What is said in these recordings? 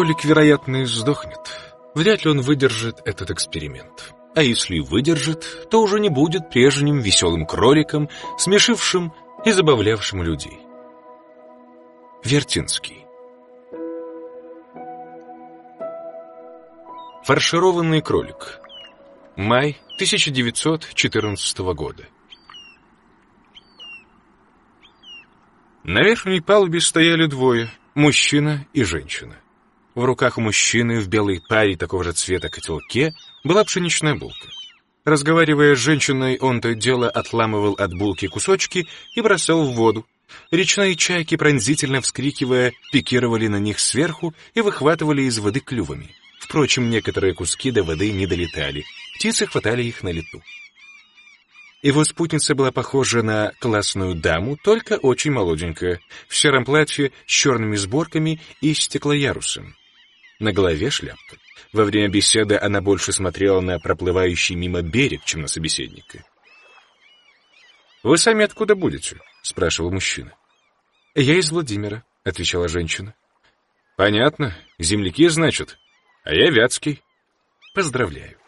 кролик, вероятно, сдохнет. Вряд ли он выдержит этот эксперимент. А если и выдержит, то уже не будет прежним веселым кроликом, смешившим и забавлявшим людей. Вертинский Фаршированный кролик Май 1914 года На верхней палубе стояли двое, мужчина и женщина. В руках мужчины в белой паре такого же цвета котелке была пшеничная булка. Разговаривая с женщиной, он то дело отламывал от булки кусочки и бросал в воду. Речные чайки, пронзительно вскрикивая, пикировали на них сверху и выхватывали из воды клювами. Впрочем, некоторые куски до воды не долетали. Птицы хватали их на лету. Его спутница была похожа на классную даму, только очень молоденькая, в сером платье с черными сборками и стеклоярусом. На голове шляпка. Во время беседы она больше смотрела на проплывающий мимо берег, чем на собеседника. «Вы сами откуда будете?» — спрашивал мужчина. «Я из Владимира», — отвечала женщина. «Понятно. Земляки, значит. А я Вятский. Поздравляю».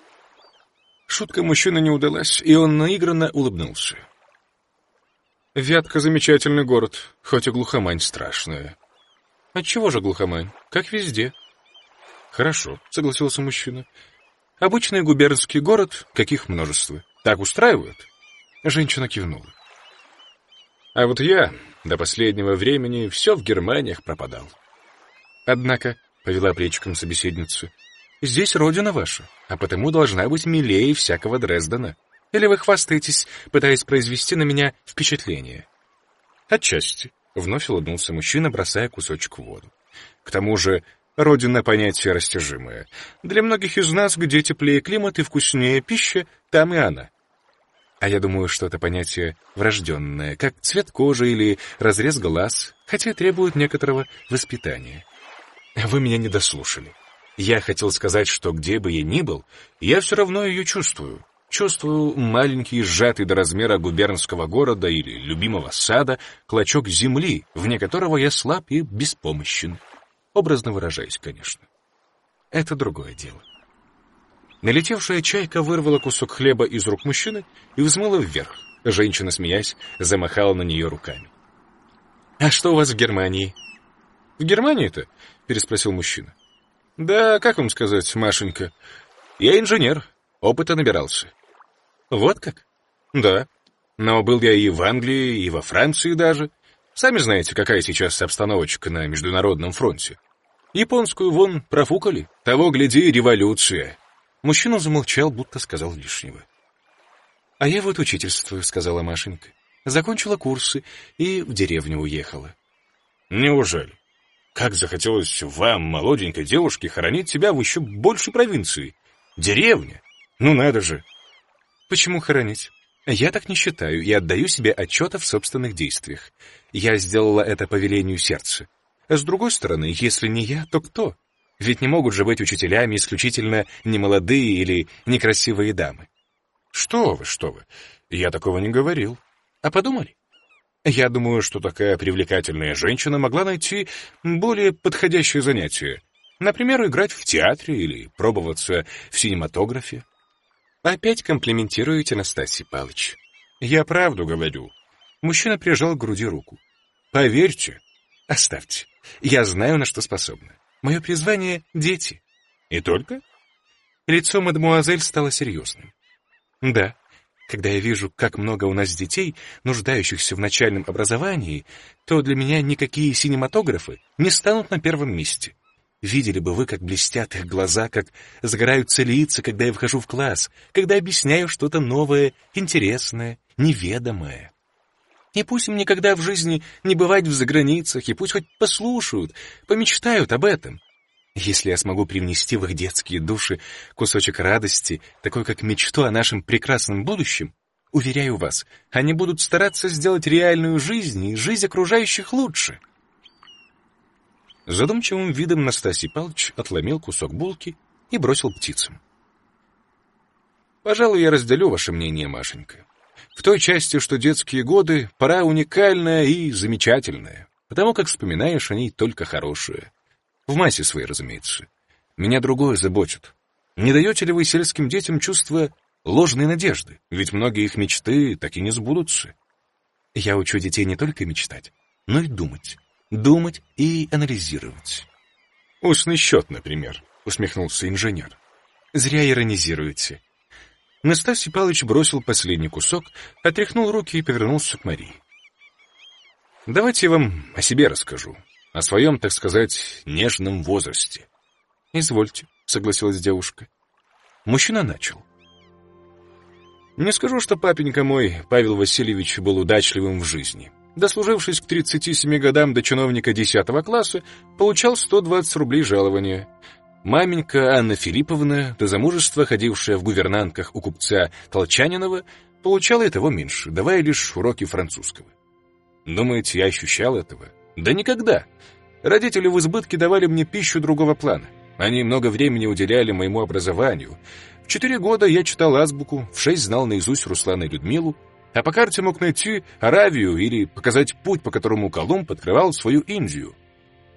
Шутка мужчины не удалась, и он наигранно улыбнулся. «Вятка — замечательный город, хоть и глухомань страшная». «Отчего же глухомань? Как везде». «Хорошо», — согласился мужчина. «Обычный губернский город, каких множество. Так устраивают?» Женщина кивнула. «А вот я до последнего времени все в Германиях пропадал». «Однако», — повела плечиком собеседницу, — «здесь родина ваша, а потому должна быть милее всякого Дрездена. Или вы хвастаетесь, пытаясь произвести на меня впечатление?» «Отчасти», — вновь улыбнулся мужчина, бросая кусочек в воду. «К тому же Родина — понятие растяжимое. Для многих из нас, где теплее климат и вкуснее пища, там и она. А я думаю, что это понятие врожденное, как цвет кожи или разрез глаз, хотя требует некоторого воспитания. Вы меня не дослушали. Я хотел сказать, что где бы я ни был, я все равно ее чувствую. Чувствую маленький, сжатый до размера губернского города или любимого сада, клочок земли, вне которого я слаб и беспомощен. Образно выражаясь, конечно. Это другое дело. Налетевшая чайка вырвала кусок хлеба из рук мужчины и взмыла вверх. Женщина, смеясь, замахала на нее руками. «А что у вас в Германии?» «В Германии-то?» — переспросил мужчина. «Да, как вам сказать, Машенька? Я инженер, опыта набирался». «Вот как?» «Да. Но был я и в Англии, и во Франции даже. Сами знаете, какая сейчас обстановочка на международном фронте. Японскую вон профукали. Того, гляди, революция. Мужчина замолчал, будто сказал лишнего. «А я вот учительствую», — сказала Машенька. Закончила курсы и в деревню уехала. «Неужели? Как захотелось вам, молоденькой девушке, хоронить себя в еще большей провинции? Деревня? Ну надо же!» «Почему хоронить? Я так не считаю и отдаю себе отчета в собственных действиях. Я сделала это по велению сердца. А с другой стороны, если не я, то кто? Ведь не могут же быть учителями исключительно немолодые или некрасивые дамы. Что вы, что вы, я такого не говорил. А подумали? Я думаю, что такая привлекательная женщина могла найти более подходящее занятие. Например, играть в театре или пробоваться в синематографе. Опять комплиментируете, Настасий Палыч. Я правду говорю. Мужчина прижал к груди руку. Поверьте. Оставьте. Я знаю, на что способна. Мое призвание — дети. И только? Лицо мадемуазель стало серьезным. Да, когда я вижу, как много у нас детей, нуждающихся в начальном образовании, то для меня никакие синематографы не станут на первом месте. Видели бы вы, как блестят их глаза, как загораются лица, когда я вхожу в класс, когда объясняю что-то новое, интересное, неведомое. И пусть им никогда в жизни не бывать в заграницах, и пусть хоть послушают, помечтают об этом. Если я смогу привнести в их детские души кусочек радости, такой как мечту о нашем прекрасном будущем, уверяю вас, они будут стараться сделать реальную жизнь и жизнь окружающих лучше. Задумчивым видом Настасий Павлович отломил кусок булки и бросил птицам. «Пожалуй, я разделю ваше мнение, Машенька. В той части, что детские годы, пора уникальная и замечательная, потому как вспоминаешь о ней только хорошее. В массе своей, разумеется. Меня другое заботит. Не даете ли вы сельским детям чувство ложной надежды? Ведь многие их мечты так и не сбудутся. Я учу детей не только мечтать, но и думать. Думать и анализировать. «Устный счет, например», — усмехнулся инженер. «Зря иронизируете». Настасий Павлович бросил последний кусок, отряхнул руки и повернулся к Марии. «Давайте я вам о себе расскажу, о своем, так сказать, нежном возрасте». «Извольте», — согласилась девушка. Мужчина начал. «Не скажу, что папенька мой, Павел Васильевич, был удачливым в жизни. Дослужившись к 37 годам до чиновника 10 класса, получал 120 рублей жалования. Маменька Анна Филипповна, до замужества ходившая в гувернантках у купца Толчанинова, получала и того меньше, давая лишь уроки французского. Думаете, я ощущал этого? Да никогда. Родители в избытке давали мне пищу другого плана. Они много времени уделяли моему образованию. В четыре года я читал азбуку, в шесть знал наизусть Руслана и Людмилу, а по карте мог найти Аравию или показать путь, по которому Колумб открывал свою Индию.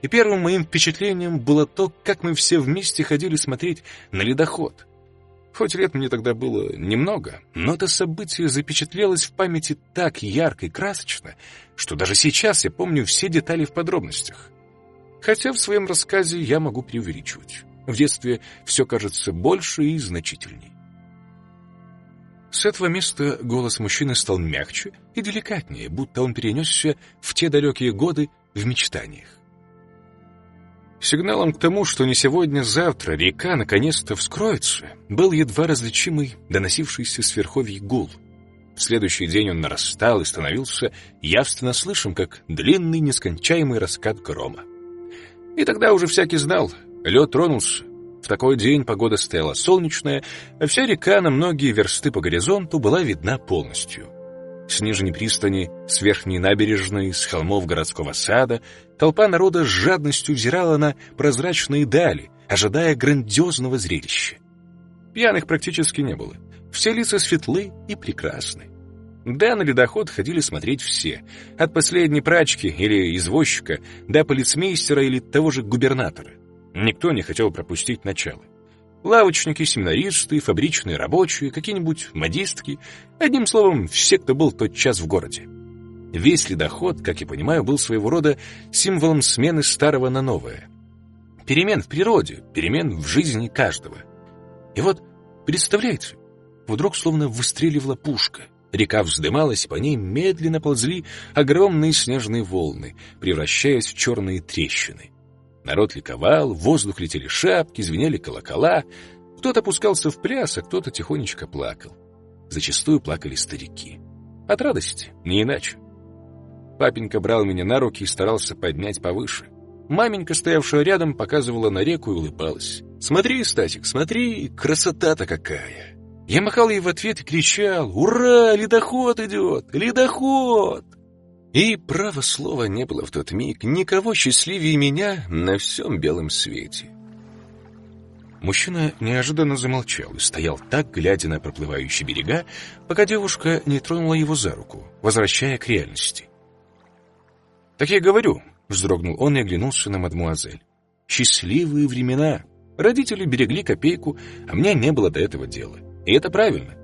И первым моим впечатлением было то, как мы все вместе ходили смотреть на ледоход. Хоть лет мне тогда было немного, но это событие запечатлелось в памяти так ярко и красочно, что даже сейчас я помню все детали в подробностях. Хотя в своем рассказе я могу преувеличивать. В детстве все кажется больше и значительней. С этого места голос мужчины стал мягче и деликатнее, будто он перенесся в те далекие годы в мечтаниях. Сигналом к тому, что не сегодня-завтра река наконец-то вскроется, был едва различимый доносившийся с верховий гул. В следующий день он нарастал и становился явственно слышим, как длинный нескончаемый раскат грома. И тогда уже всякий знал, лед тронулся, в такой день погода стояла солнечная, а вся река на многие версты по горизонту была видна полностью. С нижней пристани, с верхней набережной, с холмов городского сада толпа народа с жадностью взирала на прозрачные дали, ожидая грандиозного зрелища. Пьяных практически не было. Все лица светлы и прекрасны. Да, на ледоход ходили смотреть все, от последней прачки или извозчика до полицмейстера или того же губернатора. Никто не хотел пропустить начало. Лавочники, семинаристы, фабричные рабочие, какие-нибудь модистки. Одним словом, все, кто был тот час в городе. Весь ледоход, как я понимаю, был своего рода символом смены старого на новое. Перемен в природе, перемен в жизни каждого. И вот, представляете, вдруг словно выстреливала пушка. Река вздымалась, и по ней медленно ползли огромные снежные волны, превращаясь в черные трещины. Народ ликовал, в воздух летели шапки, звенели колокола. Кто-то пускался в пляс, а кто-то тихонечко плакал. Зачастую плакали старики. От радости, не иначе. Папенька брал меня на руки и старался поднять повыше. Маменька, стоявшая рядом, показывала на реку и улыбалась. «Смотри, Стасик, смотри, красота-то какая!» Я махал ей в ответ и кричал «Ура! Ледоход идет! Ледоход!» И, право слова, не было в тот миг никого счастливее меня на всем белом свете. Мужчина неожиданно замолчал и стоял так, глядя на проплывающие берега, пока девушка не тронула его за руку, возвращая к реальности. «Так я говорю», — вздрогнул он и оглянулся на мадмуазель. «Счастливые времена. Родители берегли копейку, а мне не было до этого дела. И это правильно.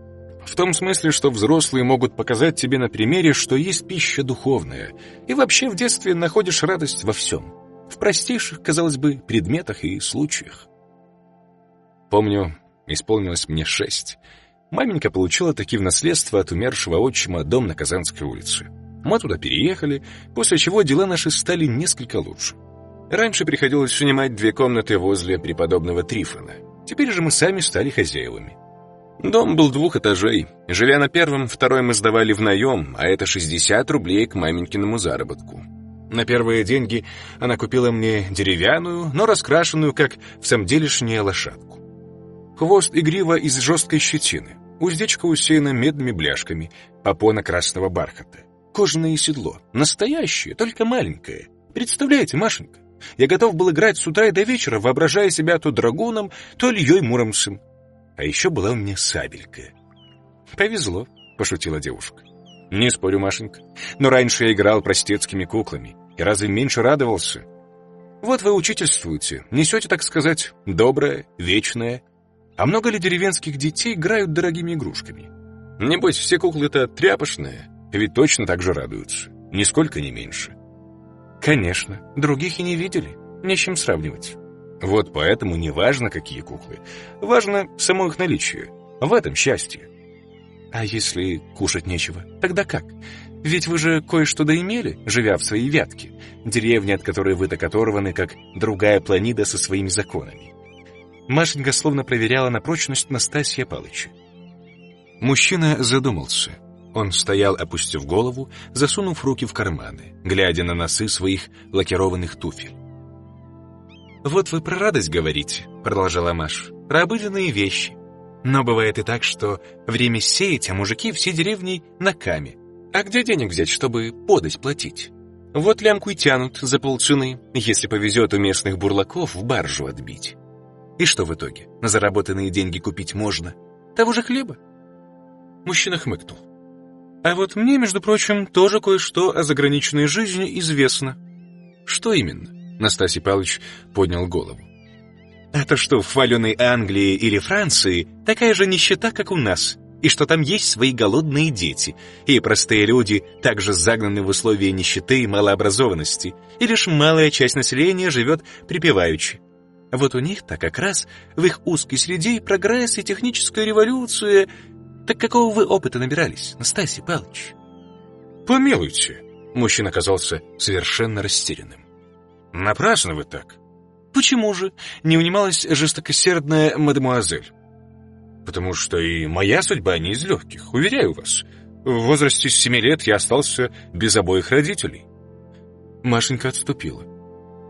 В том смысле, что взрослые могут показать тебе на примере, что есть пища духовная, и вообще в детстве находишь радость во всем, в простейших, казалось бы, предметах и случаях. Помню, исполнилось мне шесть. Маменька получила таки в наследство от умершего отчима дом на Казанской улице. Мы туда переехали, после чего дела наши стали несколько лучше. Раньше приходилось снимать две комнаты возле преподобного Трифона. Теперь же мы сами стали хозяевами. Дом был двух этажей. Живя на первом, второй мы сдавали в наем, а это 60 рублей к маменькиному заработку. На первые деньги она купила мне деревянную, но раскрашенную, как в самом делешняя лошадку. Хвост и грива из жесткой щетины, уздечка усеяна медными бляшками, попона красного бархата. Кожаное седло, настоящее, только маленькое. Представляете, Машенька, я готов был играть с утра и до вечера, воображая себя то драгуном, то Ильей Муромцем. А еще была у меня сабелька. «Повезло», — пошутила девушка. «Не спорю, Машенька, но раньше я играл простецкими куклами, и разве меньше радовался?» Вот вы учительствуете, несете, так сказать, доброе, вечное. А много ли деревенских детей играют дорогими игрушками? Небось, все куклы-то тряпочные, ведь точно так же радуются, нисколько не меньше. Конечно, других и не видели, не с чем сравнивать. Вот поэтому не важно, какие куклы, важно само их наличие. В этом счастье. А если кушать нечего, тогда как? Ведь вы же кое-что доимели, живя в своей вятке, деревне, от которой вы так оторваны, как другая планида со своими законами. Машенька словно проверяла на прочность Настасья Палыча. Мужчина задумался. Он стоял, опустив голову, засунув руки в карманы, глядя на носы своих лакированных туфель. «Вот вы про радость говорите», — продолжала Маш, — «про обыденные вещи. Но бывает и так, что время сеять, а мужики все деревни на каме. А где денег взять, чтобы подать платить? Вот лямку и тянут за полцены, если повезет у местных бурлаков в баржу отбить. И что в итоге? На заработанные деньги купить можно? Того же хлеба? Мужчина хмыкнул. А вот мне, между прочим, тоже кое-что о заграничной жизни известно. Что именно? Настасий Павлович поднял голову. Это что, в хваленой Англии или Франции такая же нищета, как у нас, и что там есть свои голодные дети, и простые люди также загнаны в условия нищеты и малообразованности, и лишь малая часть населения живет припеваючи. Вот у них-то как раз в их узкой среде прогресс и техническая революция. Так какого вы опыта набирались, Настасий Павлович? Помилуйте, мужчина оказался совершенно растерянным. Напрасно вы так. Почему же? Не унималась жестокосердная мадемуазель. Потому что и моя судьба не из легких, уверяю вас. В возрасте семи лет я остался без обоих родителей. Машенька отступила.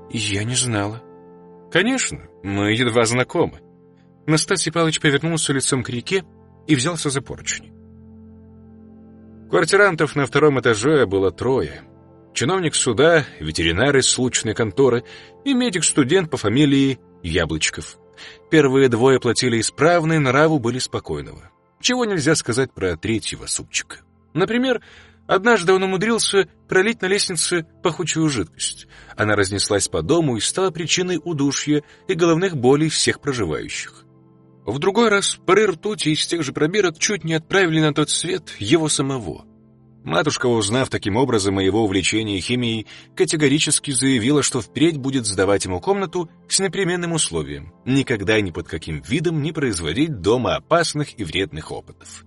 Я не знала. Конечно, мы едва знакомы. Настасий Павлович повернулся лицом к реке и взялся за поручни. Квартирантов на втором этаже было трое. Чиновник суда, ветеринар из случной конторы и медик-студент по фамилии Яблочков. Первые двое платили исправно, и нраву были спокойного. Чего нельзя сказать про третьего супчика. Например, однажды он умудрился пролить на лестнице пахучую жидкость. Она разнеслась по дому и стала причиной удушья и головных болей всех проживающих. В другой раз пары ртути из тех же пробирок чуть не отправили на тот свет его самого. Матушка, узнав таким образом о его увлечении химией, категорически заявила, что впредь будет сдавать ему комнату с непременным условием — никогда ни под каким видом не производить дома опасных и вредных опытов.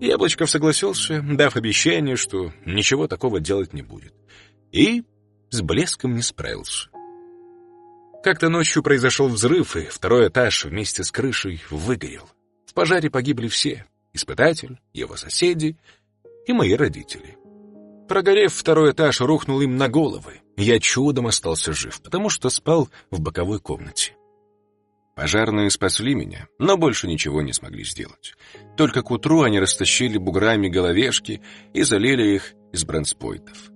Яблочков согласился, дав обещание, что ничего такого делать не будет. И с блеском не справился. Как-то ночью произошел взрыв, и второй этаж вместе с крышей выгорел. В пожаре погибли все — испытатель, его соседи — и мои родители. Прогорев, второй этаж рухнул им на головы. Я чудом остался жив, потому что спал в боковой комнате. Пожарные спасли меня, но больше ничего не смогли сделать. Только к утру они растащили буграми головешки и залили их из бронспойтов.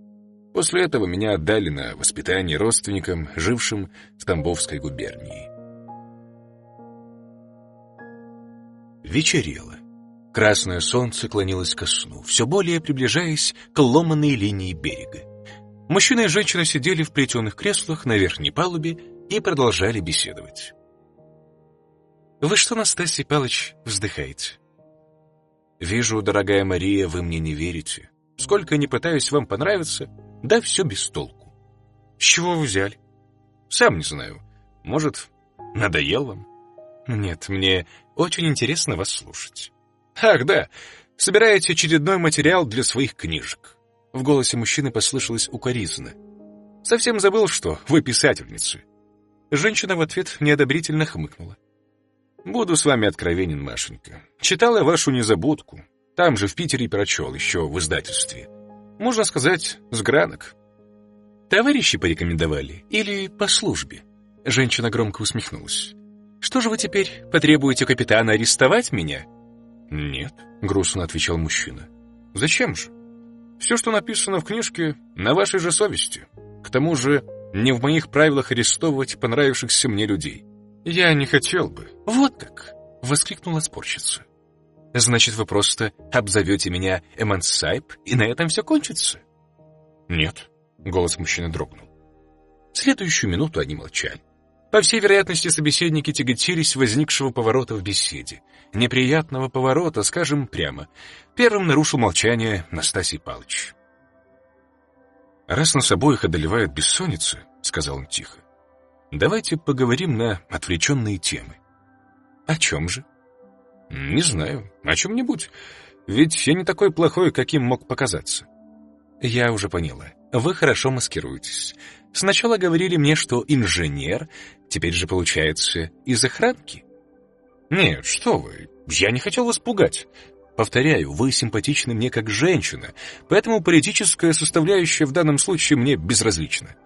После этого меня отдали на воспитание родственникам, жившим в Тамбовской губернии. Вечерело. Красное солнце клонилось ко сну, все более приближаясь к ломаной линии берега. Мужчина и женщина сидели в плетеных креслах на верхней палубе и продолжали беседовать. «Вы что, Настасий Павлович, вздыхаете?» «Вижу, дорогая Мария, вы мне не верите. Сколько не пытаюсь вам понравиться, да все без толку. С чего вы взяли?» «Сам не знаю. Может, надоел вам?» «Нет, мне очень интересно вас слушать». «Ах, да, собираете очередной материал для своих книжек». В голосе мужчины послышалось укоризна. «Совсем забыл, что вы писательница». Женщина в ответ неодобрительно хмыкнула. «Буду с вами откровенен, Машенька. Читал я вашу незабудку. Там же в Питере прочел, еще в издательстве. Можно сказать, с гранок». «Товарищи порекомендовали или по службе?» Женщина громко усмехнулась. «Что же вы теперь потребуете капитана арестовать меня?» «Нет», — грустно отвечал мужчина. «Зачем же? Все, что написано в книжке, на вашей же совести. К тому же не в моих правилах арестовывать понравившихся мне людей. Я не хотел бы». «Вот как!» — воскликнула спорщица. «Значит, вы просто обзовете меня Эмансайп, и на этом все кончится?» «Нет», — голос мужчины дрогнул. Следующую минуту они молчали. По всей вероятности, собеседники тяготились возникшего поворота в беседе. Неприятного поворота, скажем прямо. Первым нарушил молчание Настасий Павлович. «Раз нас обоих одолевает бессонница», — сказал он тихо, — «давайте поговорим на отвлеченные темы». «О чем же?» «Не знаю. О чем-нибудь. Ведь я не такой плохой, каким мог показаться». «Я уже поняла. Вы хорошо маскируетесь. Сначала говорили мне, что инженер, теперь же получается из охранки». «Нет, что вы. Я не хотел вас пугать. Повторяю, вы симпатичны мне как женщина, поэтому политическая составляющая в данном случае мне безразлична.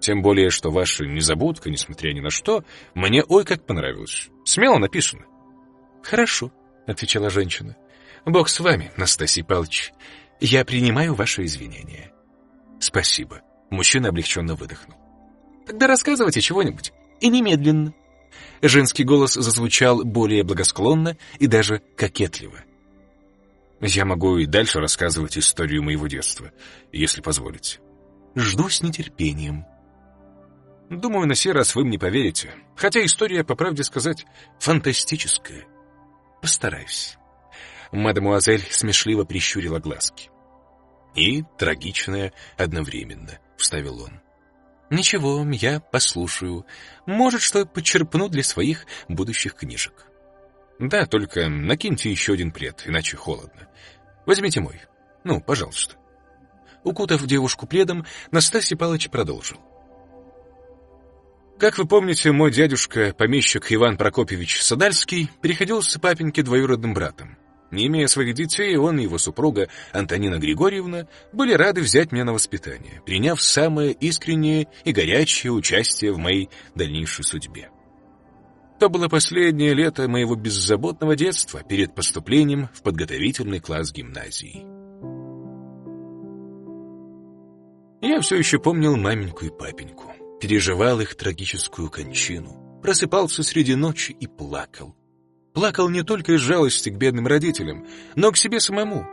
Тем более, что ваша незабудка, несмотря ни на что, мне ой как понравилась. Смело написано. Хорошо, отвечала женщина. Бог с вами, Настасий Павлович. Я принимаю ваши извинения. Спасибо. Мужчина облегченно выдохнул. Тогда рассказывайте чего-нибудь. И немедленно. Женский голос зазвучал более благосклонно и даже кокетливо. Я могу и дальше рассказывать историю моего детства, если позволите. Жду с нетерпением. Думаю, на сей раз вы мне поверите, хотя история, по правде сказать, фантастическая. Постараюсь. Мадемуазель смешливо прищурила глазки. И трагичная одновременно, вставил он. Ничего, я послушаю. Может, что подчерпну для своих будущих книжек. Да, только накиньте еще один плед, иначе холодно. Возьмите мой. Ну, пожалуйста. Укутав девушку пледом, Настасий Павлович продолжил. Как вы помните, мой дядюшка, помещик Иван Прокопьевич Садальский, переходился папеньке двоюродным братом. Не имея своих детей, он и его супруга Антонина Григорьевна были рады взять меня на воспитание, приняв самое искреннее и горячее участие в моей дальнейшей судьбе. То было последнее лето моего беззаботного детства перед поступлением в подготовительный класс гимназии. Я все еще помнил маменьку и папеньку, переживал их трагическую кончину, просыпался среди ночи и плакал. Плакал не только из жалости к бедным родителям, но к себе самому.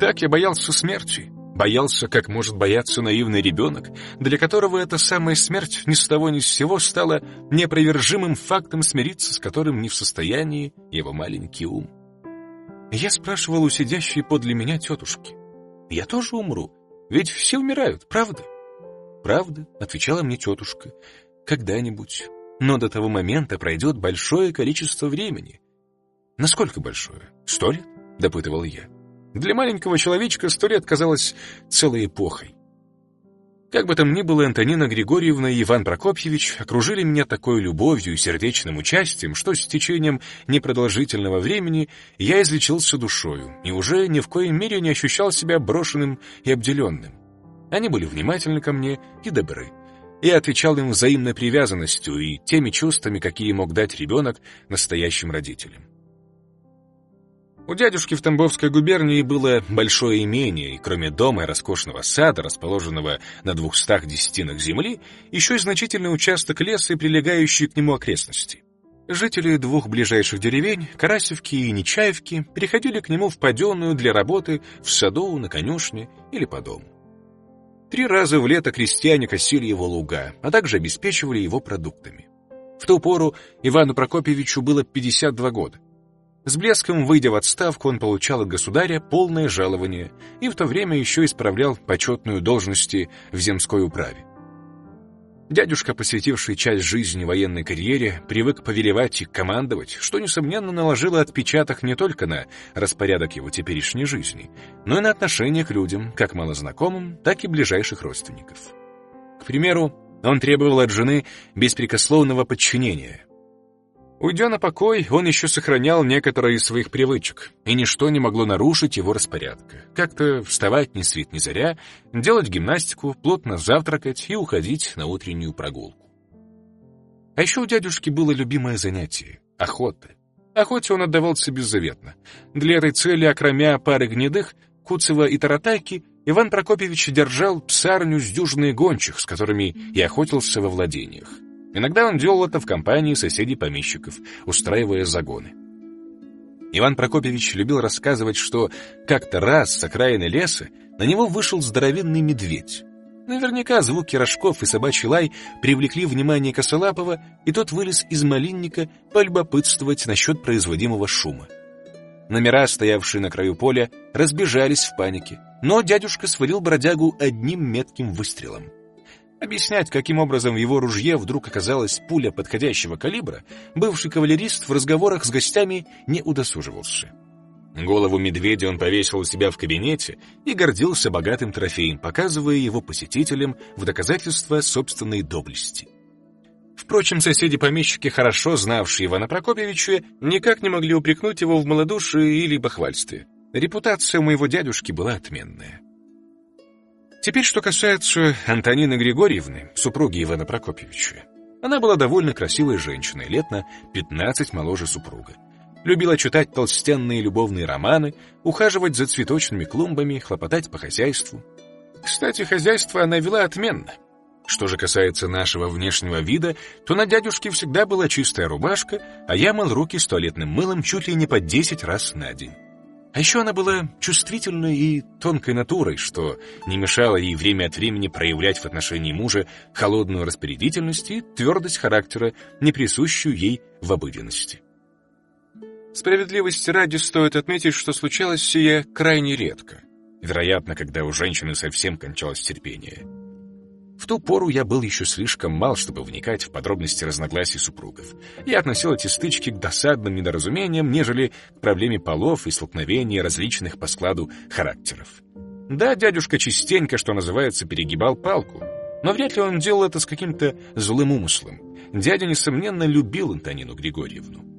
Так я боялся смерти, Боялся, как может бояться наивный ребенок, для которого эта самая смерть ни с того ни с сего стала непровержимым фактом смириться, с которым не в состоянии его маленький ум. Я спрашивал у сидящей подле меня тетушки. «Я тоже умру, ведь все умирают, правда?» «Правда», — отвечала мне тетушка, — «когда-нибудь. Но до того момента пройдет большое количество времени». «Насколько большое? Сто лет?» — допытывал я. Для маленького человечка сто лет казалось целой эпохой. Как бы там ни было, Антонина Григорьевна и Иван Прокопьевич окружили меня такой любовью и сердечным участием, что с течением непродолжительного времени я излечился душою и уже ни в коей мере не ощущал себя брошенным и обделенным. Они были внимательны ко мне и добры. Я отвечал им взаимной привязанностью и теми чувствами, какие мог дать ребенок настоящим родителям. У дядюшки в Тамбовской губернии было большое имение, и кроме дома и роскошного сада, расположенного на двухстах десятинах земли, еще и значительный участок леса и прилегающие к нему окрестности. Жители двух ближайших деревень, Карасевки и Нечаевки, приходили к нему в паденную для работы в саду, на конюшне или по дому. Три раза в лето крестьяне косили его луга, а также обеспечивали его продуктами. В ту пору Ивану Прокопьевичу было 52 года. С блеском, выйдя в отставку, он получал от государя полное жалование и в то время еще исправлял почетную должности в земской управе. Дядюшка, посвятивший часть жизни военной карьере, привык повелевать и командовать, что, несомненно, наложило отпечаток не только на распорядок его теперешней жизни, но и на отношение к людям, как малознакомым, так и ближайших родственников. К примеру, он требовал от жены беспрекословного подчинения, Уйдя на покой, он еще сохранял некоторые из своих привычек, и ничто не могло нарушить его распорядка. Как-то вставать ни свет ни заря, делать гимнастику, плотно завтракать и уходить на утреннюю прогулку. А еще у дядюшки было любимое занятие — охота. Охоте он отдавался беззаветно. Для этой цели, окромя пары гнедых, Куцева и Таратайки, Иван Прокопьевич держал псарню с дюжиной гончих, с которыми и охотился во владениях. Иногда он делал это в компании соседей-помещиков, устраивая загоны. Иван Прокопьевич любил рассказывать, что как-то раз с окраины леса на него вышел здоровенный медведь. Наверняка звуки рожков и собачий лай привлекли внимание Косолапова, и тот вылез из малинника полюбопытствовать насчет производимого шума. Номера, стоявшие на краю поля, разбежались в панике, но дядюшка свалил бродягу одним метким выстрелом. Объяснять, каким образом в его ружье вдруг оказалась пуля подходящего калибра, бывший кавалерист в разговорах с гостями не удосуживался. Голову медведя он повесил у себя в кабинете и гордился богатым трофеем, показывая его посетителям в доказательство собственной доблести. Впрочем, соседи-помещики, хорошо знавшие Ивана Прокопьевича, никак не могли упрекнуть его в малодушии или бахвальстве. Репутация у моего дядюшки была отменная. Теперь, что касается Антонины Григорьевны, супруги Ивана Прокопьевича. Она была довольно красивой женщиной, лет на 15 моложе супруга. Любила читать толстенные любовные романы, ухаживать за цветочными клумбами, хлопотать по хозяйству. Кстати, хозяйство она вела отменно. Что же касается нашего внешнего вида, то на дядюшке всегда была чистая рубашка, а я мыл руки с туалетным мылом чуть ли не по 10 раз на день. А еще она была чувствительной и тонкой натурой, что не мешало ей время от времени проявлять в отношении мужа холодную распорядительность и твердость характера, не присущую ей в обыденности. Справедливости ради стоит отметить, что случалось сие крайне редко. Вероятно, когда у женщины совсем кончалось терпение. В ту пору я был еще слишком мал, чтобы вникать в подробности разногласий супругов. Я относил эти стычки к досадным недоразумениям, нежели к проблеме полов и столкновения различных по складу характеров. Да, дядюшка частенько, что называется, перегибал палку, но вряд ли он делал это с каким-то злым умыслом. Дядя, несомненно, любил Антонину Григорьевну.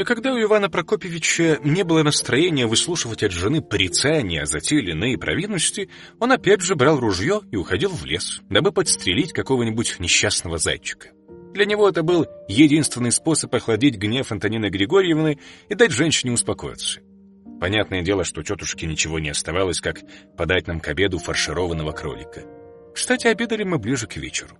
И когда у Ивана Прокопьевича не было настроения выслушивать от жены порицания за те или иные провинности, он опять же брал ружье и уходил в лес, дабы подстрелить какого-нибудь несчастного зайчика. Для него это был единственный способ охладить гнев Антонины Григорьевны и дать женщине успокоиться. Понятное дело, что тетушке ничего не оставалось, как подать нам к обеду фаршированного кролика. Кстати, обедали мы ближе к вечеру.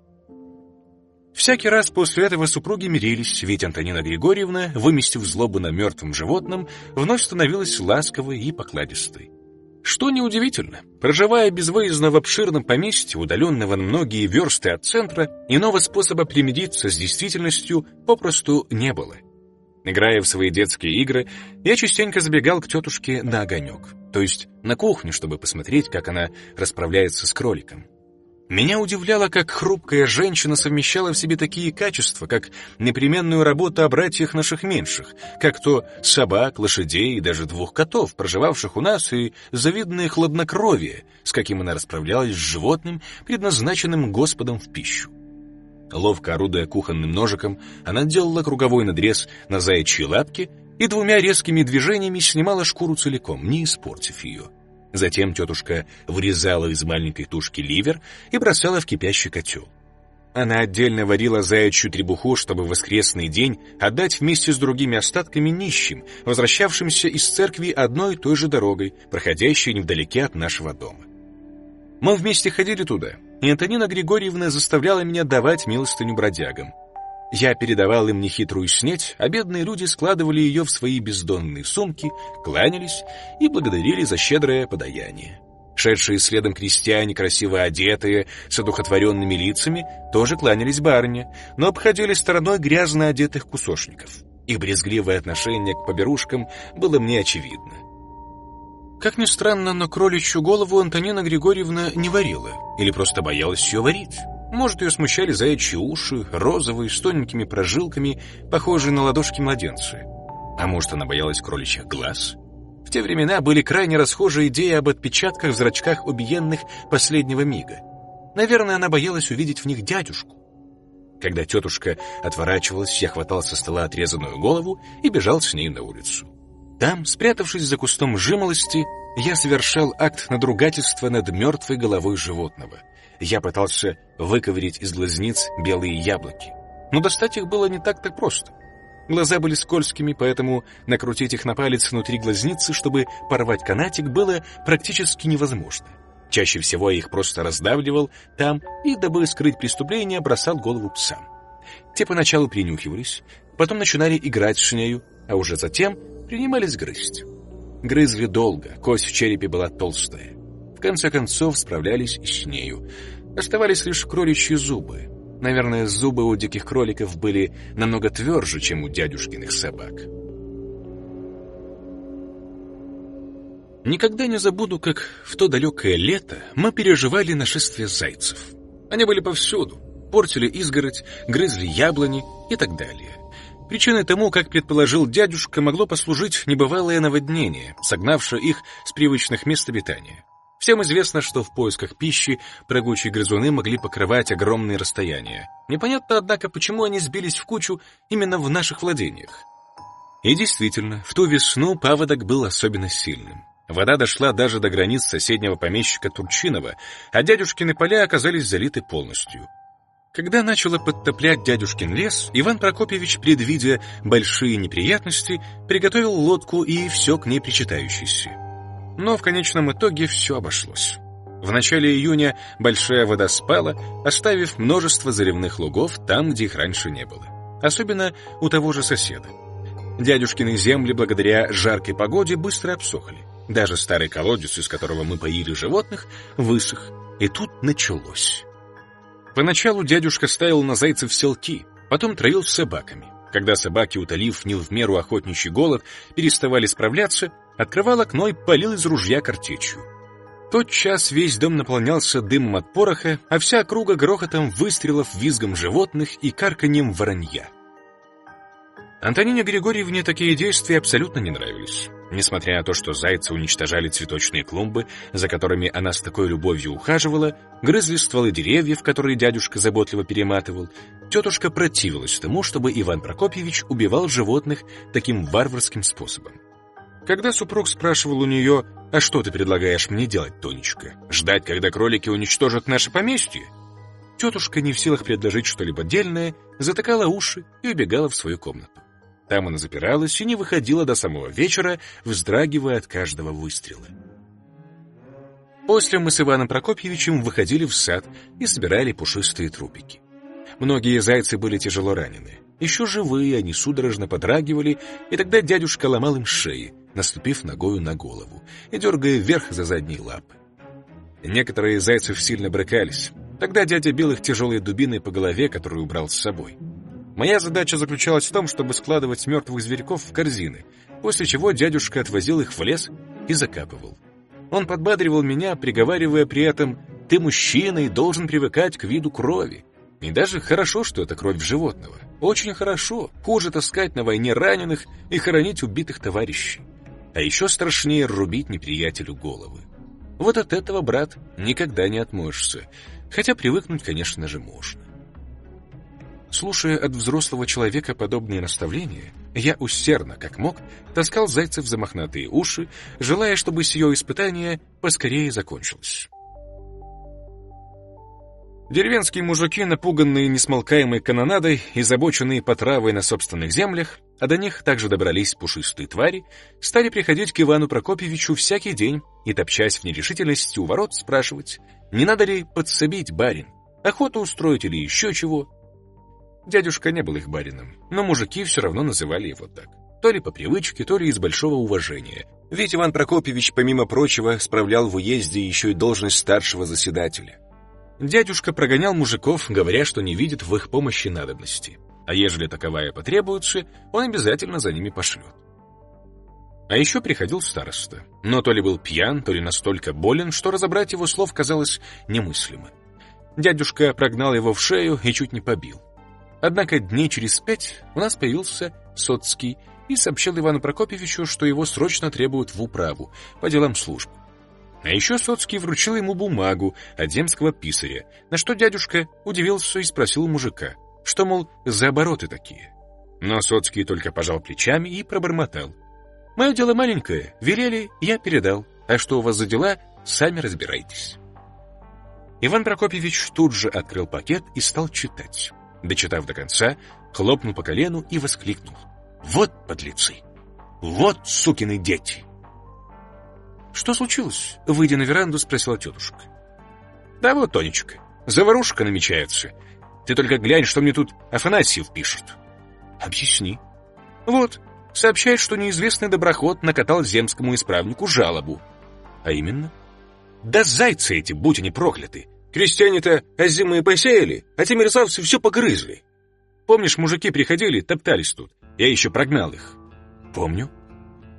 Всякий раз после этого супруги мирились, ведь Антонина Григорьевна, выместив злобу на мертвом животном, вновь становилась ласковой и покладистой. Что неудивительно, проживая безвыездно в обширном поместье, удаленного на многие версты от центра, иного способа примириться с действительностью попросту не было. Играя в свои детские игры, я частенько забегал к тетушке на огонек, то есть на кухню, чтобы посмотреть, как она расправляется с кроликом. Меня удивляло, как хрупкая женщина совмещала в себе такие качества, как непременную работу о братьях наших меньших, как то собак, лошадей и даже двух котов, проживавших у нас, и завидное хладнокровие, с каким она расправлялась с животным, предназначенным Господом в пищу. Ловко орудуя кухонным ножиком, она делала круговой надрез на заячьей лапке и двумя резкими движениями снимала шкуру целиком, не испортив ее. Затем тетушка вырезала из маленькой тушки ливер и бросала в кипящий котел. Она отдельно варила заячью требуху, чтобы в воскресный день отдать вместе с другими остатками нищим, возвращавшимся из церкви одной и той же дорогой, проходящей невдалеке от нашего дома. Мы вместе ходили туда, и Антонина Григорьевна заставляла меня давать милостыню бродягам. Я передавал им нехитрую снеть, а бедные люди складывали ее в свои бездонные сумки, кланялись и благодарили за щедрое подаяние. Шедшие следом крестьяне, красиво одетые, с одухотворенными лицами, тоже кланялись барыне, но обходили стороной грязно одетых кусошников. Их брезгливое отношение к поберушкам было мне очевидно. Как ни странно, но кроличью голову Антонина Григорьевна не варила, или просто боялась ее варить. Может, ее смущали заячьи уши, розовые, с тоненькими прожилками, похожие на ладошки младенца. А может, она боялась кроличьих глаз? В те времена были крайне расхожие идеи об отпечатках в зрачках убиенных последнего мига. Наверное, она боялась увидеть в них дядюшку. Когда тетушка отворачивалась, я хватал со стола отрезанную голову и бежал с ней на улицу. Там, спрятавшись за кустом жимолости, я совершал акт надругательства над мертвой головой животного — я пытался выковырить из глазниц белые яблоки. Но достать их было не так-то просто. Глаза были скользкими, поэтому накрутить их на палец внутри глазницы, чтобы порвать канатик, было практически невозможно. Чаще всего я их просто раздавливал там и, дабы скрыть преступление, бросал голову псам. Те поначалу принюхивались, потом начинали играть с нею, а уже затем принимались грызть. Грызли долго, кость в черепе была толстая Конце концов справлялись и с нею. Оставались лишь кроличьи зубы. Наверное, зубы у диких кроликов были намного тверже, чем у дядюшкиных собак. Никогда не забуду, как в то далекое лето мы переживали нашествие зайцев. Они были повсюду, портили изгородь, грызли яблони и так далее. Причиной тому, как предположил дядюшка, могло послужить небывалое наводнение, согнавшее их с привычных мест обитания. Всем известно, что в поисках пищи прыгучие грызуны могли покрывать огромные расстояния. Непонятно, однако, почему они сбились в кучу именно в наших владениях. И действительно, в ту весну паводок был особенно сильным. Вода дошла даже до границ соседнего помещика Турчинова, а дядюшкины поля оказались залиты полностью. Когда начало подтоплять дядюшкин лес, Иван Прокопьевич, предвидя большие неприятности, приготовил лодку и все к ней причитающееся. Но в конечном итоге все обошлось. В начале июня большая вода спала, оставив множество заливных лугов там, где их раньше не было. Особенно у того же соседа. Дядюшкины земли, благодаря жаркой погоде, быстро обсохли. Даже старый колодец, из которого мы поили животных, высох. И тут началось. Поначалу дядюшка ставил на зайцев селки, потом троил с собаками. Когда собаки, утолив не в меру охотничий голод, переставали справляться, открывал окно и палил из ружья картечью. Тот час весь дом наполнялся дымом от пороха, а вся округа грохотом выстрелов, визгом животных и карканьем воронья. Антонине Григорьевне такие действия абсолютно не нравились. Несмотря на то, что зайцы уничтожали цветочные клумбы, за которыми она с такой любовью ухаживала, грызли стволы деревьев, которые дядюшка заботливо перематывал, тетушка противилась тому, чтобы Иван Прокопьевич убивал животных таким варварским способом. Когда супруг спрашивал у нее, «А что ты предлагаешь мне делать, Тонечка? Ждать, когда кролики уничтожат наше поместье?» Тетушка, не в силах предложить что-либо дельное, затыкала уши и убегала в свою комнату. Там она запиралась и не выходила до самого вечера, вздрагивая от каждого выстрела. После мы с Иваном Прокопьевичем выходили в сад и собирали пушистые трупики. Многие зайцы были тяжело ранены. Еще живые они судорожно подрагивали, и тогда дядюшка ломал им шеи, наступив ногою на голову и дергая вверх за задние лапы. Некоторые зайцев сильно брыкались. Тогда дядя бил их тяжелой дубиной по голове, которую убрал с собой. Моя задача заключалась в том, чтобы складывать мертвых зверьков в корзины, после чего дядюшка отвозил их в лес и закапывал. Он подбадривал меня, приговаривая при этом «ты мужчина и должен привыкать к виду крови». И даже хорошо, что это кровь животного. Очень хорошо. Хуже таскать на войне раненых и хоронить убитых товарищей. А еще страшнее рубить неприятелю головы. Вот от этого, брат, никогда не отмоешься. Хотя привыкнуть, конечно же, можно. Слушая от взрослого человека подобные наставления, я усердно, как мог, таскал зайцев за мохнатые уши, желая, чтобы сие испытание поскорее закончилось. Деревенские мужики, напуганные несмолкаемой канонадой и забоченные потравой на собственных землях, а до них также добрались пушистые твари, стали приходить к Ивану Прокопьевичу всякий день и, топчась в нерешительности у ворот, спрашивать, не надо ли подсобить барин, охоту устроить или еще чего, Дядюшка не был их барином, но мужики все равно называли его так. То ли по привычке, то ли из большого уважения. Ведь Иван Прокопьевич, помимо прочего, справлял в уезде еще и должность старшего заседателя. Дядюшка прогонял мужиков, говоря, что не видит в их помощи надобности. А ежели таковая потребуется, он обязательно за ними пошлет. А еще приходил староста. Но то ли был пьян, то ли настолько болен, что разобрать его слов казалось немыслимо. Дядюшка прогнал его в шею и чуть не побил. Однако дней через пять у нас появился Соцкий и сообщил Ивану Прокопьевичу, что его срочно требуют в управу по делам службы. А еще Соцкий вручил ему бумагу от земского писаря, на что дядюшка удивился и спросил мужика, что, мол, за обороты такие. Но Соцкий только пожал плечами и пробормотал. «Мое дело маленькое, велели, я передал, а что у вас за дела, сами разбирайтесь». Иван Прокопьевич тут же открыл пакет и стал читать. Дочитав до конца, хлопнул по колену и воскликнул. «Вот подлецы! Вот сукины дети!» «Что случилось?» — выйдя на веранду, спросила тетушка. «Да вот, Тонечка, заварушка намечается. Ты только глянь, что мне тут Афанасьев пишет». «Объясни». «Вот, сообщает, что неизвестный доброход накатал земскому исправнику жалобу. А именно, Да зайцы эти, будь они прокляты! Крестьяне-то озимые посеяли, а те мерзавцы все погрызли. Помнишь, мужики приходили, топтались тут? Я еще прогнал их. Помню.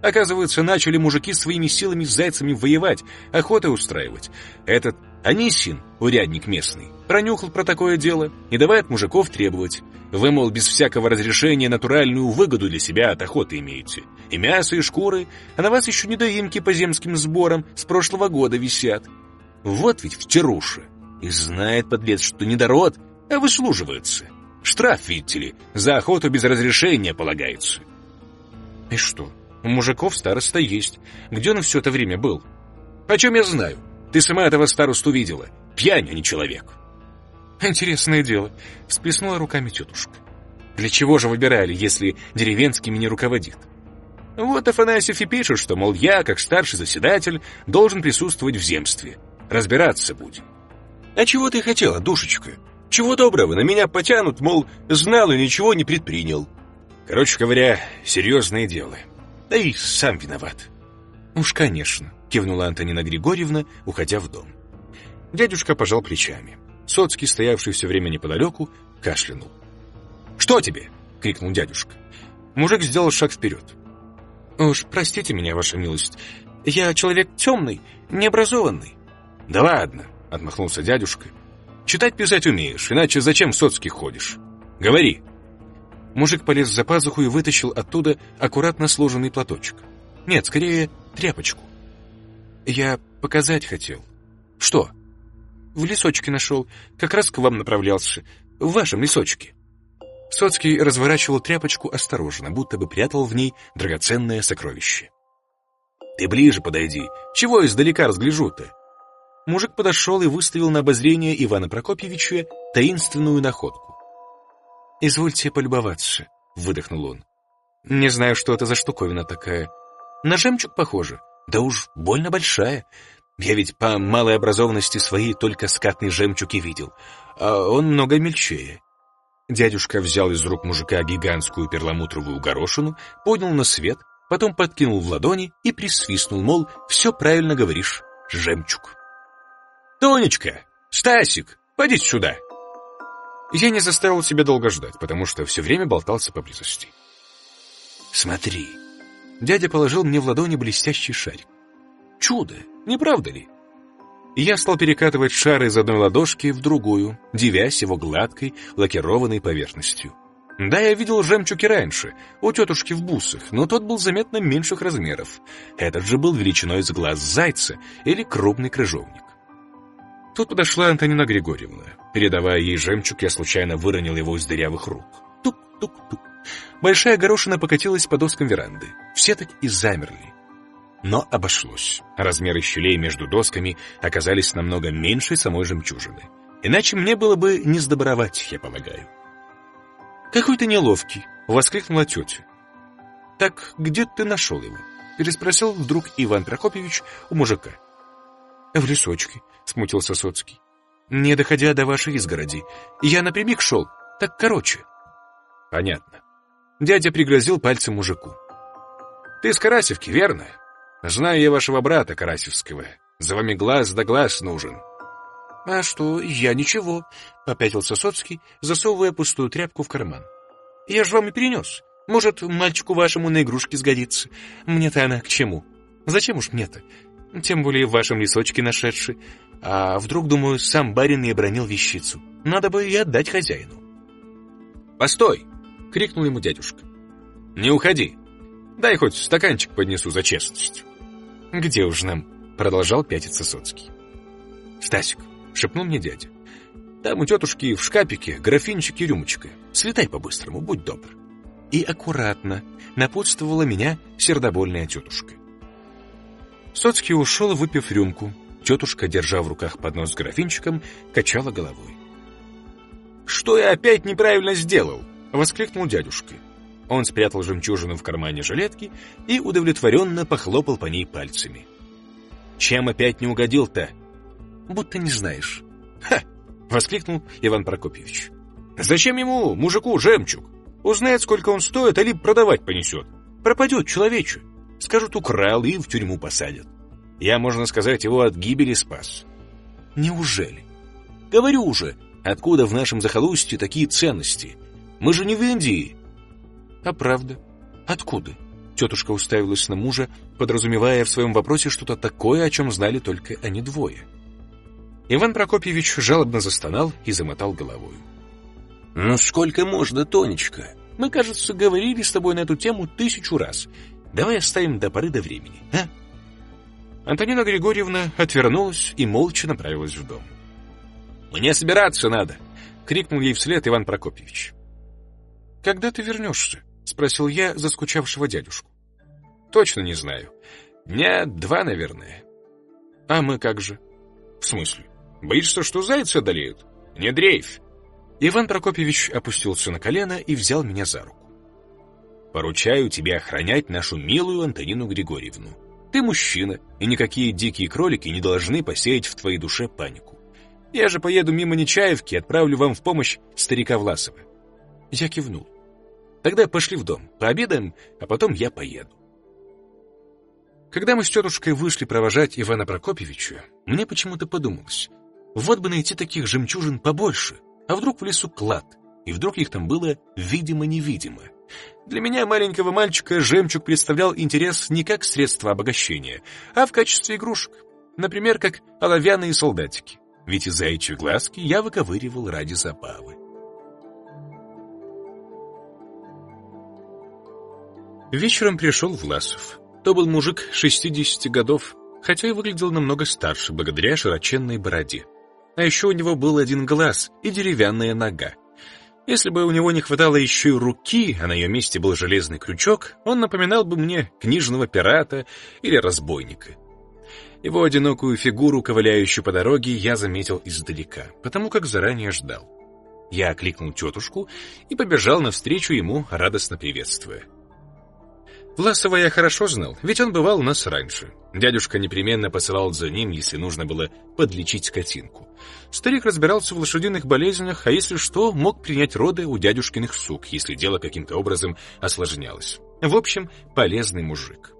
Оказывается, начали мужики своими силами с зайцами воевать, охоты устраивать. Этот Анисин, урядник местный, пронюхал про такое дело и давай от мужиков требовать. Вы, мол, без всякого разрешения натуральную выгоду для себя от охоты имеете. И мясо, и шкуры, а на вас еще недоимки по земским сборам с прошлого года висят. Вот ведь втируша. И знает, подлец, что недород, а выслуживается. Штраф, видите ли, за охоту без разрешения полагается. И что, у мужиков староста есть. Где он все это время был? О чем я знаю? Ты сама этого старосту видела. Пьянь, а не человек. Интересное дело, всплеснула руками тетушка. Для чего же выбирали, если деревенскими не руководит? Вот Афанасьев и пишет, что, мол, я, как старший заседатель, должен присутствовать в земстве. Разбираться будем. А чего ты хотела, душечка? Чего доброго, на меня потянут, мол, знал и ничего не предпринял. Короче говоря, серьезное дело. Да и сам виноват. Уж, конечно, кивнула Антонина Григорьевна, уходя в дом. Дядюшка пожал плечами. Соцкий, стоявший все время неподалеку, кашлянул. «Что тебе?» — крикнул дядюшка. Мужик сделал шаг вперед. «Уж простите меня, ваша милость, я человек темный, необразованный». «Да ладно», — отмахнулся дядюшка. «Читать писать умеешь, иначе зачем в соцких ходишь? Говори». Мужик полез за пазуху и вытащил оттуда аккуратно сложенный платочек. Нет, скорее, тряпочку. «Я показать хотел». «Что?» В лесочке нашел. Как раз к вам направлялся. В вашем лесочке. Соцкий разворачивал тряпочку осторожно, будто бы прятал в ней драгоценное сокровище. «Ты ближе подойди. Чего издалека разгляжу-то?» Мужик подошел и выставил на обозрение Ивана Прокопьевича таинственную находку. «Извольте полюбоваться», — выдохнул он. «Не знаю, что это за штуковина такая. На жемчуг похоже. Да уж больно большая. Я ведь по малой образованности своей только скатный жемчуг и видел, а он много мельчее. Дядюшка взял из рук мужика гигантскую перламутровую горошину, поднял на свет, потом подкинул в ладони и присвистнул, мол, все правильно говоришь, жемчуг. «Тонечка! Стасик! Пойдите сюда!» Я не заставил себя долго ждать, потому что все время болтался поблизости. «Смотри!» Дядя положил мне в ладони блестящий шарик. Чудо, не правда ли? Я стал перекатывать шар из одной ладошки в другую, девясь его гладкой, лакированной поверхностью. Да, я видел жемчуги раньше, у тетушки в бусах, но тот был заметно меньших размеров. Этот же был величиной с глаз зайца или крупный крыжовник. Тут подошла Антонина Григорьевна. Передавая ей жемчуг, я случайно выронил его из дырявых рук. Тук-тук-тук. Большая горошина покатилась по доскам веранды. Все так и замерли. Но обошлось. Размеры щелей между досками оказались намного меньше самой жемчужины. Иначе мне было бы не сдобровать, я полагаю. «Какой ты неловкий!» — воскликнула тетя. «Так где ты нашел его?» — переспросил вдруг Иван Прокопьевич у мужика. «В лесочке», — смутился Соцкий. «Не доходя до вашей изгороди, я напрямик шел, так короче». «Понятно». Дядя пригрозил пальцем мужику. «Ты с Карасевки, верно?» Знаю я вашего брата Карасевского. За вами глаз да глаз нужен. — А что, я ничего, — попятился Соцкий, засовывая пустую тряпку в карман. — Я ж вам и перенес. Может, мальчику вашему на игрушки сгодится. Мне-то она к чему? Зачем уж мне-то? Тем более в вашем лесочке нашедший. А вдруг, думаю, сам барин и обронил вещицу. Надо бы и отдать хозяину. «Постой!» — крикнул ему дядюшка. «Не уходи! Дай хоть стаканчик поднесу за честность». «Где уж нам?» — продолжал пятиться Соцкий. «Стасик», — шепнул мне дядя, — «там у тетушки в шкапике графинчик и рюмочка. Слетай по-быстрому, будь добр». И аккуратно напутствовала меня сердобольная тетушка. Соцкий ушел, выпив рюмку. Тетушка, держа в руках поднос с графинчиком, качала головой. «Что я опять неправильно сделал?» — воскликнул дядюшка. Он спрятал жемчужину в кармане жилетки и удовлетворенно похлопал по ней пальцами. «Чем опять не угодил-то?» «Будто не знаешь». «Ха!» — воскликнул Иван Прокопьевич. «Зачем ему, мужику, жемчуг? Узнает, сколько он стоит, или продавать понесет. Пропадет человече. Скажут, украл и в тюрьму посадят. Я, можно сказать, его от гибели спас. Неужели? Говорю уже, откуда в нашем захолустье такие ценности? Мы же не в Индии. А правда? Откуда? Тетушка уставилась на мужа, подразумевая в своем вопросе что-то такое, о чем знали только они двое. Иван Прокопьевич жалобно застонал и замотал головой. «Ну сколько можно, Тонечка? Мы, кажется, говорили с тобой на эту тему тысячу раз. Давай оставим до поры до времени, а?» Антонина Григорьевна отвернулась и молча направилась в дом. «Мне собираться надо!» — крикнул ей вслед Иван Прокопьевич. «Когда ты вернешься?» — спросил я заскучавшего дядюшку. «Точно не знаю. Дня два, наверное». «А мы как же?» «В смысле? Боишься, что зайцы одолеют? Не дрейфь!» Иван Прокопьевич опустился на колено и взял меня за руку. «Поручаю тебе охранять нашу милую Антонину Григорьевну. Ты мужчина, и никакие дикие кролики не должны посеять в твоей душе панику. Я же поеду мимо Нечаевки и отправлю вам в помощь старика Власова». Я кивнул. «Тогда пошли в дом, пообедаем, а потом я поеду». Когда мы с тетушкой вышли провожать Ивана Прокопьевича, мне почему-то подумалось, вот бы найти таких жемчужин побольше, а вдруг в лесу клад, и вдруг их там было видимо-невидимо. Для меня, маленького мальчика, жемчуг представлял интерес не как средство обогащения, а в качестве игрушек. Например, как оловянные солдатики. Ведь из заячьи глазки я выковыривал ради забавы. Вечером пришел Власов. То был мужик 60 годов, хотя и выглядел намного старше, благодаря широченной бороде. А еще у него был один глаз и деревянная нога. Если бы у него не хватало еще и руки, а на ее месте был железный крючок, он напоминал бы мне книжного пирата или разбойника. Его одинокую фигуру, ковыляющую по дороге, я заметил издалека, потому как заранее ждал. Я окликнул тетушку и побежал навстречу ему, радостно приветствуя. Власова я хорошо знал, ведь он бывал у нас раньше. Дядюшка непременно посылал за ним, если нужно было подлечить скотинку. Старик разбирался в лошадиных болезнях, а если что, мог принять роды у дядюшкиных сук, если дело каким-то образом осложнялось. В общем, полезный мужик.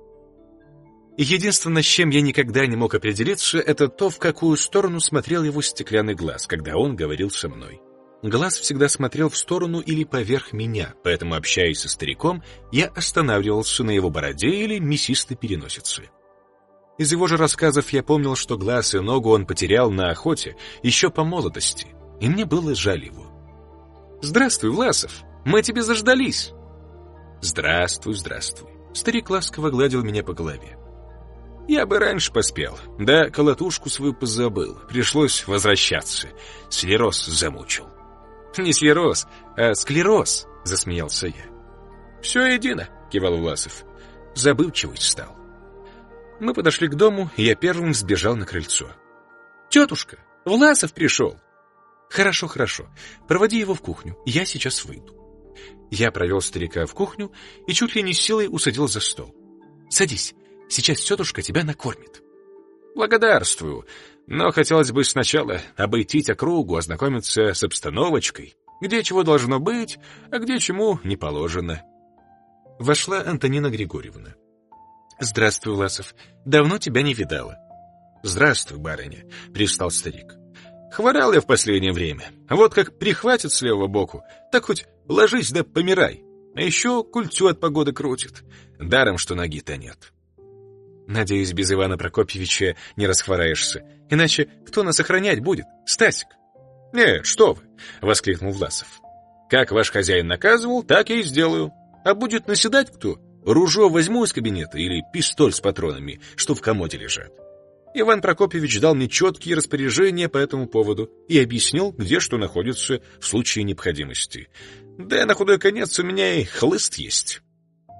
Единственное, с чем я никогда не мог определиться, это то, в какую сторону смотрел его стеклянный глаз, когда он говорил со мной. Глаз всегда смотрел в сторону или поверх меня, поэтому, общаясь со стариком, я останавливался на его бороде или мясистой переносице. Из его же рассказов я помнил, что глаз и ногу он потерял на охоте еще по молодости, и мне было жаль его. «Здравствуй, Власов, мы тебе заждались!» «Здравствуй, здравствуй!» Старик ласково гладил меня по голове. Я бы раньше поспел, да колотушку свою позабыл, пришлось возвращаться, склероз замучил. «Не склероз, а склероз», — засмеялся я. «Все едино», — кивал Власов. Забывчивый стал. Мы подошли к дому, и я первым сбежал на крыльцо. «Тетушка, Власов пришел!» «Хорошо, хорошо. Проводи его в кухню. Я сейчас выйду». Я провел старика в кухню и чуть ли не силой усадил за стол. «Садись. Сейчас тетушка тебя накормит». «Благодарствую. Но хотелось бы сначала обойти округу, ознакомиться с обстановочкой, где чего должно быть, а где чему не положено. Вошла Антонина Григорьевна. «Здравствуй, Власов. Давно тебя не видала». «Здравствуй, барыня», — пристал старик. «Хворал я в последнее время. Вот как прихватит с левого боку, так хоть ложись да помирай. А еще культю от погоды крутит. Даром, что ноги-то нет». Надеюсь, без Ивана Прокопьевича не расхвораешься. Иначе кто нас охранять будет? Стасик. «Нет, что вы!» — воскликнул Власов. «Как ваш хозяин наказывал, так я и сделаю. А будет наседать кто? Ружо возьму из кабинета или пистоль с патронами, что в комоде лежат». Иван Прокопьевич дал мне четкие распоряжения по этому поводу и объяснил, где что находится в случае необходимости. Да на худой конец у меня и хлыст есть.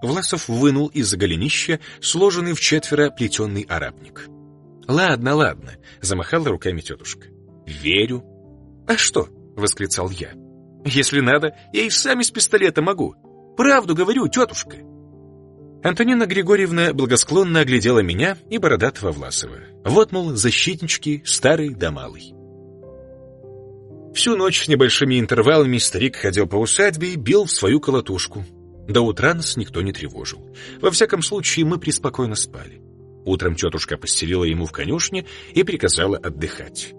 Власов вынул из-за голенища сложенный в четверо плетеный арабник. «Ладно, ладно», — замахала руками тетушка. «Верю». «А что?» — восклицал я. «Если надо, я и сам из пистолета могу. Правду говорю, тетушка». Антонина Григорьевна благосклонно оглядела меня и бородатого Власова. Вот, мол, защитнички, старый да малый. Всю ночь с небольшими интервалами старик ходил по усадьбе и бил в свою колотушку. До утра нас никто не тревожил. Во всяком случае, мы преспокойно спали. Утром тетушка постелила ему в конюшне и приказала отдыхать.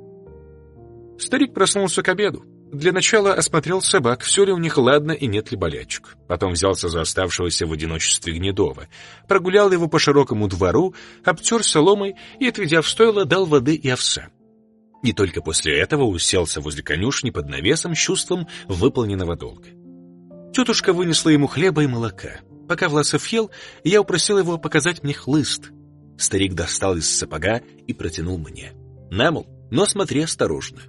Старик проснулся к обеду. Для начала осмотрел собак, все ли у них ладно и нет ли болячек. Потом взялся за оставшегося в одиночестве Гнедова, прогулял его по широкому двору, обтер соломой и, отведя в стойло, дал воды и овса. И только после этого уселся возле конюшни под навесом с чувством выполненного долга. Тетушка вынесла ему хлеба и молока. Пока Власов ел, я упросил его показать мне хлыст. Старик достал из сапога и протянул мне. Намол, но смотри осторожно.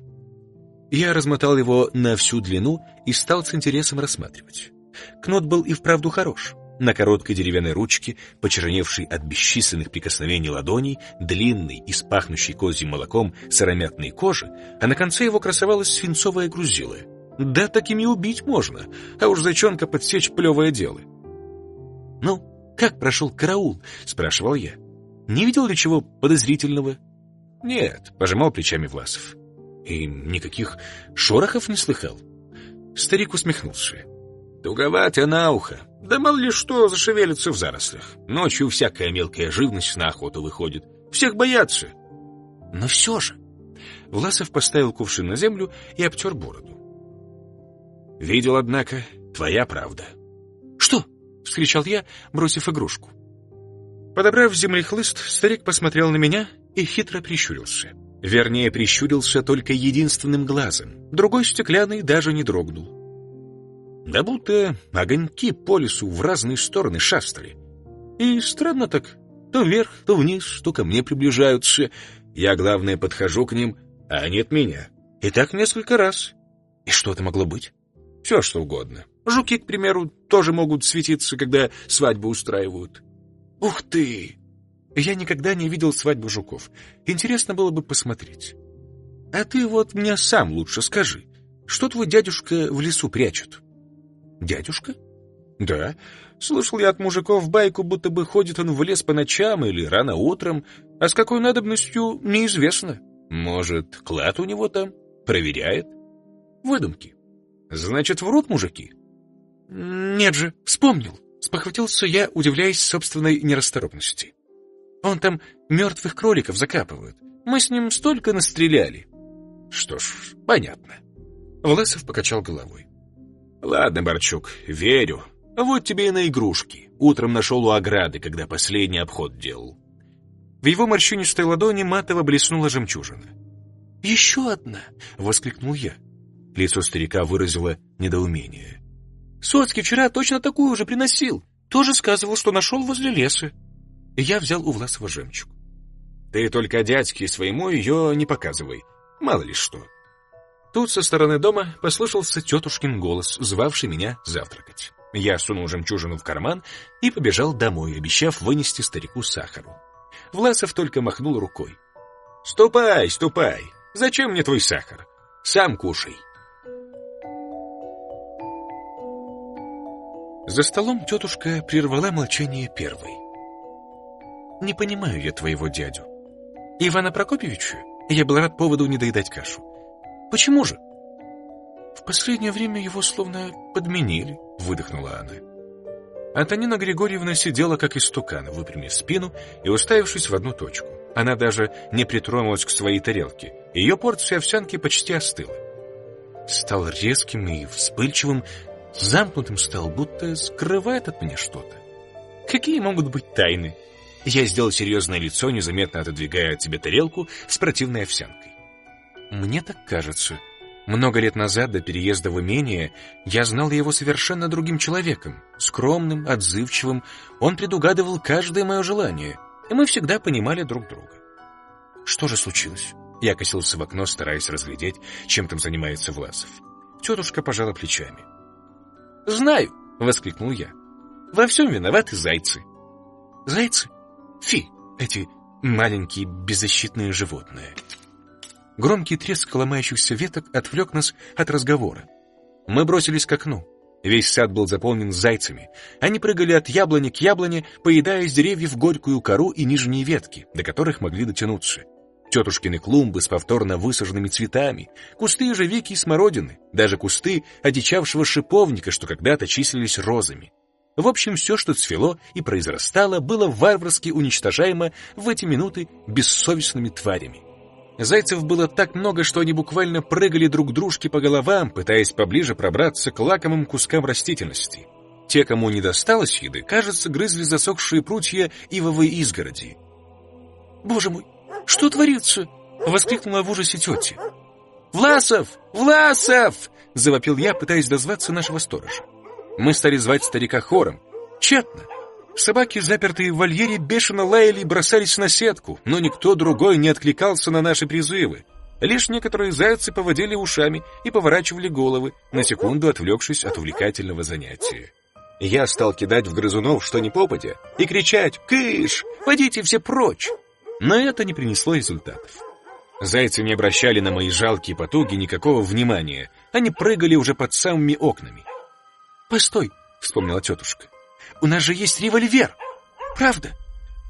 Я размотал его на всю длину и стал с интересом рассматривать. Кнот был и вправду хорош. На короткой деревянной ручке, почерневшей от бесчисленных прикосновений ладоней, длинный и спахнущий козьим молоком сыромятной кожи, а на конце его красовалась свинцовая грузила. Да, такими убить можно, а уж зайчонка подсечь плевое дело. «Ну, как прошел караул?» — спрашивал я. «Не видел ли чего подозрительного?» «Нет», — пожимал плечами Власов. И никаких шорохов не слыхал. Старик усмехнулся. Туговато на ухо. Да мало ли что зашевелится в зарослях. Ночью всякая мелкая живность на охоту выходит. Всех боятся. Но все же... Власов поставил кувшин на землю и обтер бороду. «Видел, однако, твоя правда». «Что?» — вскричал я, бросив игрушку. Подобрав с земли хлыст, старик посмотрел на меня и хитро прищурился. Вернее, прищурился только единственным глазом. Другой стеклянный даже не дрогнул. Да будто огоньки по лесу в разные стороны шастали. И странно так, то вверх, то вниз, то ко мне приближаются. Я, главное, подхожу к ним, а они от меня. И так несколько раз. И что это могло быть? Все, что угодно. Жуки, к примеру, тоже могут светиться, когда свадьбу устраивают. Ух ты! Я никогда не видел свадьбу жуков. Интересно было бы посмотреть. А ты вот мне сам лучше скажи, что твой дядюшка в лесу прячет? Дядюшка? Да. Слышал я от мужиков байку, будто бы ходит он в лес по ночам или рано утром, а с какой надобностью неизвестно. Может, клад у него там? Проверяет? Выдумки. Значит, врут мужики? Нет же, вспомнил. Спохватился я, удивляясь собственной нерасторопности. Он там мертвых кроликов закапывает. Мы с ним столько настреляли. Что ж, понятно. Власов покачал головой. Ладно, Борчук, верю. Вот тебе и на игрушки. Утром нашел у ограды, когда последний обход делал. В его морщинистой ладони матово блеснула жемчужина. «Еще одна!» — воскликнул я. Лицо старика выразило недоумение. «Соцкий вчера точно такую же приносил. Тоже сказывал, что нашел возле леса я взял у Власова жемчуг. Ты только дядьке своему ее не показывай, мало ли что. Тут со стороны дома послышался тетушкин голос, звавший меня завтракать. Я сунул жемчужину в карман и побежал домой, обещав вынести старику сахару. Власов только махнул рукой. «Ступай, ступай! Зачем мне твой сахар? Сам кушай!» За столом тетушка прервала молчание первой. Не понимаю я твоего дядю. Ивана Прокопьевича я был рад поводу не доедать кашу. Почему же? В последнее время его словно подменили, выдохнула она. Антонина Григорьевна сидела как истукан, выпрямив спину и уставившись в одну точку. Она даже не притронулась к своей тарелке. Ее порция овсянки почти остыла. Стал резким и вспыльчивым, замкнутым стал, будто скрывает от меня что-то. Какие могут быть тайны? Я сделал серьезное лицо, незаметно отодвигая от себя тарелку с противной овсянкой. Мне так кажется. Много лет назад, до переезда в имение, я знал его совершенно другим человеком. Скромным, отзывчивым. Он предугадывал каждое мое желание, и мы всегда понимали друг друга. Что же случилось? Я косился в окно, стараясь разглядеть, чем там занимается Власов. Тетушка пожала плечами. «Знаю!» — воскликнул я. «Во всем виноваты зайцы». «Зайцы? Фи, эти маленькие беззащитные животные. Громкий треск ломающихся веток отвлек нас от разговора. Мы бросились к окну. Весь сад был заполнен зайцами. Они прыгали от яблони к яблоне, поедая с деревьев горькую кору и нижние ветки, до которых могли дотянуться. Тетушкины клумбы с повторно высаженными цветами, кусты ежевики и смородины, даже кусты одичавшего шиповника, что когда-то числились розами. В общем, все, что цвело и произрастало, было варварски уничтожаемо в эти минуты бессовестными тварями. Зайцев было так много, что они буквально прыгали друг дружке по головам, пытаясь поближе пробраться к лакомым кускам растительности. Те, кому не досталось еды, кажется, грызли засохшие прутья ивовой изгороди. «Боже мой, что творится?» — воскликнула в ужасе тетя. «Власов! Власов!» — завопил я, пытаясь дозваться нашего сторожа. Мы стали звать старика хором. Тщетно. Собаки, запертые в вольере, бешено лаяли и бросались на сетку, но никто другой не откликался на наши призывы. Лишь некоторые зайцы поводили ушами и поворачивали головы, на секунду отвлекшись от увлекательного занятия. Я стал кидать в грызунов что ни попадя и кричать «Кыш! Пойдите все прочь!» Но это не принесло результатов. Зайцы не обращали на мои жалкие потуги никакого внимания, они прыгали уже под самыми окнами. «Постой!» — вспомнила тетушка. У нас же есть револьвер. Правда?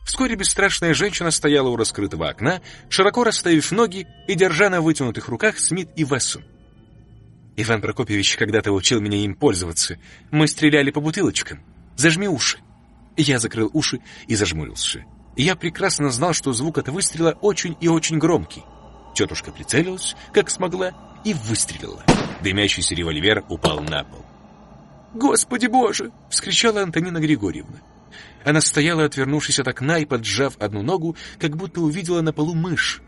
Вскоре бесстрашная женщина стояла у раскрытого окна, широко расставив ноги и держа на вытянутых руках Смит и Вессон. Иван Прокопьевич когда-то учил меня им пользоваться. Мы стреляли по бутылочкам. Зажми уши. Я закрыл уши и зажмурился. Я прекрасно знал, что звук от выстрела очень и очень громкий. Тетушка прицелилась, как смогла, и выстрелила. Дымящийся револьвер упал на пол. «Господи боже!» — вскричала Антонина Григорьевна. Она стояла, отвернувшись от окна и поджав одну ногу, как будто увидела на полу мышь.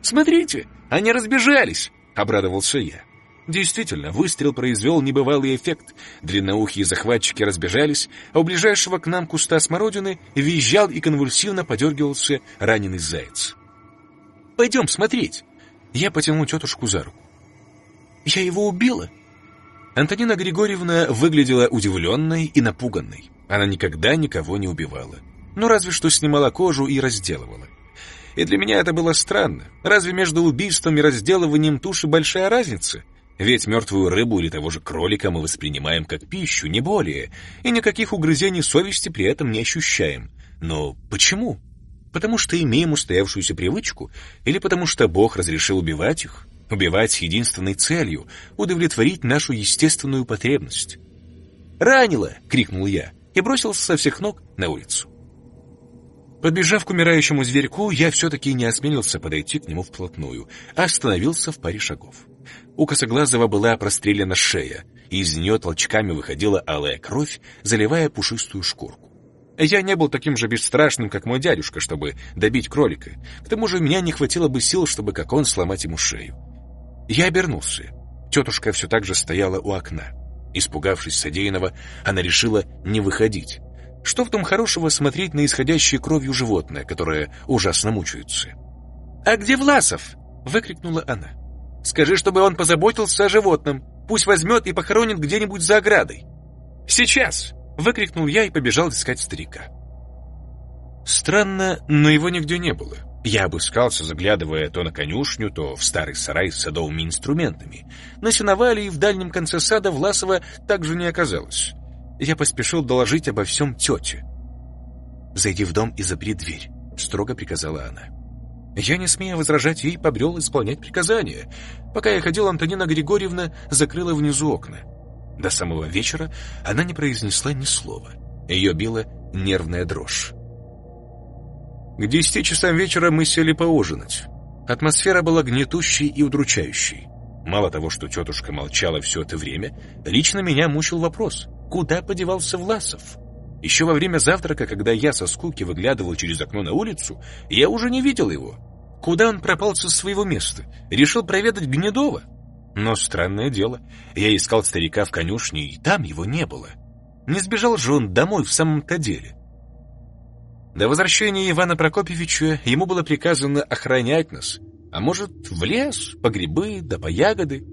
«Смотрите, они разбежались!» — обрадовался я. Действительно, выстрел произвел небывалый эффект. Длинноухие захватчики разбежались, а у ближайшего к нам куста смородины визжал и конвульсивно подергивался раненый заяц. «Пойдем смотреть!» Я потянул тетушку за руку. «Я его убила?» Антонина Григорьевна выглядела удивленной и напуганной. Она никогда никого не убивала. Ну, разве что снимала кожу и разделывала. И для меня это было странно. Разве между убийством и разделыванием туши большая разница? Ведь мертвую рыбу или того же кролика мы воспринимаем как пищу, не более, и никаких угрызений совести при этом не ощущаем. Но почему? Потому что имеем устоявшуюся привычку или потому что Бог разрешил убивать их? убивать с единственной целью — удовлетворить нашу естественную потребность. «Ранило!» — крикнул я и бросился со всех ног на улицу. Подбежав к умирающему зверьку, я все-таки не осмелился подойти к нему вплотную, а остановился в паре шагов. У косоглазого была прострелена шея, и из нее толчками выходила алая кровь, заливая пушистую шкурку. Я не был таким же бесстрашным, как мой дядюшка, чтобы добить кролика. К тому же у меня не хватило бы сил, чтобы как он сломать ему шею. Я обернулся. Тетушка все так же стояла у окна. Испугавшись содеянного, она решила не выходить. Что в том хорошего смотреть на исходящее кровью животное, которое ужасно мучается? «А где Власов?» — выкрикнула она. «Скажи, чтобы он позаботился о животном. Пусть возьмет и похоронит где-нибудь за оградой». «Сейчас!» — выкрикнул я и побежал искать старика. Странно, но его нигде не было. Я обыскался, заглядывая то на конюшню, то в старый сарай с садовыми инструментами. На сеновале и в дальнем конце сада Власова также не оказалось. Я поспешил доложить обо всем тете. «Зайди в дом и запри дверь», — строго приказала она. Я, не смея возражать ей, побрел исполнять приказания. Пока я ходил, Антонина Григорьевна закрыла внизу окна. До самого вечера она не произнесла ни слова. Ее била нервная дрожь. К десяти часам вечера мы сели поужинать. Атмосфера была гнетущей и удручающей. Мало того, что тетушка молчала все это время, лично меня мучил вопрос, куда подевался Власов? Еще во время завтрака, когда я со скуки выглядывал через окно на улицу, я уже не видел его. Куда он пропал со своего места? Решил проведать Гнедова? Но странное дело, я искал старика в конюшне, и там его не было. Не сбежал же он домой в самом-то деле. До возвращения Ивана Прокопьевича ему было приказано охранять нас, а может, в лес, по грибы, да по ягоды.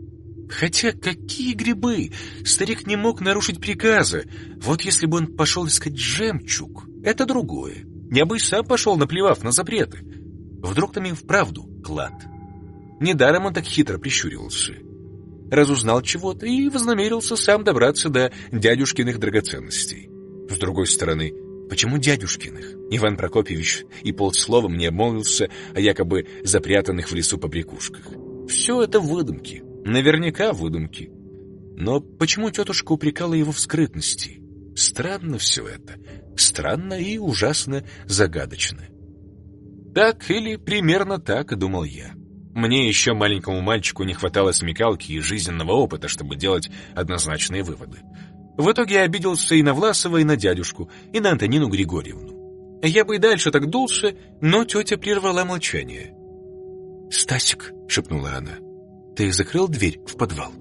Хотя какие грибы? Старик не мог нарушить приказа. Вот если бы он пошел искать жемчуг, это другое. Я бы и сам пошел, наплевав на запреты. Вдруг там и вправду клад. Недаром он так хитро прищуривался. Разузнал чего-то и вознамерился сам добраться до дядюшкиных драгоценностей. С другой стороны, Почему дядюшкиных? Иван Прокопьевич и полсловом не обмолвился о якобы запрятанных в лесу побрякушках. Все это выдумки. Наверняка выдумки. Но почему тетушка упрекала его в скрытности? Странно все это. Странно и ужасно загадочно. Так или примерно так, думал я. Мне еще маленькому мальчику не хватало смекалки и жизненного опыта, чтобы делать однозначные выводы. В итоге я обиделся и на Власова, и на дядюшку, и на Антонину Григорьевну. Я бы и дальше так дулся, но тетя прервала молчание. «Стасик», — шепнула она, — «ты закрыл дверь в подвал?»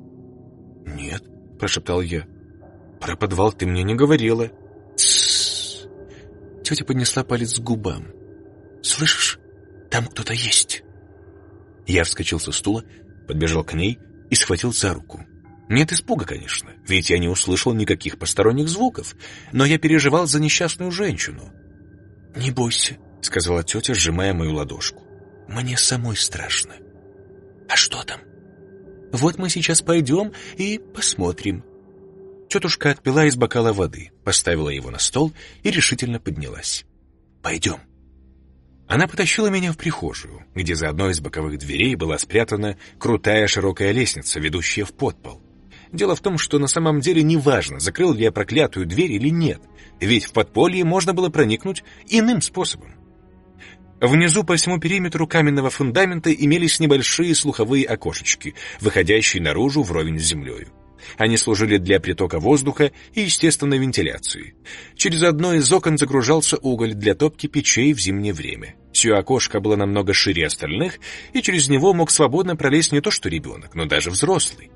«Нет», — прошептал я. «Про подвал ты мне не говорила». «Тссс». Тетя поднесла палец к губам. «Слышишь, там кто-то есть». Я вскочил со стула, подбежал к ней и схватил за руку. Нет испуга, конечно, ведь я не услышал никаких посторонних звуков, но я переживал за несчастную женщину. «Не бойся», — сказала тетя, сжимая мою ладошку. «Мне самой страшно». «А что там?» «Вот мы сейчас пойдем и посмотрим». Тетушка отпила из бокала воды, поставила его на стол и решительно поднялась. «Пойдем». Она потащила меня в прихожую, где за одной из боковых дверей была спрятана крутая широкая лестница, ведущая в подпол. Дело в том, что на самом деле неважно, закрыл ли я проклятую дверь или нет, ведь в подполье можно было проникнуть иным способом. Внизу по всему периметру каменного фундамента имелись небольшие слуховые окошечки, выходящие наружу вровень с землей. Они служили для притока воздуха и естественной вентиляции. Через одно из окон загружался уголь для топки печей в зимнее время. Все окошко было намного шире остальных, и через него мог свободно пролезть не то что ребенок, но даже взрослый.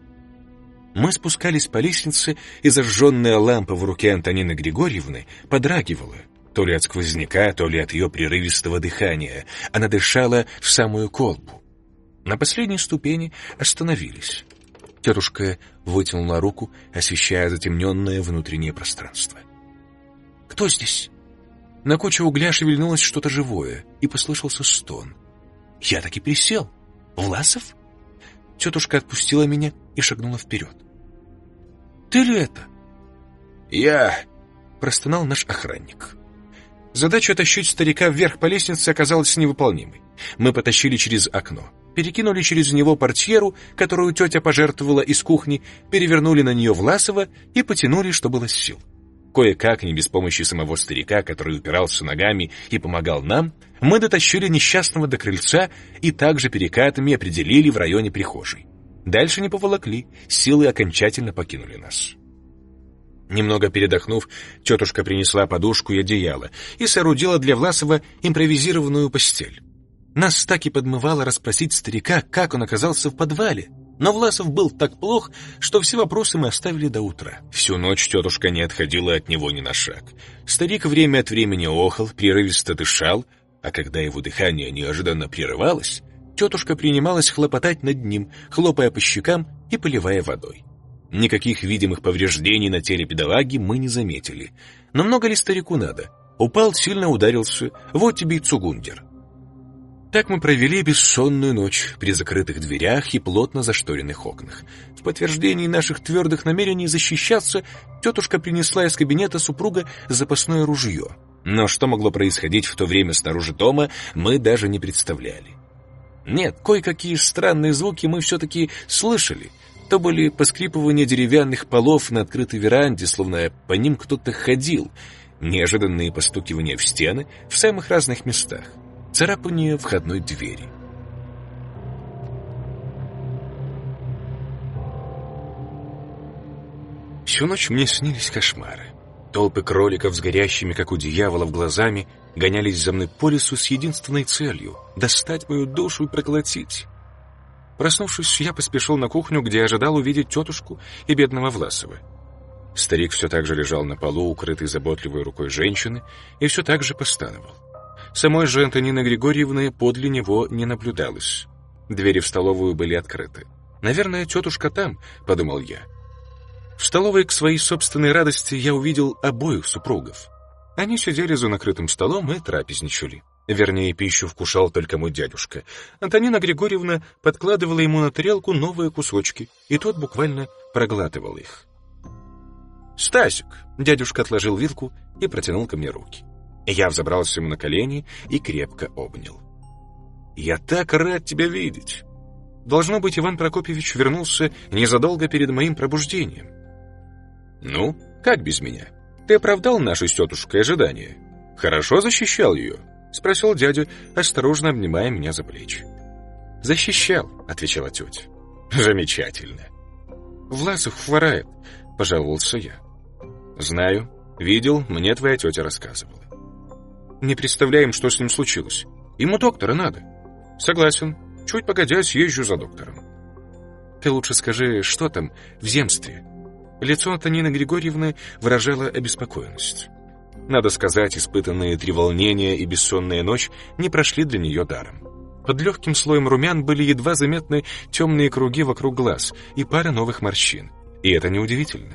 Мы спускались по лестнице, и зажженная лампа в руке Антонины Григорьевны подрагивала, то ли от сквозняка, то ли от ее прерывистого дыхания. Она дышала в самую колбу. На последней ступени остановились. Тетушка вытянула руку, освещая затемненное внутреннее пространство. «Кто здесь?» На куче угля шевельнулось что-то живое, и послышался стон. Я таки присел. «Власов?» Тетушка отпустила меня и шагнула вперед. «Ты ли это?» «Я...» — простонал наш охранник. Задача тащить старика вверх по лестнице оказалась невыполнимой. Мы потащили через окно перекинули через него портьеру, которую тетя пожертвовала из кухни, перевернули на нее Власова и потянули, что было сил. Кое-как, не без помощи самого старика, который упирался ногами и помогал нам, мы дотащили несчастного до крыльца и также перекатами определили в районе прихожей. Дальше не поволокли, силы окончательно покинули нас. Немного передохнув, тетушка принесла подушку и одеяло и соорудила для Власова импровизированную постель. Нас так и подмывало расспросить старика, как он оказался в подвале. Но Власов был так плох, что все вопросы мы оставили до утра. Всю ночь тетушка не отходила от него ни на шаг. Старик время от времени охал, прерывисто дышал, а когда его дыхание неожиданно прерывалось, тетушка принималась хлопотать над ним, хлопая по щекам и поливая водой. Никаких видимых повреждений на теле педагоги мы не заметили. Но много ли старику надо? Упал, сильно ударился, вот тебе и цугундер. Так мы провели бессонную ночь при закрытых дверях и плотно зашторенных окнах. В подтверждении наших твердых намерений защищаться, тетушка принесла из кабинета супруга запасное ружье. Но что могло происходить в то время снаружи дома, мы даже не представляли. Нет, кое-какие странные звуки мы все-таки слышали. То были поскрипывания деревянных полов на открытой веранде, словно по ним кто-то ходил, неожиданные постукивания в стены в самых разных местах царапание входной двери. Всю ночь мне снились кошмары. Толпы кроликов с горящими, как у дьяволов, глазами гонялись за мной по лесу с единственной целью — достать мою душу и проглотить. Проснувшись, я поспешил на кухню, где ожидал увидеть тетушку и бедного Власова. Старик все так же лежал на полу, укрытый заботливой рукой женщины, и все так же постановал. Самой же Антонины Григорьевны подле него не наблюдалось. Двери в столовую были открыты. «Наверное, тетушка там», — подумал я. В столовой к своей собственной радости я увидел обоих супругов. Они сидели за накрытым столом и трапезничали. Вернее, пищу вкушал только мой дядюшка. Антонина Григорьевна подкладывала ему на тарелку новые кусочки, и тот буквально проглатывал их. «Стасик!» — дядюшка отложил вилку и протянул ко мне руки. Я взобрался ему на колени и крепко обнял. «Я так рад тебя видеть!» Должно быть, Иван Прокопьевич вернулся незадолго перед моим пробуждением. «Ну, как без меня?» Ты оправдал нашу с тетушкой ожидания? Хорошо защищал ее?» — спросил дядя, осторожно обнимая меня за плечи. «Защищал», — отвечала тетя. «Замечательно». «Власов хворает», — пожаловался я. «Знаю. Видел, мне твоя тетя рассказывала». «Не представляем, что с ним случилось. Ему доктора надо». «Согласен. Чуть погодя съезжу за доктором». «Ты лучше скажи, что там в земстве?» Лицо Антонины Григорьевны выражало обеспокоенность. Надо сказать, испытанные три волнения и бессонная ночь не прошли для нее даром. Под легким слоем румян были едва заметны темные круги вокруг глаз и пара новых морщин. И это неудивительно.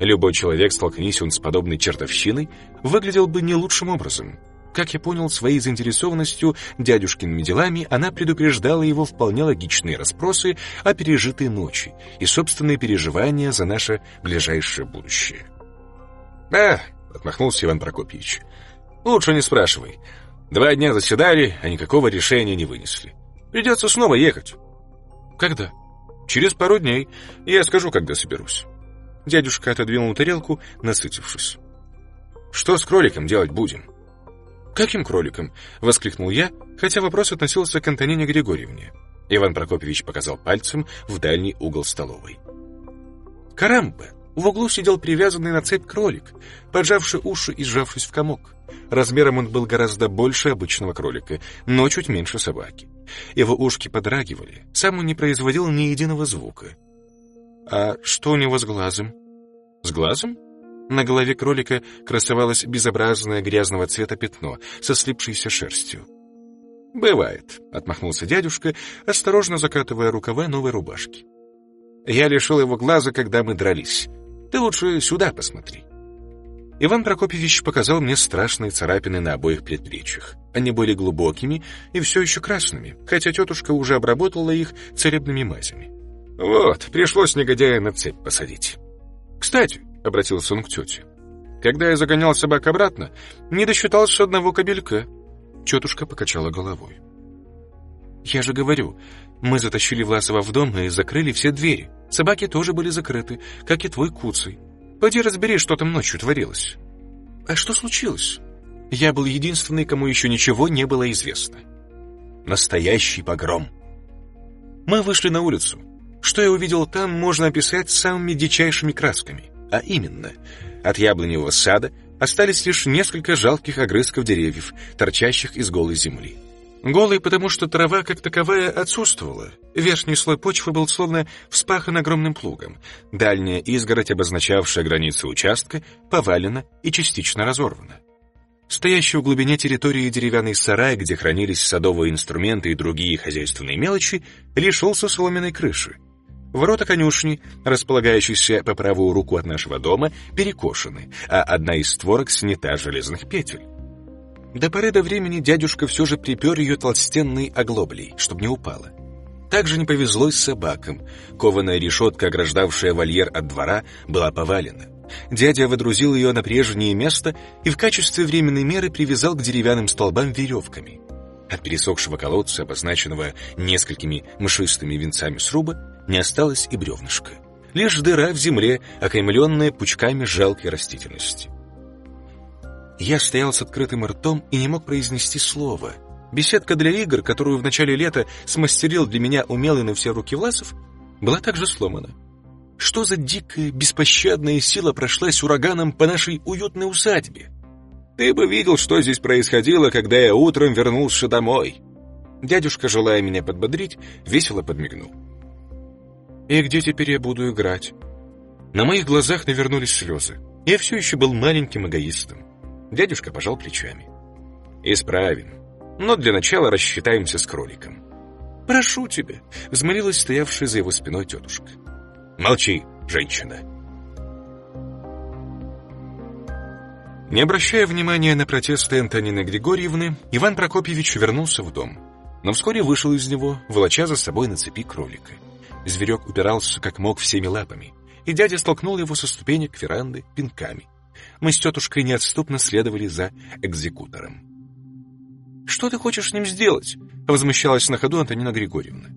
Любой человек, столкнись он с подобной чертовщиной, выглядел бы не лучшим образом. Как я понял, своей заинтересованностью дядюшкиными делами она предупреждала его вполне логичные расспросы о пережитой ночи и собственные переживания за наше ближайшее будущее. «Да», — отмахнулся Иван Прокопьевич, — «лучше не спрашивай. Два дня заседали, а никакого решения не вынесли. Придется снова ехать». «Когда?» «Через пару дней. Я скажу, когда соберусь». Дядюшка отодвинул тарелку, насытившись. «Что с кроликом делать будем?» «Каким кроликом?» — воскликнул я, хотя вопрос относился к Антонине Григорьевне. Иван Прокопьевич показал пальцем в дальний угол столовой. «Карамба!» В углу сидел привязанный на цепь кролик, поджавший уши и сжавшись в комок. Размером он был гораздо больше обычного кролика, но чуть меньше собаки. Его ушки подрагивали, сам он не производил ни единого звука. «А что у него с глазом?» «С глазом?» На голове кролика красовалось безобразное грязного цвета пятно со слипшейся шерстью. «Бывает», — отмахнулся дядюшка, осторожно закатывая рукава новой рубашки. «Я лишил его глаза, когда мы дрались. Ты лучше сюда посмотри». Иван Прокопьевич показал мне страшные царапины на обоих предплечьях. Они были глубокими и все еще красными, хотя тетушка уже обработала их целебными мазями. «Вот, пришлось негодяя на цепь посадить. Кстати, — обратился он к тете. «Когда я загонял собак обратно, не досчитался одного кобелька». Тетушка покачала головой. «Я же говорю, мы затащили Власова в дом и закрыли все двери. Собаки тоже были закрыты, как и твой куцый. Пойди разбери, что там ночью творилось». «А что случилось?» Я был единственный, кому еще ничего не было известно. Настоящий погром. Мы вышли на улицу. Что я увидел там, можно описать самыми дичайшими красками. А именно, от яблоневого сада остались лишь несколько жалких огрызков деревьев, торчащих из голой земли. Голый, потому что трава как таковая отсутствовала. Верхний слой почвы был словно вспахан огромным плугом. Дальняя изгородь, обозначавшая границы участка, повалена и частично разорвана. Стоящий в глубине территории деревянный сарай, где хранились садовые инструменты и другие хозяйственные мелочи, лишился соломенной крыши. Ворота конюшни, располагающиеся по правую руку от нашего дома, перекошены, а одна из створок снята железных петель. До поры до времени дядюшка все же припер ее толстенной оглоблей, чтобы не упала. Также не повезло и с собакам. Кованая решетка, ограждавшая вольер от двора, была повалена. Дядя выдрузил ее на прежнее место и в качестве временной меры привязал к деревянным столбам веревками. От пересохшего колодца, обозначенного несколькими мшистыми венцами сруба, не осталось и бревнышка. Лишь дыра в земле, окаймленная пучками жалкой растительности. Я стоял с открытым ртом и не мог произнести слова. Беседка для игр, которую в начале лета смастерил для меня умелый на все руки Власов, была также сломана. Что за дикая, беспощадная сила прошлась ураганом по нашей уютной усадьбе? Ты бы видел, что здесь происходило, когда я утром вернулся домой. Дядюшка, желая меня подбодрить, весело подмигнул. И где теперь я буду играть? На моих глазах навернулись слезы. Я все еще был маленьким эгоистом. Дядюшка пожал плечами. Исправим. Но для начала рассчитаемся с кроликом. Прошу тебя, взмолилась стоявшая за его спиной тетушка. Молчи, женщина. Не обращая внимания на протесты Антонины Григорьевны, Иван Прокопьевич вернулся в дом, но вскоре вышел из него, волоча за собой на цепи кролика. Зверек упирался как мог всеми лапами, и дядя столкнул его со ступенек веранды пинками. Мы с тетушкой неотступно следовали за экзекутором. «Что ты хочешь с ним сделать?» — возмущалась на ходу Антонина Григорьевна.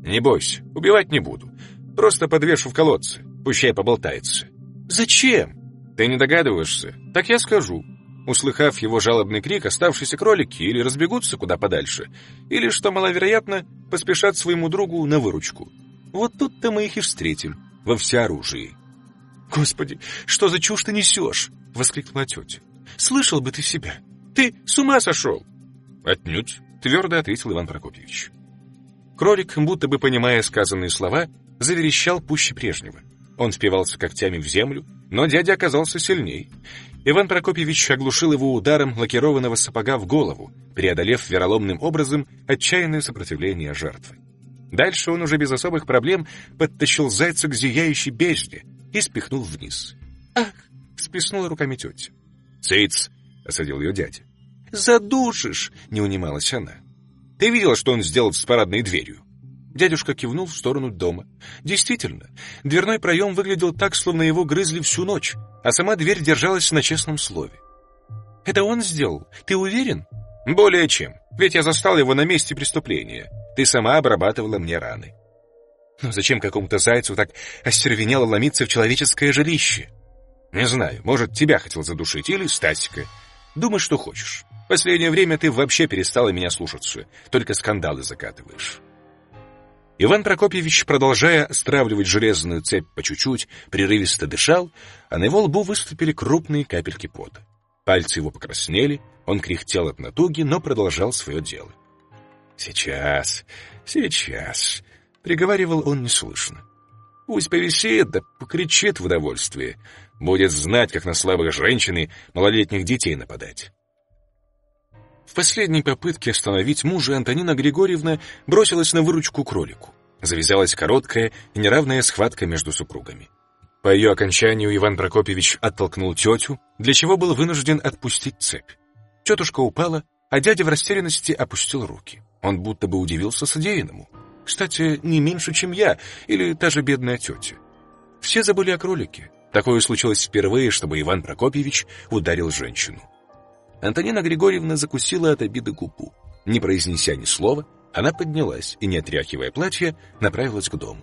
«Не бойся, убивать не буду. Просто подвешу в колодце, пущай поболтается». «Зачем?» Ты не догадываешься? Так я скажу. Услыхав его жалобный крик, оставшиеся кролики или разбегутся куда подальше, или, что маловероятно, поспешат своему другу на выручку. Вот тут-то мы их и встретим, во всеоружии. «Господи, что за чушь ты несешь?» — воскликнула тетя. «Слышал бы ты себя! Ты с ума сошел!» «Отнюдь!» — твердо ответил Иван Прокопьевич. Кролик, будто бы понимая сказанные слова, заверещал пуще прежнего. Он впивался когтями в землю, но дядя оказался сильней. Иван Прокопьевич оглушил его ударом лакированного сапога в голову, преодолев вероломным образом отчаянное сопротивление жертвы. Дальше он уже без особых проблем подтащил зайца к зияющей бездне и спихнул вниз. «Ах!» — сплеснула руками тетя. «Цейц!» — осадил ее дядя. «Задушишь!» — не унималась она. «Ты видела, что он сделал с парадной дверью?» Дядюшка кивнул в сторону дома. Действительно, дверной проем выглядел так, словно его грызли всю ночь, а сама дверь держалась на честном слове. «Это он сделал? Ты уверен?» «Более чем. Ведь я застал его на месте преступления. Ты сама обрабатывала мне раны». «Но зачем какому-то зайцу так остервенело ломиться в человеческое жилище?» «Не знаю. Может, тебя хотел задушить или Стасика. Думай, что хочешь. Последнее время ты вообще перестала меня слушаться. Только скандалы закатываешь». Иван Прокопьевич, продолжая стравливать железную цепь по чуть-чуть, прерывисто дышал, а на его лбу выступили крупные капельки пота. Пальцы его покраснели, он кряхтел от натуги, но продолжал свое дело. «Сейчас, сейчас», — приговаривал он неслышно. «Пусть повисит, да покричит в удовольствие. Будет знать, как на слабых женщин и малолетних детей нападать». В последней попытке остановить мужа Антонина Григорьевна бросилась на выручку кролику. Завязалась короткая и неравная схватка между супругами. По ее окончанию Иван Прокопьевич оттолкнул тетю, для чего был вынужден отпустить цепь. Тетушка упала, а дядя в растерянности опустил руки. Он будто бы удивился содеянному. Кстати, не меньше, чем я, или та же бедная тетя. Все забыли о кролике. Такое случилось впервые, чтобы Иван Прокопьевич ударил женщину. Антонина Григорьевна закусила от обиды губу. Не произнеся ни слова, она поднялась и, не отряхивая платье, направилась к дому.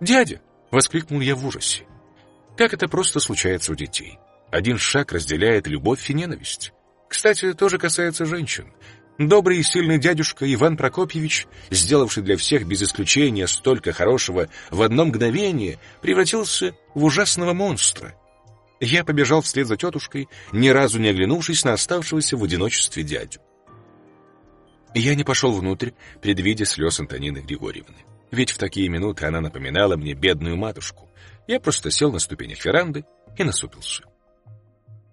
«Дядя!» — воскликнул я в ужасе. «Как это просто случается у детей? Один шаг разделяет любовь и ненависть. Кстати, тоже касается женщин. Добрый и сильный дядюшка Иван Прокопьевич, сделавший для всех без исключения столько хорошего в одно мгновение, превратился в ужасного монстра, я побежал вслед за тетушкой, ни разу не оглянувшись на оставшегося в одиночестве дядю. Я не пошел внутрь, предвидя слез Антонины Григорьевны. Ведь в такие минуты она напоминала мне бедную матушку. Я просто сел на ступенях веранды и насупился.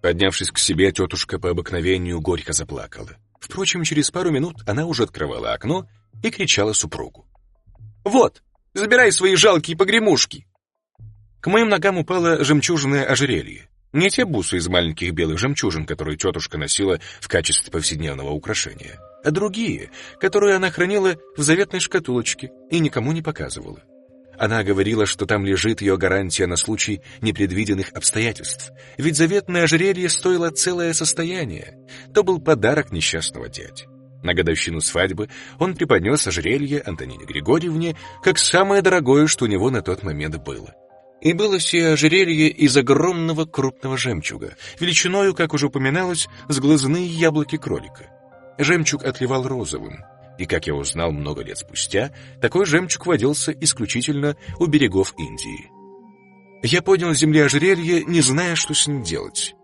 Поднявшись к себе, тетушка по обыкновению горько заплакала. Впрочем, через пару минут она уже открывала окно и кричала супругу. «Вот, забирай свои жалкие погремушки!» К моим ногам упало жемчужное ожерелье. Не те бусы из маленьких белых жемчужин, которые тетушка носила в качестве повседневного украшения, а другие, которые она хранила в заветной шкатулочке и никому не показывала. Она говорила, что там лежит ее гарантия на случай непредвиденных обстоятельств, ведь заветное ожерелье стоило целое состояние. То был подарок несчастного дяди. На годовщину свадьбы он преподнес ожерелье Антонине Григорьевне как самое дорогое, что у него на тот момент было. И было сие ожерелье из огромного крупного жемчуга, величиною, как уже упоминалось, с глазные яблоки кролика. Жемчуг отливал розовым, и, как я узнал много лет спустя, такой жемчуг водился исключительно у берегов Индии. Я поднял с земли ожерелье, не зная, что с ним делать.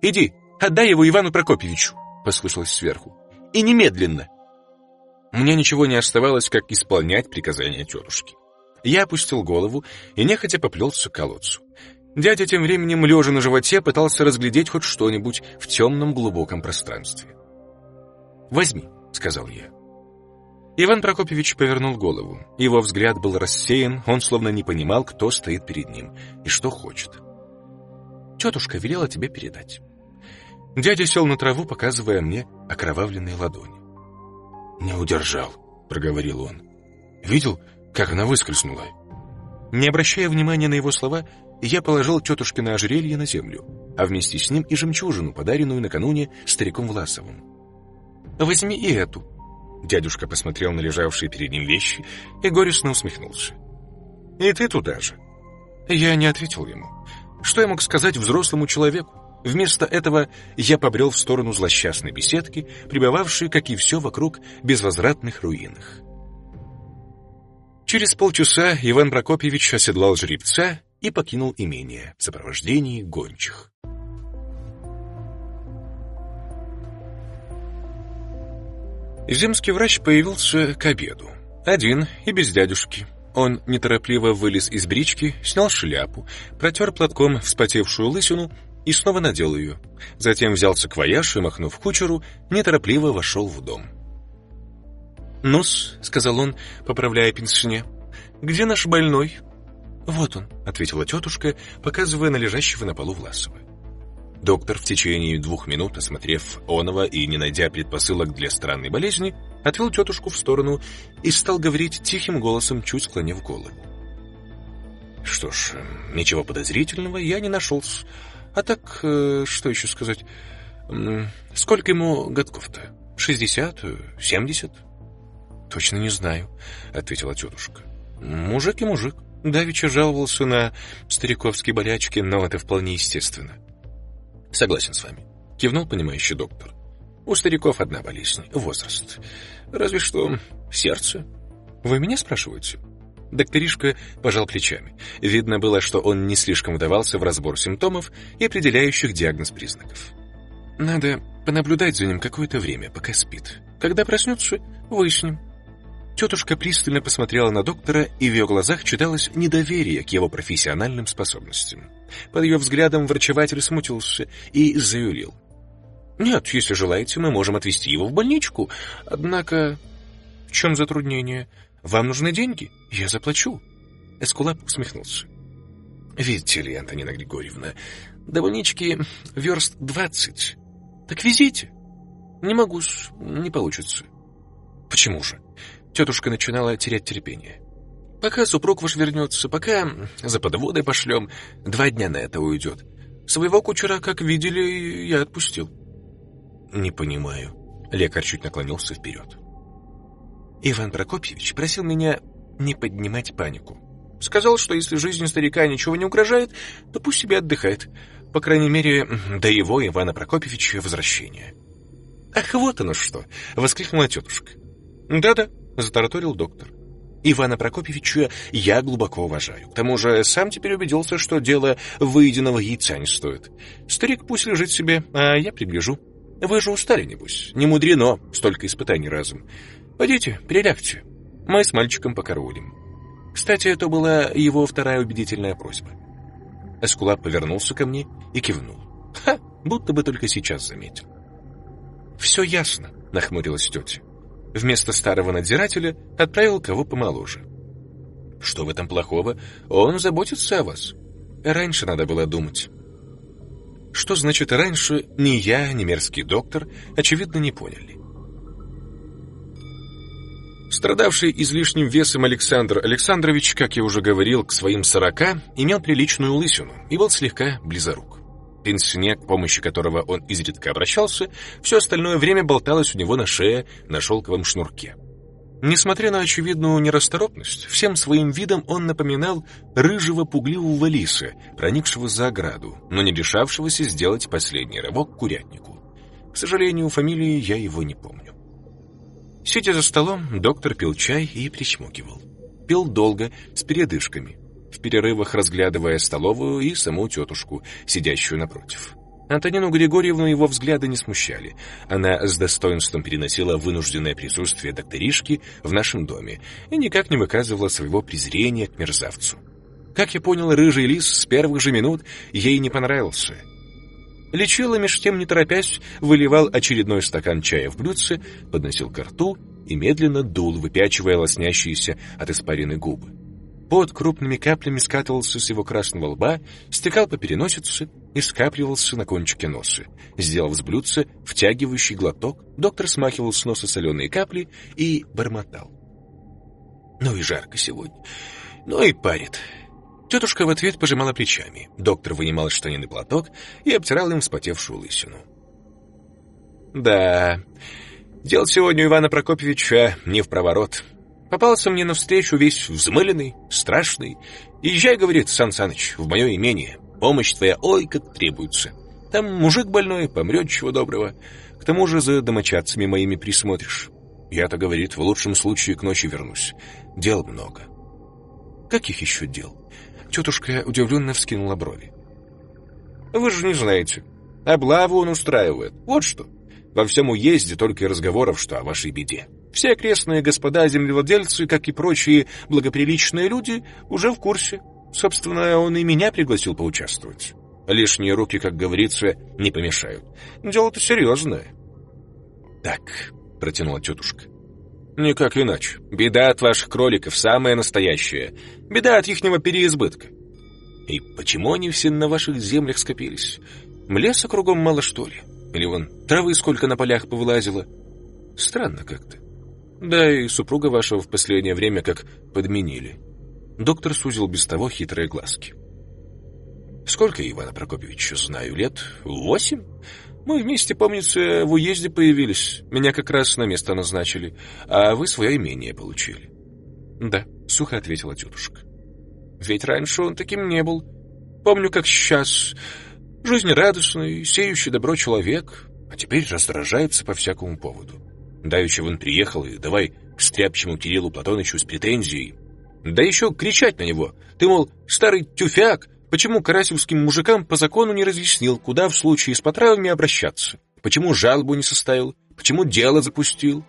«Иди, отдай его Ивану Прокопьевичу», — послышалось сверху. «И немедленно». Мне ничего не оставалось, как исполнять приказания тетушки. Я опустил голову и нехотя поплелся к колодцу. Дядя тем временем, лежа на животе, пытался разглядеть хоть что-нибудь в темном глубоком пространстве. «Возьми», — сказал я. Иван Прокопьевич повернул голову. Его взгляд был рассеян, он словно не понимал, кто стоит перед ним и что хочет. «Тетушка велела тебе передать». Дядя сел на траву, показывая мне окровавленные ладони. «Не удержал», — проговорил он. «Видел, как она выскользнула. Не обращая внимания на его слова, я положил тетушкино ожерелье на землю, а вместе с ним и жемчужину, подаренную накануне стариком Власовым. «Возьми и эту». Дядюшка посмотрел на лежавшие перед ним вещи и горестно усмехнулся. «И ты туда же». Я не ответил ему. Что я мог сказать взрослому человеку? Вместо этого я побрел в сторону злосчастной беседки, пребывавшей, как и все вокруг, безвозвратных руинах. Через полчаса Иван Прокопьевич оседлал жеребца и покинул имение в сопровождении гончих. Земский врач появился к обеду. Один и без дядюшки. Он неторопливо вылез из брички, снял шляпу, протер платком вспотевшую лысину и снова надел ее. Затем взялся к вояж и, махнув кучеру, неторопливо вошел в дом. «Ну-с», — сказал он, поправляя пенсне, — «где наш больной?» «Вот он», — ответила тетушка, показывая на лежащего на полу Власова. Доктор в течение двух минут, осмотрев Онова и не найдя предпосылок для странной болезни, отвел тетушку в сторону и стал говорить тихим голосом, чуть склонив голову. Что ж, ничего подозрительного я не нашел. А так, э, что еще сказать? Сколько ему годков-то? Шестьдесят? Семьдесят? Точно не знаю, ответила тетушка. Мужик и мужик. Давича жаловался на стариковские болячки, но это вполне естественно. Согласен с вами. Кивнул понимающий доктор. У стариков одна болезнь — возраст. Разве что сердце. Вы меня спрашиваете? Докторишка пожал плечами. Видно было, что он не слишком вдавался в разбор симптомов и определяющих диагноз признаков. Надо понаблюдать за ним какое-то время, пока спит. Когда проснется, выясним. Тетушка пристально посмотрела на доктора, и в ее глазах читалось недоверие к его профессиональным способностям. Под ее взглядом врачеватель смутился и заявил. «Нет, если желаете, мы можем отвезти его в больничку. Однако...» «В чем затруднение? Вам нужны деньги? Я заплачу». Эскулап усмехнулся. «Видите ли, Антонина Григорьевна, до больнички верст двадцать. Так везите». «Не могу, не получится». «Почему же?» Тетушка начинала терять терпение. «Пока супруг ваш вернется, пока за подводой пошлем, два дня на это уйдет. Своего кучера, как видели, я отпустил». «Не понимаю». Лекарь чуть наклонился вперед. Иван Прокопьевич просил меня не поднимать панику. Сказал, что если жизни старика ничего не угрожает, то пусть себе отдыхает. По крайней мере, до его, Ивана Прокопьевича, возвращения. «Ах, вот оно что!» — воскликнула тетушка. «Да-да», — затараторил доктор. Ивана Прокопьевича я глубоко уважаю. К тому же сам теперь убедился, что дело выеденного яйца не стоит. Старик пусть лежит себе, а я пригляжу. Вы же устали, небось. Не мудрено, столько испытаний разом. Пойдите, перелягте. Мы с мальчиком покоролим. Кстати, это была его вторая убедительная просьба. Эскулап повернулся ко мне и кивнул. Ха, будто бы только сейчас заметил. «Все ясно», — нахмурилась тетя вместо старого надзирателя отправил кого помоложе. Что в этом плохого? Он заботится о вас. Раньше надо было думать. Что значит раньше, ни я, ни мерзкий доктор, очевидно, не поняли. Страдавший излишним весом Александр Александрович, как я уже говорил, к своим сорока имел приличную лысину и был слегка близорук пенсне, к помощи которого он изредка обращался, все остальное время болталось у него на шее на шелковом шнурке. Несмотря на очевидную нерасторопность, всем своим видом он напоминал рыжего пугливого лиса, проникшего за ограду, но не решавшегося сделать последний рывок к курятнику. К сожалению, фамилии я его не помню. Сидя за столом, доктор пил чай и причмокивал. Пил долго, с передышками, в перерывах разглядывая столовую и саму тетушку, сидящую напротив. Антонину Григорьевну его взгляды не смущали. Она с достоинством переносила вынужденное присутствие докторишки в нашем доме и никак не выказывала своего презрения к мерзавцу. Как я понял, рыжий лис с первых же минут ей не понравился. Лечила меж тем, не торопясь, выливал очередной стакан чая в блюдце, подносил ко рту и медленно дул, выпячивая лоснящиеся от испарины губы. Под крупными каплями скатывался с его красного лба, стекал по переносице и скапливался на кончике носа. Сделав с блюдца втягивающий глоток, доктор смахивал с носа соленые капли и бормотал. «Ну и жарко сегодня. Ну и парит». Тетушка в ответ пожимала плечами. Доктор вынимал штанины платок и обтирал им вспотевшую лысину. «Да, дел сегодня у Ивана Прокопьевича не в проворот», Попался мне навстречу весь взмыленный, страшный. «Езжай, — говорит Сан Саныч, — в мое имение. Помощь твоя, ой, как требуется. Там мужик больной, помрет чего доброго. К тому же за домочадцами моими присмотришь. Я-то, говорит, в лучшем случае к ночи вернусь. Дел много. Каких еще дел? Тетушка удивленно вскинула брови. Вы же не знаете. Облаву он устраивает. Вот что. Во всем уезде только и разговоров, что о вашей беде. Все окрестные господа землевладельцы, как и прочие благоприличные люди, уже в курсе. Собственно, он и меня пригласил поучаствовать. Лишние руки, как говорится, не помешают. Дело-то серьезное. Так, протянула тетушка. Никак иначе. Беда от ваших кроликов самая настоящая. Беда от ихнего переизбытка. И почему они все на ваших землях скопились? Леса кругом мало, что ли? Или вон травы сколько на полях повылазило? Странно как-то. Да и супруга вашего в последнее время как подменили. Доктор сузил без того хитрые глазки. Сколько Ивана Прокопьевича знаю? Лет восемь? Мы вместе, помнится, в уезде появились. Меня как раз на место назначили, а вы свое имение получили. Да, сухо ответила тетушка. Ведь раньше он таким не был. Помню, как сейчас. Жизнерадостный, сеющий добро человек, а теперь раздражается по всякому поводу. Давеча он приехал и давай к стряпчему Кириллу Платонычу с претензией. Да еще кричать на него. Ты, мол, старый тюфяк, почему карасевским мужикам по закону не разъяснил, куда в случае с потравами обращаться? Почему жалобу не составил? Почему дело запустил?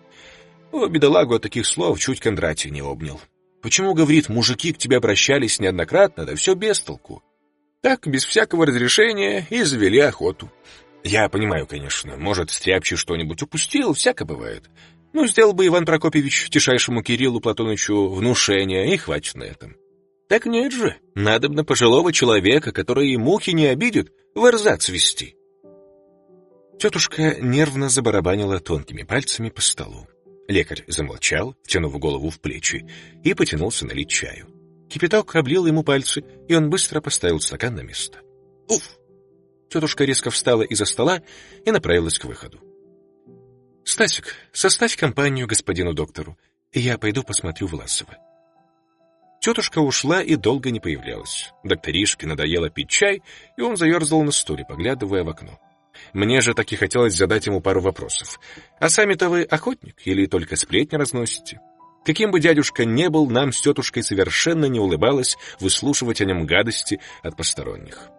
О, бедолагу от таких слов чуть Кондратий не обнял. Почему, говорит, мужики к тебе обращались неоднократно, да все без толку? Так, без всякого разрешения, и завели охоту. Я понимаю, конечно, может, Стряпчий что-нибудь упустил, всяко бывает. Ну, сделал бы Иван Прокопьевич тишайшему Кириллу Платонычу внушение, и хватит на этом. Так нет же, надобно пожилого человека, который и мухи не обидит, в эрзац вести. Тетушка нервно забарабанила тонкими пальцами по столу. Лекарь замолчал, втянув голову в плечи, и потянулся налить чаю. Кипяток облил ему пальцы, и он быстро поставил стакан на место. «Уф!» Тетушка резко встала из-за стола и направилась к выходу. «Стасик, составь компанию господину доктору, я пойду посмотрю Власова». Тетушка ушла и долго не появлялась. Докторишке надоело пить чай, и он заерзал на стуле, поглядывая в окно. Мне же так и хотелось задать ему пару вопросов. А сами-то вы охотник или только сплетни разносите? Каким бы дядюшка не был, нам с тетушкой совершенно не улыбалось выслушивать о нем гадости от посторонних.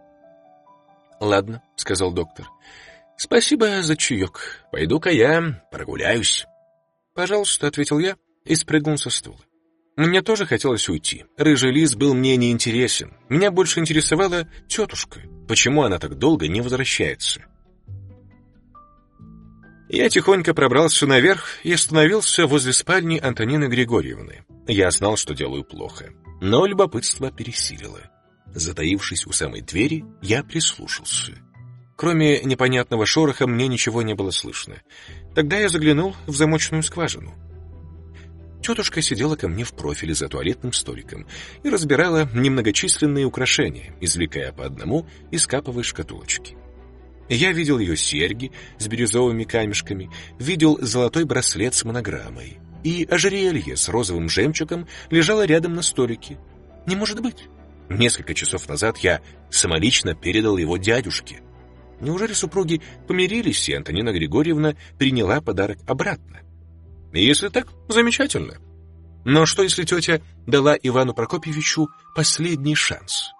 «Ладно», — сказал доктор. «Спасибо за чаек. Пойду-ка я прогуляюсь». «Пожалуйста», — ответил я и спрыгнул со стула. Мне тоже хотелось уйти. Рыжий лис был мне неинтересен. Меня больше интересовала тетушка. Почему она так долго не возвращается? Я тихонько пробрался наверх и остановился возле спальни Антонины Григорьевны. Я знал, что делаю плохо, но любопытство пересилило. Затаившись у самой двери, я прислушался. Кроме непонятного шороха мне ничего не было слышно. Тогда я заглянул в замочную скважину. Тетушка сидела ко мне в профиле за туалетным столиком и разбирала немногочисленные украшения, извлекая по одному из каповой шкатулочки. Я видел ее серьги с бирюзовыми камешками, видел золотой браслет с монограммой. И ожерелье с розовым жемчугом лежало рядом на столике. Не может быть. Несколько часов назад я самолично передал его дядюшке. Неужели супруги помирились, и Антонина Григорьевна приняла подарок обратно? Если так, замечательно. Но что, если тетя дала Ивану Прокопьевичу последний шанс?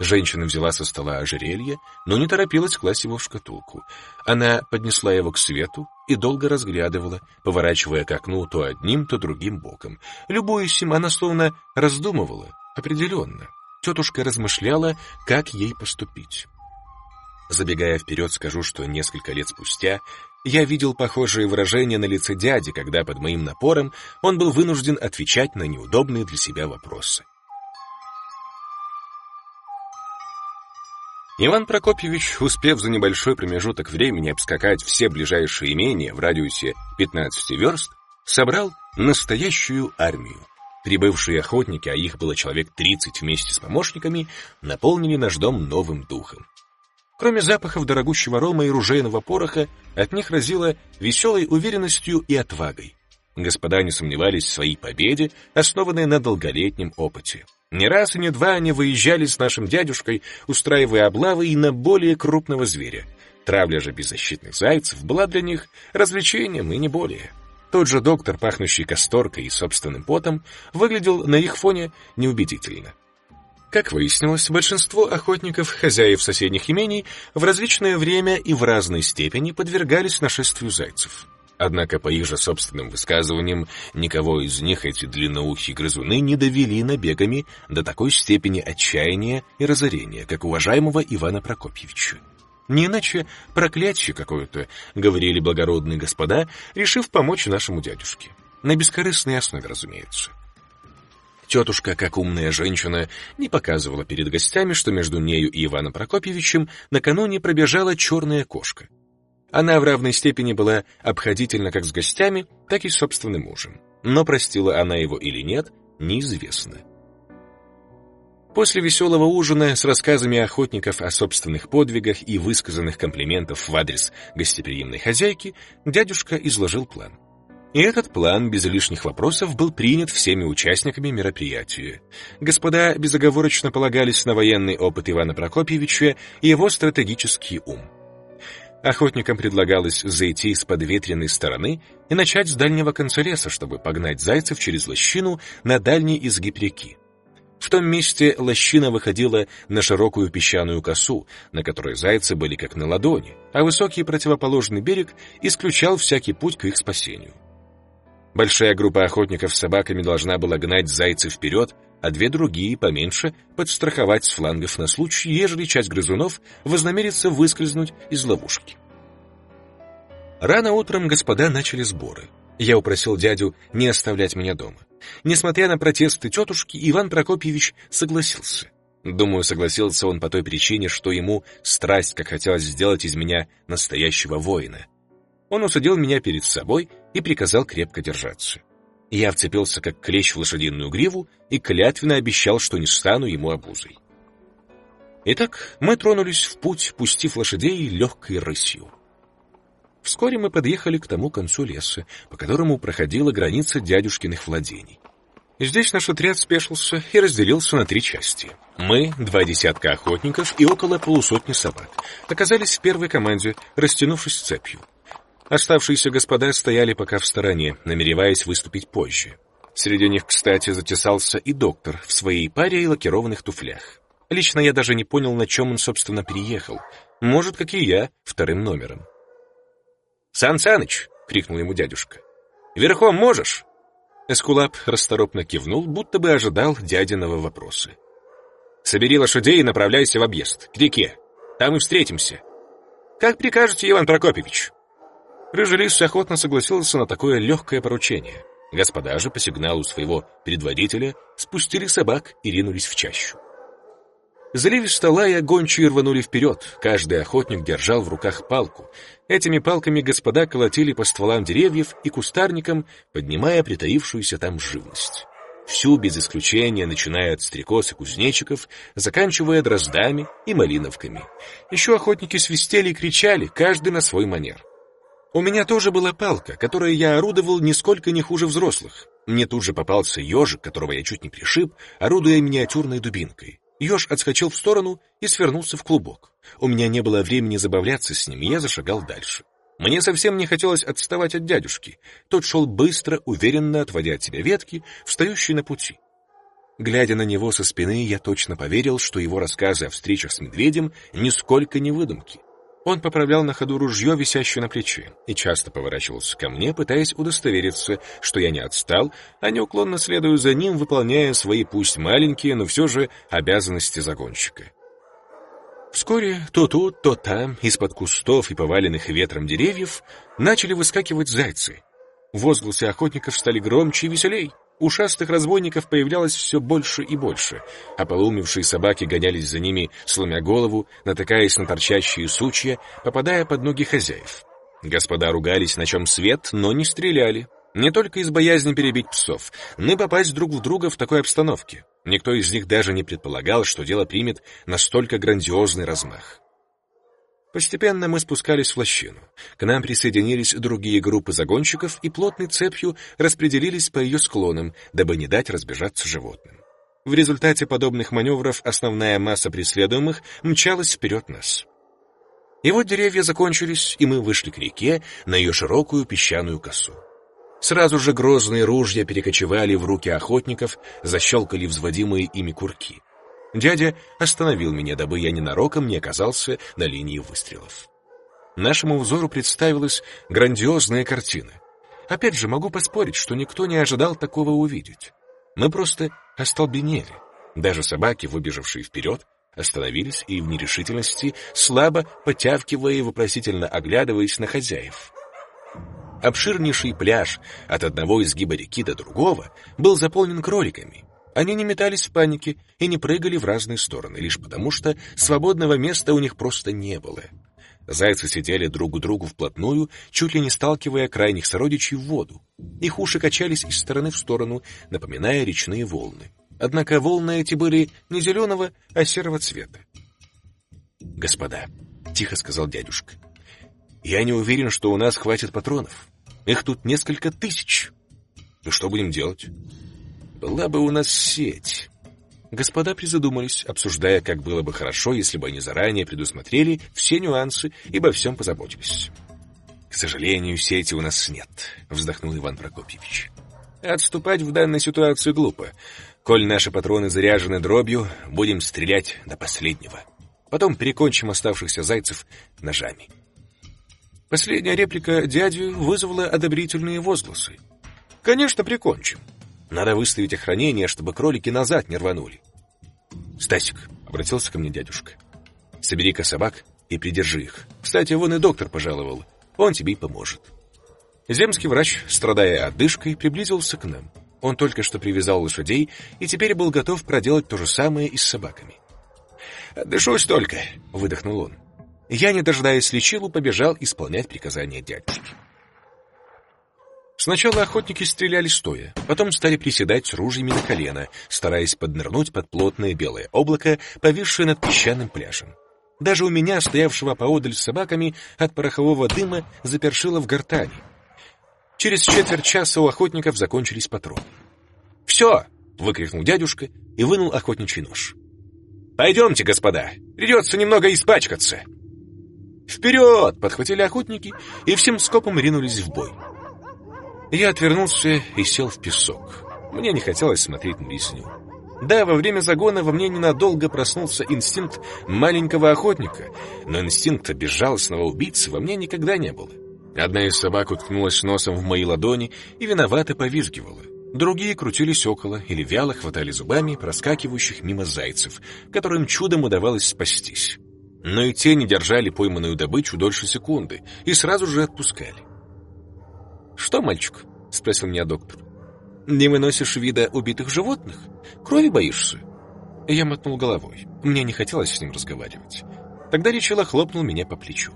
Женщина взяла со стола ожерелье, но не торопилась класть его в шкатулку. Она поднесла его к свету и долго разглядывала, поворачивая к окну то одним, то другим боком. Любуясь им, она словно раздумывала, определенно. Тетушка размышляла, как ей поступить. Забегая вперед, скажу, что несколько лет спустя я видел похожие выражения на лице дяди, когда под моим напором он был вынужден отвечать на неудобные для себя вопросы. Иван Прокопьевич, успев за небольшой промежуток времени обскакать все ближайшие имения в радиусе 15 верст, собрал настоящую армию. Прибывшие охотники, а их было человек 30 вместе с помощниками, наполнили наш дом новым духом. Кроме запахов дорогущего рома и ружейного пороха, от них разило веселой уверенностью и отвагой. Господа не сомневались в своей победе, основанной на долголетнем опыте. Не раз и не два они выезжали с нашим дядюшкой, устраивая облавы и на более крупного зверя. Травля же беззащитных зайцев была для них развлечением и не более. Тот же доктор, пахнущий касторкой и собственным потом, выглядел на их фоне неубедительно. Как выяснилось, большинство охотников, хозяев соседних имений, в различное время и в разной степени подвергались нашествию зайцев. Однако, по их же собственным высказываниям, никого из них эти длинноухие грызуны не довели набегами до такой степени отчаяния и разорения, как уважаемого Ивана Прокопьевича. Не иначе проклятие какое-то, говорили благородные господа, решив помочь нашему дядюшке. На бескорыстной основе, разумеется. Тетушка, как умная женщина, не показывала перед гостями, что между нею и Иваном Прокопьевичем накануне пробежала черная кошка. Она в равной степени была обходительна как с гостями, так и с собственным мужем. Но простила она его или нет, неизвестно. После веселого ужина с рассказами охотников о собственных подвигах и высказанных комплиментов в адрес гостеприимной хозяйки, дядюшка изложил план. И этот план без лишних вопросов был принят всеми участниками мероприятия. Господа безоговорочно полагались на военный опыт Ивана Прокопьевича и его стратегический ум. Охотникам предлагалось зайти с подветренной стороны и начать с дальнего конца леса, чтобы погнать зайцев через лощину на дальний изгиб реки. В том месте лощина выходила на широкую песчаную косу, на которой зайцы были как на ладони, а высокий противоположный берег исключал всякий путь к их спасению. Большая группа охотников с собаками должна была гнать зайцев вперед, а две другие, поменьше, подстраховать с флангов на случай, ежели часть грызунов вознамерится выскользнуть из ловушки. Рано утром господа начали сборы. Я упросил дядю не оставлять меня дома. Несмотря на протесты тетушки, Иван Прокопьевич согласился. Думаю, согласился он по той причине, что ему страсть, как хотелось сделать из меня настоящего воина. Он усадил меня перед собой и приказал крепко держаться. Я вцепился как клещ в лошадиную гриву и клятвенно обещал, что не стану ему обузой. Итак, мы тронулись в путь, пустив лошадей легкой рысью. Вскоре мы подъехали к тому концу леса, по которому проходила граница дядюшкиных владений. Здесь наш отряд спешился и разделился на три части. Мы, два десятка охотников и около полусотни собак, оказались в первой команде, растянувшись цепью. Оставшиеся господа стояли пока в стороне, намереваясь выступить позже. Среди них, кстати, затесался и доктор в своей паре и лакированных туфлях. Лично я даже не понял, на чем он, собственно, приехал. Может, как и я, вторым номером. «Сан Саныч!» — крикнул ему дядюшка. «Верхом можешь?» Эскулап расторопно кивнул, будто бы ожидал дядиного вопроса. «Собери лошадей и направляйся в объезд, к реке. Там и встретимся». «Как прикажете, Иван Прокопьевич?» Рыжелис охотно согласился на такое легкое поручение. Господа же по сигналу своего предводителя спустили собак и ринулись в чащу. Заливисто лая гончие рванули вперед, каждый охотник держал в руках палку. Этими палками господа колотили по стволам деревьев и кустарникам, поднимая притаившуюся там живность. Всю без исключения, начиная от стрекоз и кузнечиков, заканчивая дроздами и малиновками. Еще охотники свистели и кричали, каждый на свой манер. У меня тоже была палка, которой я орудовал нисколько не хуже взрослых. Мне тут же попался ежик, которого я чуть не пришиб, орудуя миниатюрной дубинкой. Еж отскочил в сторону и свернулся в клубок. У меня не было времени забавляться с ним, и я зашагал дальше. Мне совсем не хотелось отставать от дядюшки. Тот шел быстро, уверенно, отводя от себя ветки, встающие на пути. Глядя на него со спины, я точно поверил, что его рассказы о встречах с медведем нисколько не выдумки. Он поправлял на ходу ружье, висящее на плече, и часто поворачивался ко мне, пытаясь удостовериться, что я не отстал, а неуклонно следую за ним, выполняя свои пусть маленькие, но все же обязанности загонщика. Вскоре то тут, то там, из-под кустов и поваленных ветром деревьев, начали выскакивать зайцы. Возгласы охотников стали громче и веселей. Ушастых разбойников появлялось все больше и больше, а полумевшие собаки гонялись за ними, сломя голову, натыкаясь на торчащие сучья, попадая под ноги хозяев. Господа ругались, на чем свет, но не стреляли. Не только из боязни перебить псов, но и попасть друг в друга в такой обстановке. Никто из них даже не предполагал, что дело примет настолько грандиозный размах. Постепенно мы спускались в лощину. К нам присоединились другие группы загонщиков и плотной цепью распределились по ее склонам, дабы не дать разбежаться животным. В результате подобных маневров основная масса преследуемых мчалась вперед нас. И вот деревья закончились, и мы вышли к реке на ее широкую песчаную косу. Сразу же грозные ружья перекочевали в руки охотников, защелкали взводимые ими курки. Дядя остановил меня, дабы я ненароком не оказался на линии выстрелов. Нашему взору представилась грандиозная картина. Опять же, могу поспорить, что никто не ожидал такого увидеть. Мы просто остолбенели. Даже собаки, выбежавшие вперед, остановились и в нерешительности, слабо потявкивая и вопросительно оглядываясь на хозяев. Обширнейший пляж от одного изгиба реки до другого был заполнен кроликами. Они не метались в панике и не прыгали в разные стороны, лишь потому что свободного места у них просто не было. Зайцы сидели друг к другу вплотную, чуть ли не сталкивая крайних сородичей в воду. Их уши качались из стороны в сторону, напоминая речные волны. Однако волны эти были не зеленого, а серого цвета. «Господа», — тихо сказал дядюшка, — «я не уверен, что у нас хватит патронов. Их тут несколько тысяч. Ну что будем делать? Была бы у нас сеть». Господа призадумались, обсуждая, как было бы хорошо, если бы они заранее предусмотрели все нюансы и обо всем позаботились. «К сожалению, сети у нас нет», — вздохнул Иван Прокопьевич. «Отступать в данной ситуации глупо. Коль наши патроны заряжены дробью, будем стрелять до последнего. Потом перекончим оставшихся зайцев ножами. Последняя реплика дяди вызвала одобрительные возгласы. Конечно, прикончим. Надо выставить охранение, чтобы кролики назад не рванули. Стасик, обратился ко мне дядюшка. Собери-ка собак и придержи их. Кстати, вон и доктор пожаловал. Он тебе и поможет. Земский врач, страдая одышкой, приблизился к нам. Он только что привязал лошадей и теперь был готов проделать то же самое и с собаками. «Дышусь только», — выдохнул он. Я, не дожидаясь лечилу, побежал исполнять приказания дядюшки. Сначала охотники стреляли стоя, потом стали приседать с ружьями на колено, стараясь поднырнуть под плотное белое облако, повисшее над песчаным пляжем. Даже у меня, стоявшего поодаль с собаками, от порохового дыма запершило в гортани. Через четверть часа у охотников закончились патроны. «Все!» — выкрикнул дядюшка и вынул охотничий нож. «Пойдемте, господа, придется немного испачкаться!» «Вперед!» — подхватили охотники и всем скопом ринулись в бой. Я отвернулся и сел в песок. Мне не хотелось смотреть на ресню. Да, во время загона во мне ненадолго проснулся инстинкт маленького охотника, но инстинкта безжалостного убийцы во мне никогда не было. Одна из собак уткнулась носом в мои ладони и виновато повизгивала. Другие крутились около или вяло хватали зубами проскакивающих мимо зайцев, которым чудом удавалось спастись. Но и те не держали пойманную добычу дольше секунды и сразу же отпускали. «Что, мальчик?» — спросил меня доктор. «Не выносишь вида убитых животных? Крови боишься?» Я мотнул головой. Мне не хотелось с ним разговаривать. Тогда Ричела хлопнул меня по плечу.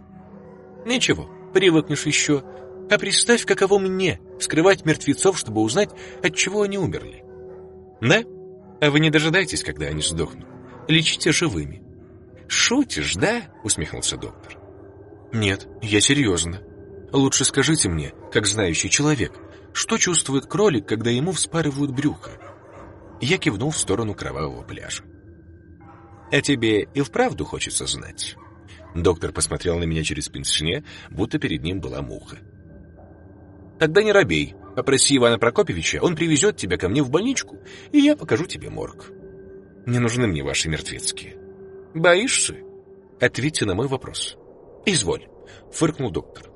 «Ничего, привыкнешь еще. А представь, каково мне скрывать мертвецов, чтобы узнать, от чего они умерли. Да? А вы не дожидайтесь, когда они сдохнут. Лечите живыми. Шутишь, да? Усмехнулся доктор. Нет, я серьезно. Лучше скажите мне, как знающий человек, что чувствует кролик, когда ему вспарывают брюхо? Я кивнул в сторону кровавого пляжа. А тебе и вправду хочется знать? Доктор посмотрел на меня через пенсне, будто перед ним была муха. «Тогда не робей. Попроси Ивана Прокопьевича, он привезет тебя ко мне в больничку, и я покажу тебе морг. Не нужны мне ваши мертвецкие. Боишься? Ответьте на мой вопрос. Изволь», — фыркнул доктор.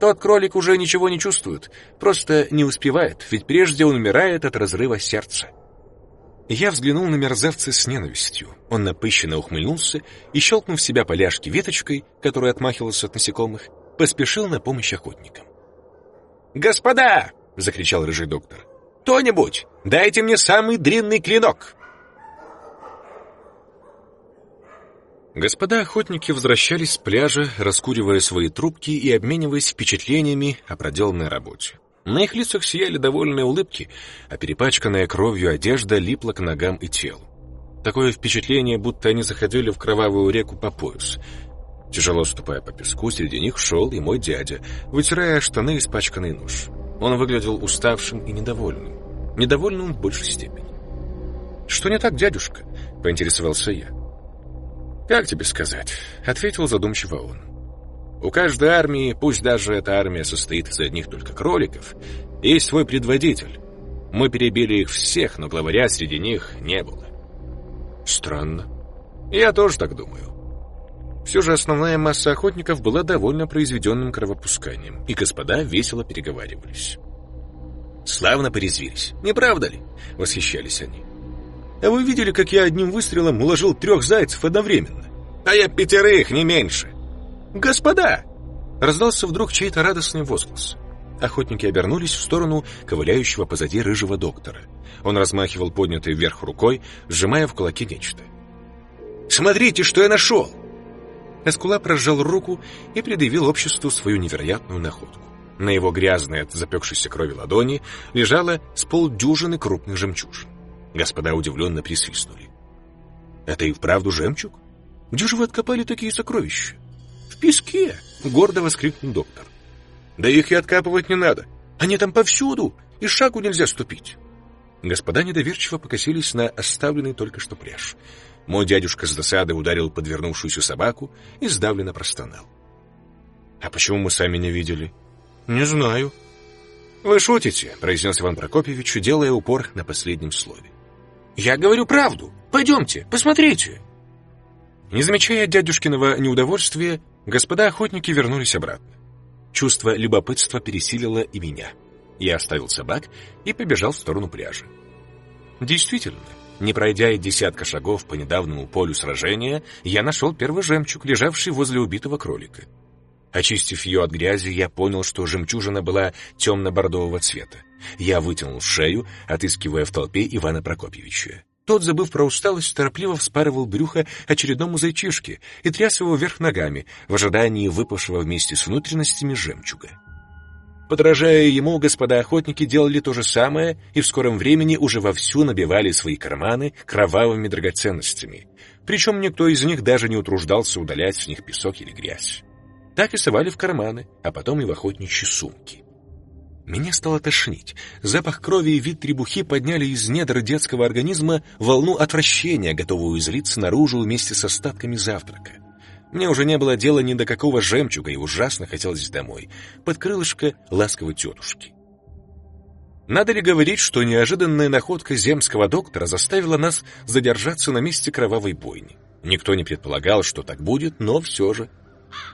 Тот кролик уже ничего не чувствует, просто не успевает, ведь прежде он умирает от разрыва сердца. Я взглянул на мерзавца с ненавистью. Он напыщенно ухмыльнулся и, щелкнув себя поляшки веточкой, которая отмахивался от насекомых, поспешил на помощь охотникам. «Господа!» — закричал рыжий доктор. «Кто-нибудь, дайте мне самый длинный клинок!» Господа охотники возвращались с пляжа, раскуривая свои трубки и обмениваясь впечатлениями о проделанной работе. На их лицах сияли довольные улыбки, а перепачканная кровью одежда липла к ногам и телу. Такое впечатление, будто они заходили в кровавую реку по пояс. Тяжело ступая по песку, среди них шел и мой дядя, вытирая штаны испачканный нож. Он выглядел уставшим и недовольным. Недовольным в большей степени. «Что не так, дядюшка?» — поинтересовался я. «Как тебе сказать?» — ответил задумчиво он. «У каждой армии, пусть даже эта армия состоит из одних только кроликов, есть свой предводитель. Мы перебили их всех, но главаря среди них не было». «Странно. Я тоже так думаю. Все же основная масса охотников была довольно произведенным кровопусканием, и господа весело переговаривались. «Славно порезвились, не правда ли?» — восхищались они. «А вы видели, как я одним выстрелом уложил трех зайцев одновременно? А я пятерых, не меньше!» «Господа!» — раздался вдруг чей-то радостный возглас. Охотники обернулись в сторону ковыляющего позади рыжего доктора. Он размахивал поднятой вверх рукой, сжимая в кулаке нечто. «Смотрите, что я нашел!» Эскула прожал руку и предъявил обществу свою невероятную находку. На его грязной от запекшейся крови ладони лежало с полдюжины крупных жемчужин. Господа удивленно присвистнули. «Это и вправду жемчуг? Где же вы откопали такие сокровища?» «В песке!» — гордо воскликнул доктор. «Да их и откапывать не надо. Они там повсюду, и шагу нельзя ступить». Господа недоверчиво покосились на оставленный только что пляж. Мой дядюшка с досадой ударил подвернувшуюся собаку и сдавленно простонал. «А почему мы сами не видели?» «Не знаю». «Вы шутите», — произнес Иван Прокопьевич, делая упор на последнем слове. «Я говорю правду. Пойдемте, посмотрите». Не замечая дядюшкиного неудовольствия, господа охотники вернулись обратно. Чувство любопытства пересилило и меня. Я оставил собак и побежал в сторону пляжа. Действительно, не пройдя и десятка шагов по недавнему полю сражения, я нашел первый жемчуг, лежавший возле убитого кролика. Очистив ее от грязи, я понял, что жемчужина была темно-бордового цвета. Я вытянул шею, отыскивая в толпе Ивана Прокопьевича. Тот, забыв про усталость, торопливо вспарывал брюхо очередному зайчишке и тряс его вверх ногами в ожидании выпавшего вместе с внутренностями жемчуга. Подражая ему, господа охотники делали то же самое и в скором времени уже вовсю набивали свои карманы кровавыми драгоценностями. Причем никто из них даже не утруждался удалять с них песок или грязь. Так и совали в карманы, а потом и в охотничьи сумки. Меня стало тошнить. Запах крови и вид требухи подняли из недр детского организма волну отвращения, готовую излиться наружу вместе с остатками завтрака. Мне уже не было дела ни до какого жемчуга, и ужасно хотелось домой, под крылышко ласковой тетушки. Надо ли говорить, что неожиданная находка земского доктора заставила нас задержаться на месте кровавой бойни? Никто не предполагал, что так будет, но все же.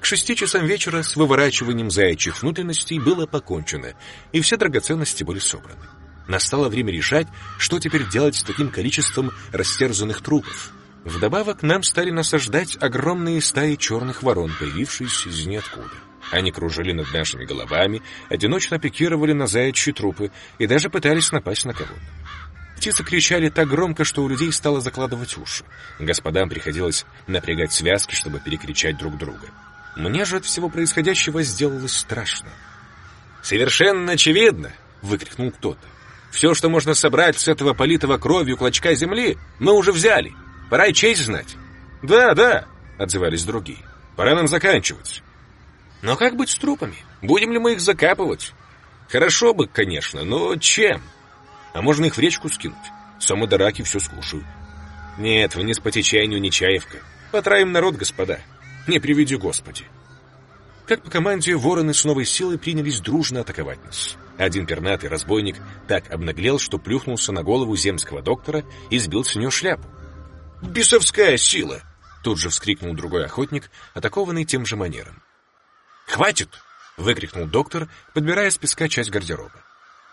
К шести часам вечера с выворачиванием заячьих внутренностей было покончено, и все драгоценности были собраны. Настало время решать, что теперь делать с таким количеством растерзанных трупов. Вдобавок нам стали насаждать огромные стаи черных ворон, появившиеся из ниоткуда. Они кружили над нашими головами, одиночно пикировали на заячьи трупы и даже пытались напасть на кого-то. Птицы кричали так громко, что у людей стало закладывать уши. Господам приходилось напрягать связки, чтобы перекричать друг друга. Мне же от всего происходящего сделалось страшно. «Совершенно очевидно!» — выкрикнул кто-то. «Все, что можно собрать с этого политого кровью клочка земли, мы уже взяли!» Пора и честь знать. Да, да, отзывались другие. Пора нам заканчивать. Но как быть с трупами? Будем ли мы их закапывать? Хорошо бы, конечно, но чем? А можно их в речку скинуть? Самы дараки все скушают. Нет, вниз по течению Нечаевка. Потраим народ, господа. Не приведи Господи. Как по команде, вороны с новой силой принялись дружно атаковать нас. Один пернатый разбойник так обнаглел, что плюхнулся на голову земского доктора и сбил с нее шляпу. Бесовская сила!» Тут же вскрикнул другой охотник, атакованный тем же манером. «Хватит!» — выкрикнул доктор, подбирая с песка часть гардероба.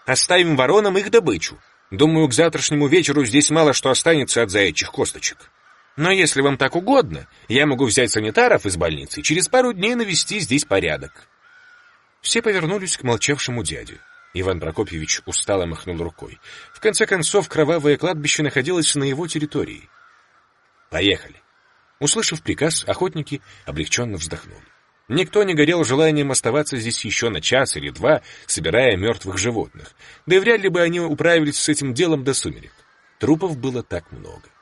«Оставим воронам их добычу. Думаю, к завтрашнему вечеру здесь мало что останется от заячьих косточек. Но если вам так угодно, я могу взять санитаров из больницы и через пару дней навести здесь порядок». Все повернулись к молчавшему дяде. Иван Прокопьевич устало махнул рукой. В конце концов, кровавое кладбище находилось на его территории. Поехали. Услышав приказ, охотники облегченно вздохнули. Никто не горел желанием оставаться здесь еще на час или два, собирая мертвых животных. Да и вряд ли бы они управились с этим делом до сумерек. Трупов было так много.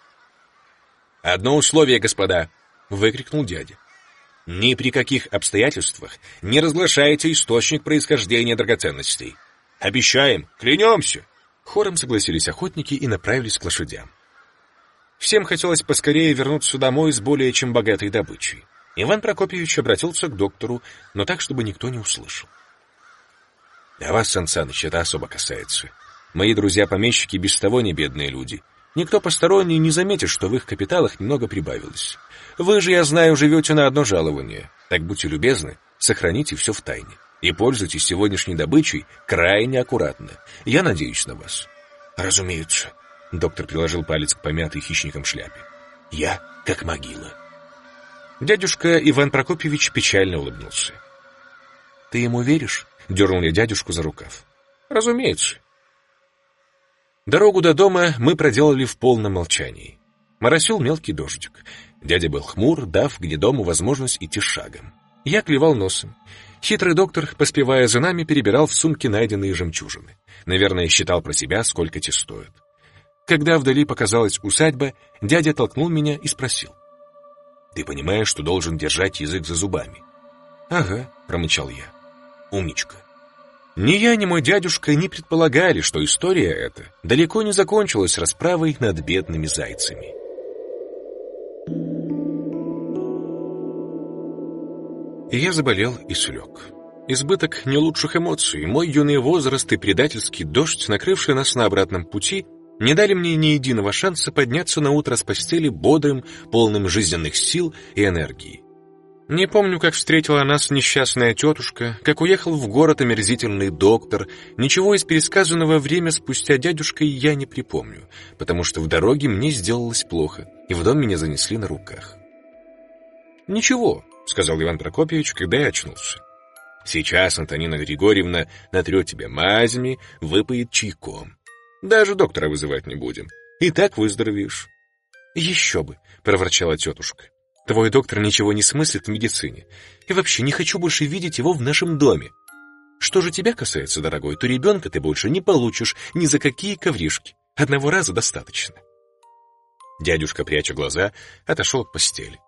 «Одно условие, господа!» — выкрикнул дядя. «Ни при каких обстоятельствах не разглашайте источник происхождения драгоценностей. Обещаем, клянемся!» Хором согласились охотники и направились к лошадям. Всем хотелось поскорее вернуться домой с более чем богатой добычей. Иван Прокопьевич обратился к доктору, но так, чтобы никто не услышал. «А вас, Сан Саныч, это особо касается. Мои друзья-помещики без того не бедные люди. Никто посторонний не заметит, что в их капиталах немного прибавилось. Вы же, я знаю, живете на одно жалование. Так будьте любезны, сохраните все в тайне. И пользуйтесь сегодняшней добычей крайне аккуратно. Я надеюсь на вас». «Разумеется», — доктор приложил палец к помятой хищником шляпе. «Я как могила». Дядюшка Иван Прокопьевич печально улыбнулся. «Ты ему веришь?» — дернул я дядюшку за рукав. «Разумеется». Дорогу до дома мы проделали в полном молчании. Моросил мелкий дождик. Дядя был хмур, дав гнедому возможность идти шагом. Я клевал носом. Хитрый доктор, поспевая за нами, перебирал в сумке найденные жемчужины. Наверное, считал про себя, сколько те стоят. Когда вдали показалась усадьба, дядя толкнул меня и спросил. Ты понимаешь, что должен держать язык за зубами?» «Ага», — промычал я. «Умничка». Ни я, ни мой дядюшка не предполагали, что история эта далеко не закончилась расправой над бедными зайцами. И я заболел и слег. Избыток не лучших эмоций, мой юный возраст и предательский дождь, накрывший нас на обратном пути, не дали мне ни единого шанса подняться на утро с постели бодрым, полным жизненных сил и энергии. Не помню, как встретила нас несчастная тетушка, как уехал в город омерзительный доктор. Ничего из пересказанного время спустя дядюшкой я не припомню, потому что в дороге мне сделалось плохо, и в дом меня занесли на руках. «Ничего», — сказал Иван Прокопьевич, когда я очнулся. «Сейчас Антонина Григорьевна натрет тебе мазями, выпоет чайком. Даже доктора вызывать не будем. И так выздоровеешь. Еще бы, проворчала тетушка. Твой доктор ничего не смыслит в медицине. И вообще не хочу больше видеть его в нашем доме. Что же тебя касается, дорогой, то ребенка ты больше не получишь ни за какие ковришки. Одного раза достаточно. Дядюшка, пряча глаза, отошел к постели.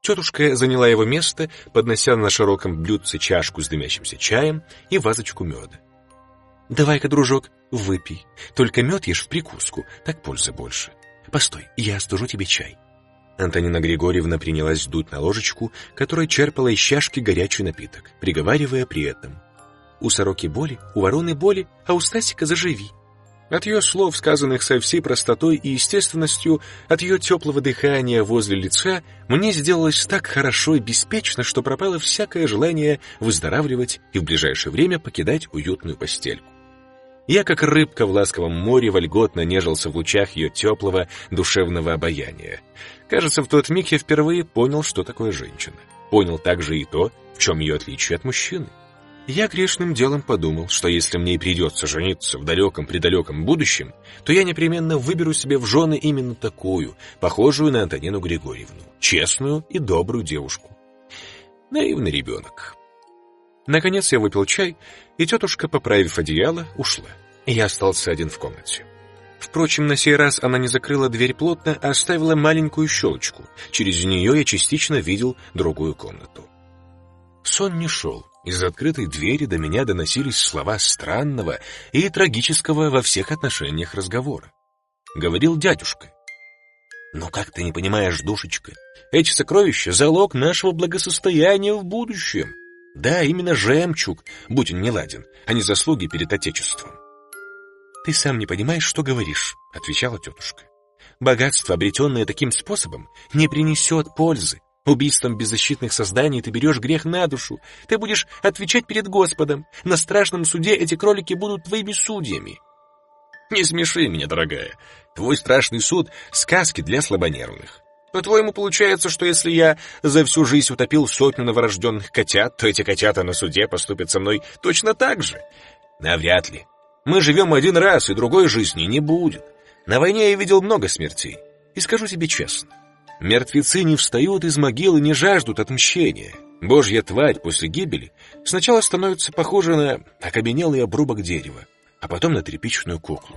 Тетушка заняла его место, поднося на широком блюдце чашку с дымящимся чаем и вазочку меда. «Давай-ка, дружок, выпей. Только мед ешь в прикуску, так пользы больше. Постой, я остужу тебе чай». Антонина Григорьевна принялась дуть на ложечку, которая черпала из чашки горячий напиток, приговаривая при этом. «У сороки боли, у вороны боли, а у Стасика заживи». От ее слов, сказанных со всей простотой и естественностью, от ее теплого дыхания возле лица, мне сделалось так хорошо и беспечно, что пропало всякое желание выздоравливать и в ближайшее время покидать уютную постельку. Я, как рыбка в ласковом море, вольготно нежился в лучах ее теплого, душевного обаяния. Кажется, в тот миг я впервые понял, что такое женщина. Понял также и то, в чем ее отличие от мужчины. Я грешным делом подумал, что если мне и придется жениться в далеком-предалеком будущем, то я непременно выберу себе в жены именно такую, похожую на Антонину Григорьевну, честную и добрую девушку. Наивный ребенок. Наконец я выпил чай, и тетушка, поправив одеяло, ушла. Я остался один в комнате. Впрочем, на сей раз она не закрыла дверь плотно, а оставила маленькую щелочку. Через нее я частично видел другую комнату. Сон не шел. Из открытой двери до меня доносились слова странного и трагического во всех отношениях разговора. Говорил дядюшка. «Ну как ты не понимаешь, душечка? Эти сокровища — залог нашего благосостояния в будущем. Да, именно жемчуг, будь он неладен, а не заслуги перед Отечеством. «Ты сам не понимаешь, что говоришь», — отвечала тетушка. «Богатство, обретенное таким способом, не принесет пользы. Убийством беззащитных созданий ты берешь грех на душу. Ты будешь отвечать перед Господом. На страшном суде эти кролики будут твоими судьями». «Не смеши меня, дорогая. Твой страшный суд — сказки для слабонервных. По-твоему, получается, что если я за всю жизнь утопил сотню новорожденных котят, то эти котята на суде поступят со мной точно так же? Навряд ли. Мы живем один раз, и другой жизни не будет. На войне я видел много смертей. И скажу тебе честно, мертвецы не встают из могил и не жаждут отмщения. Божья тварь после гибели сначала становится похожа на окаменелый обрубок дерева, а потом на тряпичную куклу.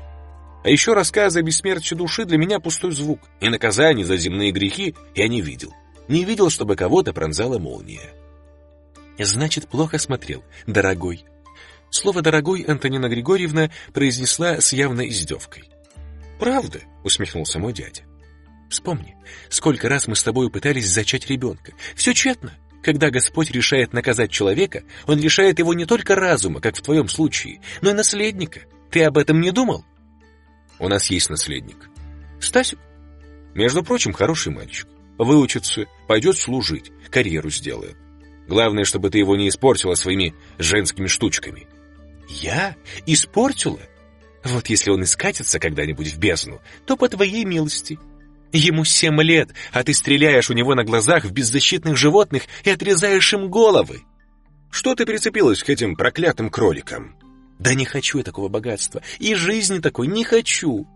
А еще рассказы о бессмертии души для меня пустой звук, и наказание за земные грехи я не видел. Не видел, чтобы кого-то пронзала молния. Значит, плохо смотрел, дорогой. Слово «дорогой» Антонина Григорьевна произнесла с явной издевкой. «Правда?» — усмехнулся мой дядя. Вспомни, сколько раз мы с тобой пытались зачать ребенка. Все тщетно. Когда Господь решает наказать человека, Он лишает его не только разума, как в твоем случае, но и наследника. Ты об этом не думал? У нас есть наследник. Стасик? Между прочим, хороший мальчик. Выучится, пойдет служить, карьеру сделает. Главное, чтобы ты его не испортила своими женскими штучками. Я? Испортила? Вот если он искатится когда-нибудь в бездну, то по твоей милости. Ему семь лет, а ты стреляешь у него на глазах в беззащитных животных и отрезаешь им головы. Что ты прицепилась к этим проклятым кроликам? Да не хочу я такого богатства, и жизни такой не хочу.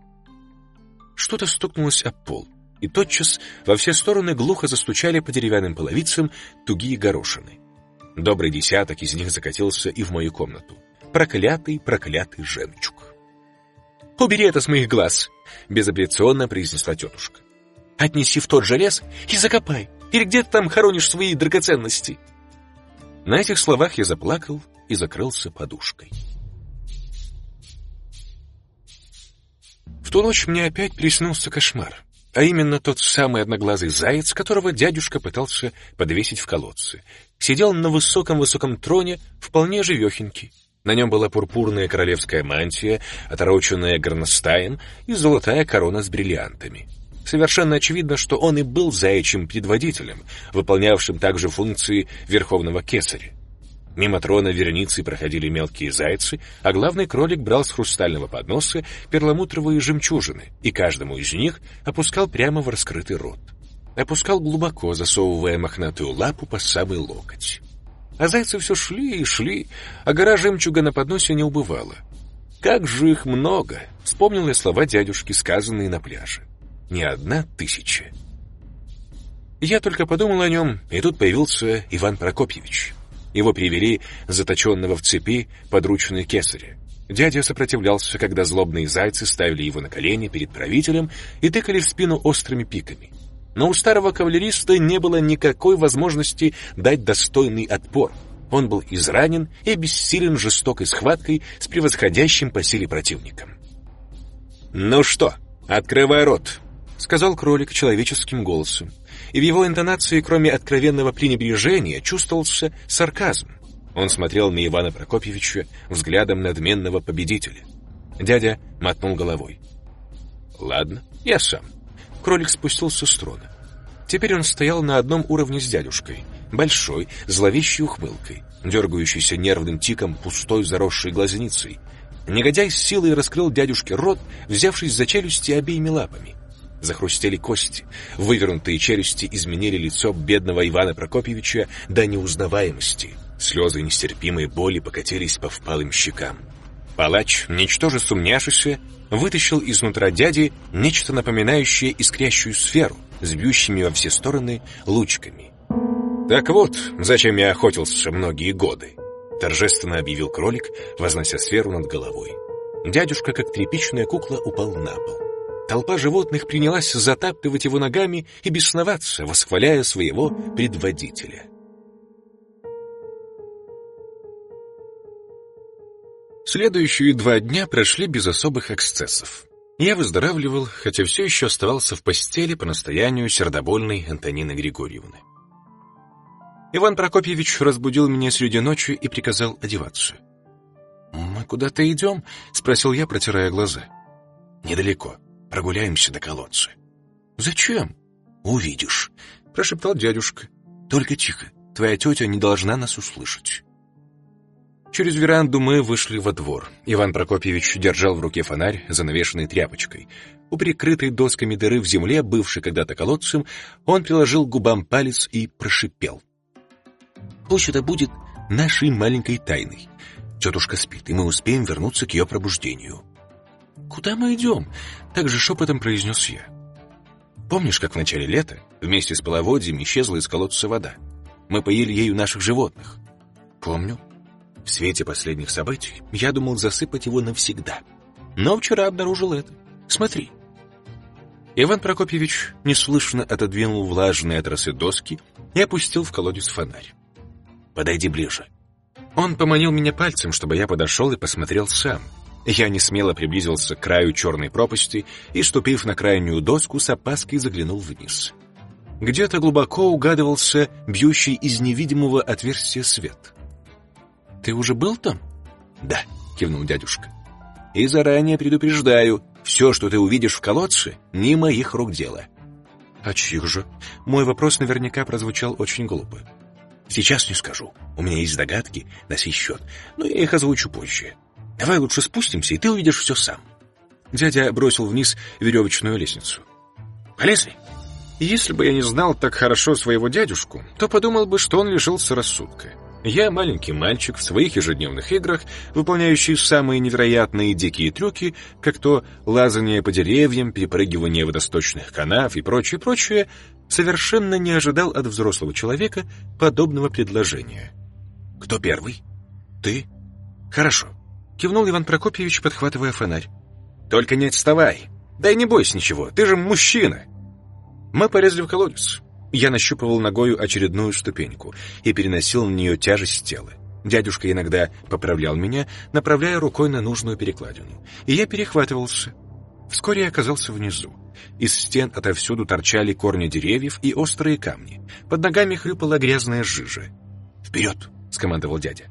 Что-то стукнулось об пол, и тотчас во все стороны глухо застучали по деревянным половицам тугие горошины. Добрый десяток из них закатился и в мою комнату. Проклятый, проклятый жемчуг. «Убери это с моих глаз!» — безапелляционно произнесла тетушка. Отнеси в тот же лес и закопай. Или где ты там хоронишь свои драгоценности?» На этих словах я заплакал и закрылся подушкой. В ту ночь мне опять приснился кошмар, а именно тот самый одноглазый заяц, которого дядюшка пытался подвесить в колодце. Сидел на высоком-высоком троне, вполне живехенький. На нем была пурпурная королевская мантия, отороченная горностаем и золотая корона с бриллиантами. Совершенно очевидно, что он и был заячьим предводителем, выполнявшим также функции верховного кесаря. Мимо трона вереницы проходили мелкие зайцы, а главный кролик брал с хрустального подноса перламутровые жемчужины и каждому из них опускал прямо в раскрытый рот. Опускал глубоко, засовывая мохнатую лапу по самый локоть. А зайцы все шли и шли, а гора жемчуга на подносе не убывала. «Как же их много!» — вспомнил я слова дядюшки, сказанные на пляже не одна тысяча. Я только подумал о нем, и тут появился Иван Прокопьевич. Его привели, заточенного в цепи, подручные кесаря. Дядя сопротивлялся, когда злобные зайцы ставили его на колени перед правителем и тыкали в спину острыми пиками. Но у старого кавалериста не было никакой возможности дать достойный отпор. Он был изранен и бессилен жестокой схваткой с превосходящим по силе противником. «Ну что, открывай рот!» — сказал кролик человеческим голосом. И в его интонации, кроме откровенного пренебрежения, чувствовался сарказм. Он смотрел на Ивана Прокопьевича взглядом надменного победителя. Дядя мотнул головой. «Ладно, я сам». Кролик спустился с трона. Теперь он стоял на одном уровне с дядюшкой, большой, зловещей ухмылкой, дергающейся нервным тиком пустой заросшей глазницей. Негодяй с силой раскрыл дядюшке рот, взявшись за челюсти обеими лапами. Захрустели кости, вывернутые челюсти изменили лицо бедного Ивана Прокопьевича до неузнаваемости. Слезы нестерпимой боли покатились по впалым щекам. Палач, ничтоже сумняшися, вытащил изнутра дяди нечто напоминающее искрящую сферу с бьющими во все стороны лучками. «Так вот, зачем я охотился многие годы», — торжественно объявил кролик, вознося сферу над головой. Дядюшка, как тряпичная кукла, упал на пол. Толпа животных принялась затаптывать его ногами и бесноваться, восхваляя своего предводителя. Следующие два дня прошли без особых эксцессов. Я выздоравливал, хотя все еще оставался в постели по настоянию сердобольной Антонины Григорьевны. Иван Прокопьевич разбудил меня среди ночи и приказал одеваться. «Мы куда-то идем?» — спросил я, протирая глаза. «Недалеко. Прогуляемся до колодца. Зачем? Увидишь, прошептал дядюшка. Только тихо. Твоя тетя не должна нас услышать. Через веранду мы вышли во двор. Иван Прокопьевич держал в руке фонарь, занавешенный тряпочкой. У прикрытой досками дыры в земле, бывшей когда-то колодцем, он приложил к губам палец и прошипел. «Пусть это будет нашей маленькой тайной. Тетушка спит, и мы успеем вернуться к ее пробуждению. «Куда мы идем?» — так же шепотом произнес я. «Помнишь, как в начале лета вместе с половодьем исчезла из колодца вода? Мы поели ею наших животных». «Помню. В свете последних событий я думал засыпать его навсегда. Но вчера обнаружил это. Смотри». Иван Прокопьевич неслышно отодвинул влажные от росы доски и опустил в колодец фонарь. «Подойди ближе». Он поманил меня пальцем, чтобы я подошел и посмотрел сам — Я не смело приблизился к краю черной пропасти и, ступив на крайнюю доску, с опаской заглянул вниз. Где-то глубоко угадывался бьющий из невидимого отверстия свет. «Ты уже был там?» «Да», — кивнул дядюшка. «И заранее предупреждаю, все, что ты увидишь в колодце, не моих рук дело». «А чьих же?» Мой вопрос наверняка прозвучал очень глупо. «Сейчас не скажу. У меня есть догадки на сей счет, но я их озвучу позже. Давай лучше спустимся, и ты увидишь все сам». Дядя бросил вниз веревочную лестницу. «Полезли!» Если бы я не знал так хорошо своего дядюшку, то подумал бы, что он лишился рассудка. Я маленький мальчик в своих ежедневных играх, выполняющий самые невероятные дикие трюки, как то лазание по деревьям, перепрыгивание водосточных канав и прочее, прочее, совершенно не ожидал от взрослого человека подобного предложения. «Кто первый?» «Ты?» «Хорошо», — кивнул Иван Прокопьевич, подхватывая фонарь. «Только не отставай. Да и не бойся ничего, ты же мужчина». Мы полезли в колодец. Я нащупывал ногою очередную ступеньку и переносил на нее тяжесть тела. Дядюшка иногда поправлял меня, направляя рукой на нужную перекладину, и я перехватывался. Вскоре я оказался внизу. Из стен отовсюду торчали корни деревьев и острые камни. Под ногами хлюпала грязная жижа. «Вперед!» — скомандовал дядя.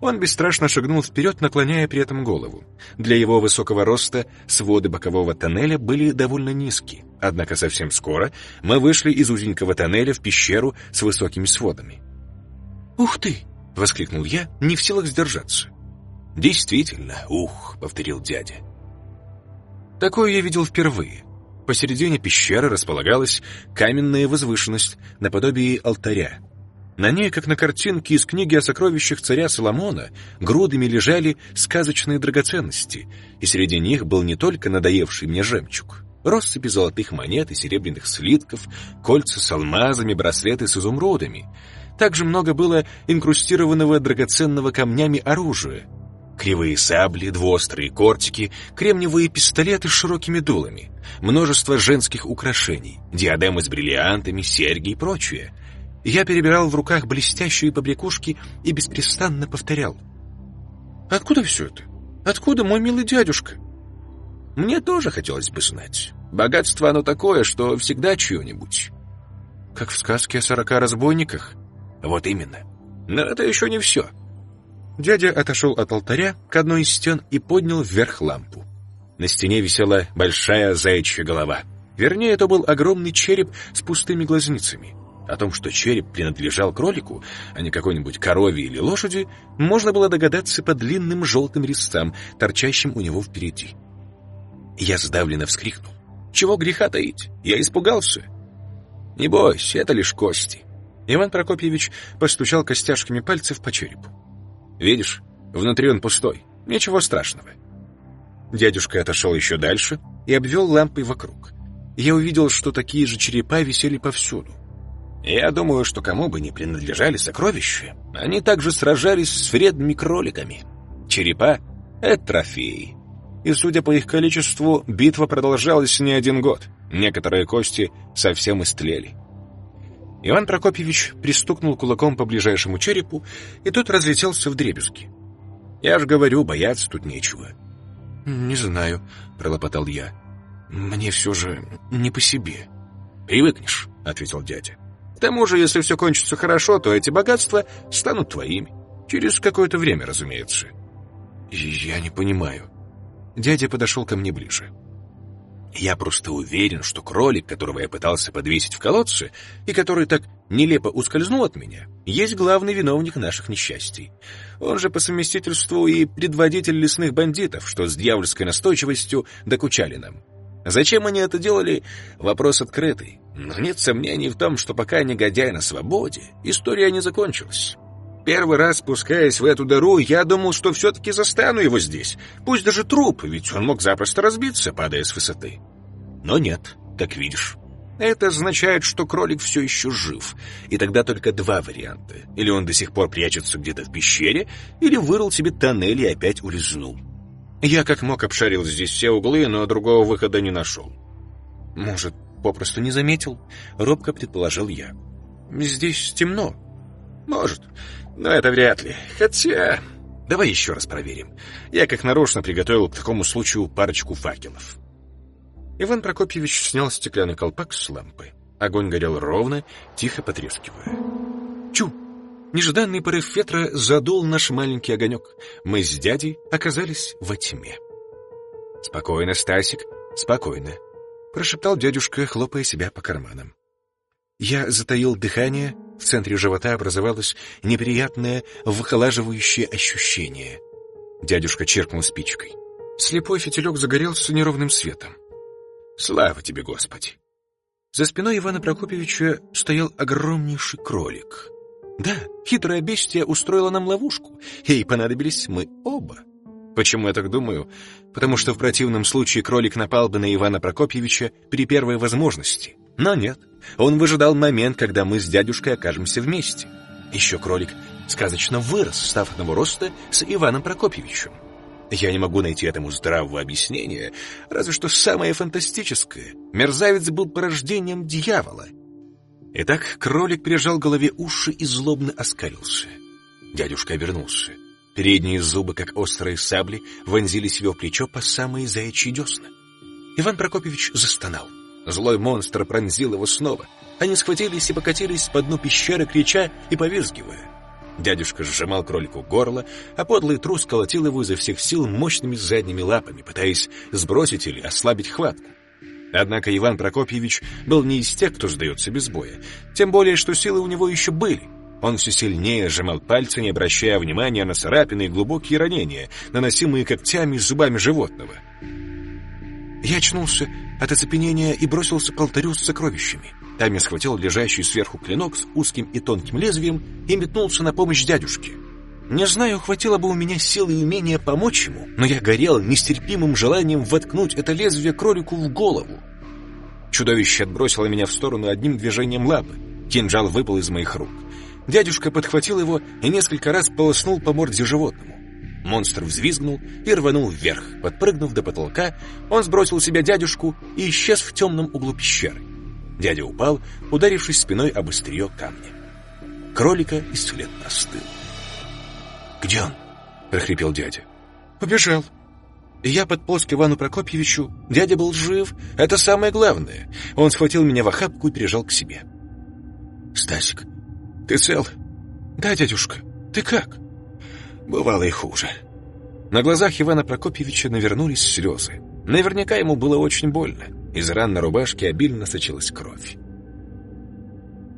Он бесстрашно шагнул вперед, наклоняя при этом голову. Для его высокого роста своды бокового тоннеля были довольно низкие. Однако совсем скоро мы вышли из узенького тоннеля в пещеру с высокими сводами. «Ух ты!» — воскликнул я, не в силах сдержаться. «Действительно, ух!» — повторил дядя. Такое я видел впервые. Посередине пещеры располагалась каменная возвышенность наподобие алтаря, на ней, как на картинке из книги о сокровищах царя Соломона, грудами лежали сказочные драгоценности, и среди них был не только надоевший мне жемчуг. Россыпи золотых монет и серебряных слитков, кольца с алмазами, браслеты с изумрудами. Также много было инкрустированного драгоценного камнями оружия. Кривые сабли, двуострые кортики, кремниевые пистолеты с широкими дулами, множество женских украшений, диадемы с бриллиантами, серьги и прочее — я перебирал в руках блестящие побрякушки и беспрестанно повторял. «Откуда все это? Откуда мой милый дядюшка?» Мне тоже хотелось бы знать. Богатство оно такое, что всегда чье-нибудь. Как в сказке о сорока разбойниках? Вот именно. Но это еще не все. Дядя отошел от алтаря к одной из стен и поднял вверх лампу. На стене висела большая заячья голова. Вернее, это был огромный череп с пустыми глазницами. О том, что череп принадлежал кролику, а не какой-нибудь корове или лошади, можно было догадаться по длинным желтым резцам, торчащим у него впереди. Я сдавленно вскрикнул. Чего греха таить? Я испугался. Не бойся, это лишь кости. Иван Прокопьевич постучал костяшками пальцев по черепу. Видишь, внутри он пустой. Ничего страшного. Дядюшка отошел еще дальше и обвел лампой вокруг. Я увидел, что такие же черепа висели повсюду. Я думаю, что кому бы ни принадлежали сокровища, они также сражались с вредными кроликами. Черепа — это трофеи. И, судя по их количеству, битва продолжалась не один год. Некоторые кости совсем истлели. Иван Прокопьевич пристукнул кулаком по ближайшему черепу, и тот разлетелся в дребезги. «Я ж говорю, бояться тут нечего». «Не знаю», — пролопотал я. «Мне все же не по себе». «Привыкнешь», — ответил дядя. К тому же, если все кончится хорошо, то эти богатства станут твоими. Через какое-то время, разумеется. Я не понимаю. Дядя подошел ко мне ближе. Я просто уверен, что кролик, которого я пытался подвесить в колодце, и который так нелепо ускользнул от меня, есть главный виновник наших несчастий. Он же по совместительству и предводитель лесных бандитов, что с дьявольской настойчивостью докучали нам. Зачем они это делали? Вопрос открытый. Но нет сомнений в том, что пока негодяй на свободе, история не закончилась. Первый раз, спускаясь в эту дыру, я думал, что все-таки застану его здесь. Пусть даже труп, ведь он мог запросто разбиться, падая с высоты. Но нет, как видишь. Это означает, что кролик все еще жив. И тогда только два варианта. Или он до сих пор прячется где-то в пещере, или вырыл себе тоннель и опять улизнул. Я как мог обшарил здесь все углы, но другого выхода не нашел. Может, попросту не заметил? Робко предположил я. Здесь темно. Может, но это вряд ли. Хотя... Давай еще раз проверим. Я как нарочно приготовил к такому случаю парочку факелов. Иван Прокопьевич снял стеклянный колпак с лампы. Огонь горел ровно, тихо потрескивая. Чу! Нежданный порыв ветра задул наш маленький огонек. Мы с дядей оказались во тьме. «Спокойно, Стасик, спокойно», — прошептал дядюшка, хлопая себя по карманам. Я затаил дыхание, в центре живота образовалось неприятное, выхолаживающее ощущение. Дядюшка черкнул спичкой. Слепой фитилек загорелся неровным светом. «Слава тебе, Господи!» За спиной Ивана Прокопьевича стоял огромнейший кролик. Да, хитрое бестие устроило нам ловушку, и понадобились мы оба. Почему я так думаю? Потому что в противном случае кролик напал бы на Ивана Прокопьевича при первой возможности. Но нет, он выжидал момент, когда мы с дядюшкой окажемся вместе. Еще кролик сказочно вырос, став одного роста с Иваном Прокопьевичем. Я не могу найти этому здравого объяснения, разве что самое фантастическое. Мерзавец был порождением дьявола. Итак, кролик прижал голове уши и злобно оскалился. Дядюшка обернулся. Передние зубы, как острые сабли, вонзились в его плечо по самые заячьи десна. Иван Прокопьевич застонал. Злой монстр пронзил его снова. Они схватились и покатились по дну пещеры, крича и повизгивая. Дядюшка сжимал кролику горло, а подлый трус колотил его изо всех сил мощными задними лапами, пытаясь сбросить или ослабить хватку. Однако Иван Прокопьевич был не из тех, кто сдается без боя, тем более, что силы у него еще были. Он все сильнее сжимал пальцы, не обращая внимания на царапины и глубокие ранения, наносимые когтями и зубами животного. Я очнулся от оцепенения и бросился к алтарю с сокровищами. Там я схватил лежащий сверху клинок с узким и тонким лезвием и метнулся на помощь дядюшке. Не знаю, хватило бы у меня силы и умения помочь ему, но я горел нестерпимым желанием воткнуть это лезвие кролику в голову. Чудовище отбросило меня в сторону одним движением лапы. Кинжал выпал из моих рук. Дядюшка подхватил его и несколько раз полоснул по морде животному. Монстр взвизгнул и рванул вверх. Подпрыгнув до потолка, он сбросил себя дядюшку и исчез в темном углу пещеры. Дядя упал, ударившись спиной об острие камня. Кролика и след простыл. «Где он?» — прохрипел дядя. «Побежал». Я подполз к Ивану Прокопьевичу. Дядя был жив. Это самое главное. Он схватил меня в охапку и прижал к себе. «Стасик, ты цел?» «Да, дядюшка. Ты как?» Бывало и хуже. На глазах Ивана Прокопьевича навернулись слезы. Наверняка ему было очень больно. Из ран на рубашке обильно сочилась кровь.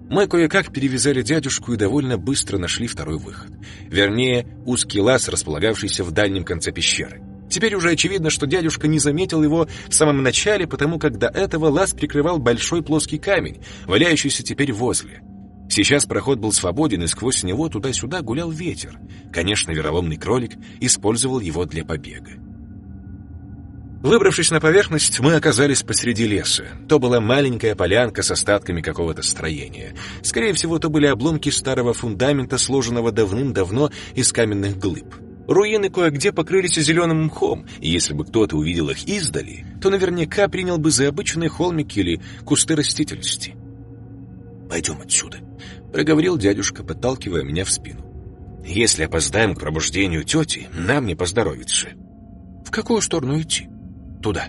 Мы кое-как перевязали дядюшку и довольно быстро нашли второй выход. Вернее, узкий лаз, располагавшийся в дальнем конце пещеры. Теперь уже очевидно, что дядюшка не заметил его в самом начале, потому как до этого лаз прикрывал большой плоский камень, валяющийся теперь возле. Сейчас проход был свободен, и сквозь него туда-сюда гулял ветер. Конечно, вероломный кролик использовал его для побега. Выбравшись на поверхность, мы оказались посреди леса. То была маленькая полянка с остатками какого-то строения. Скорее всего, то были обломки старого фундамента, сложенного давным-давно из каменных глыб. Руины кое-где покрылись зеленым мхом, и если бы кто-то увидел их издали, то наверняка принял бы за обычные холмики или кусты растительности. «Пойдем отсюда», — проговорил дядюшка, подталкивая меня в спину. «Если опоздаем к пробуждению тети, нам не поздоровится». «В какую сторону идти?» «Туда».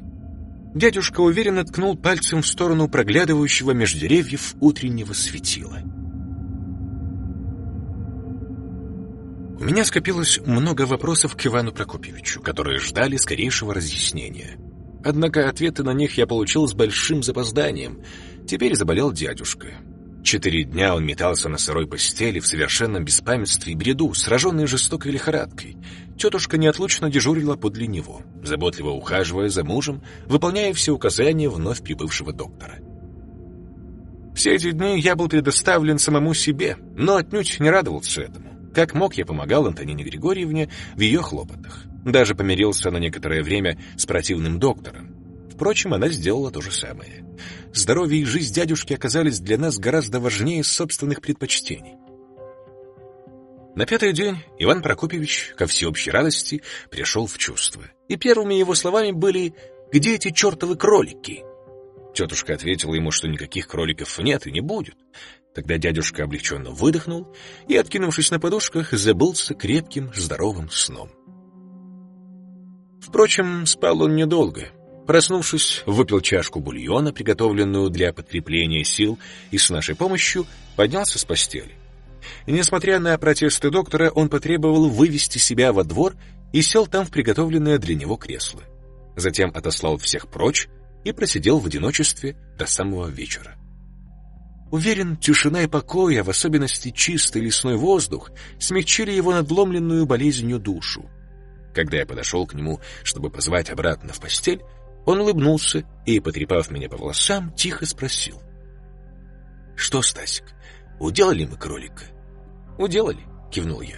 Дядюшка уверенно ткнул пальцем в сторону проглядывающего меж деревьев утреннего светила. У меня скопилось много вопросов к Ивану Прокопьевичу, которые ждали скорейшего разъяснения. Однако ответы на них я получил с большим запозданием. Теперь заболел дядюшка. Четыре дня он метался на сырой постели в совершенном беспамятстве и бреду, сраженный жестокой лихорадкой. Тетушка неотлучно дежурила подле него, заботливо ухаживая за мужем, выполняя все указания вновь прибывшего доктора. Все эти дни я был предоставлен самому себе, но отнюдь не радовался этому. Как мог, я помогал Антонине Григорьевне в ее хлопотах. Даже помирился на некоторое время с противным доктором. Впрочем, она сделала то же самое. Здоровье и жизнь дядюшки оказались для нас гораздо важнее собственных предпочтений. На пятый день Иван Прокопьевич, ко всеобщей радости, пришел в чувство. И первыми его словами были «Где эти чертовы кролики?» Тетушка ответила ему, что никаких кроликов нет и не будет. Тогда дядюшка облегченно выдохнул и, откинувшись на подушках, забылся крепким, здоровым сном. Впрочем, спал он недолго. Проснувшись, выпил чашку бульона, приготовленную для подкрепления сил, и с нашей помощью поднялся с постели. И, несмотря на протесты доктора, он потребовал вывести себя во двор и сел там в приготовленное для него кресло. Затем отослал всех прочь и просидел в одиночестве до самого вечера. Уверен, тишина и покой, а в особенности чистый лесной воздух, смягчили его надломленную болезнью душу. Когда я подошел к нему, чтобы позвать обратно в постель, он улыбнулся и, потрепав меня по волосам, тихо спросил. «Что, Стасик, уделали мы кролика?» «Уделали», — кивнул я.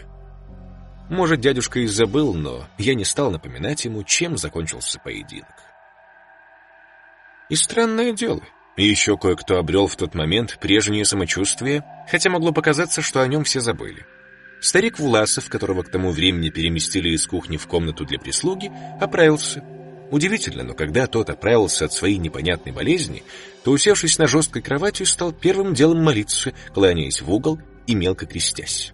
Может, дядюшка и забыл, но я не стал напоминать ему, чем закончился поединок. И странное дело, и еще кое-кто обрел в тот момент прежнее самочувствие, хотя могло показаться, что о нем все забыли. Старик Власов, которого к тому времени переместили из кухни в комнату для прислуги, оправился. Удивительно, но когда тот оправился от своей непонятной болезни, то, усевшись на жесткой кровати, стал первым делом молиться, кланяясь в угол и мелко крестясь.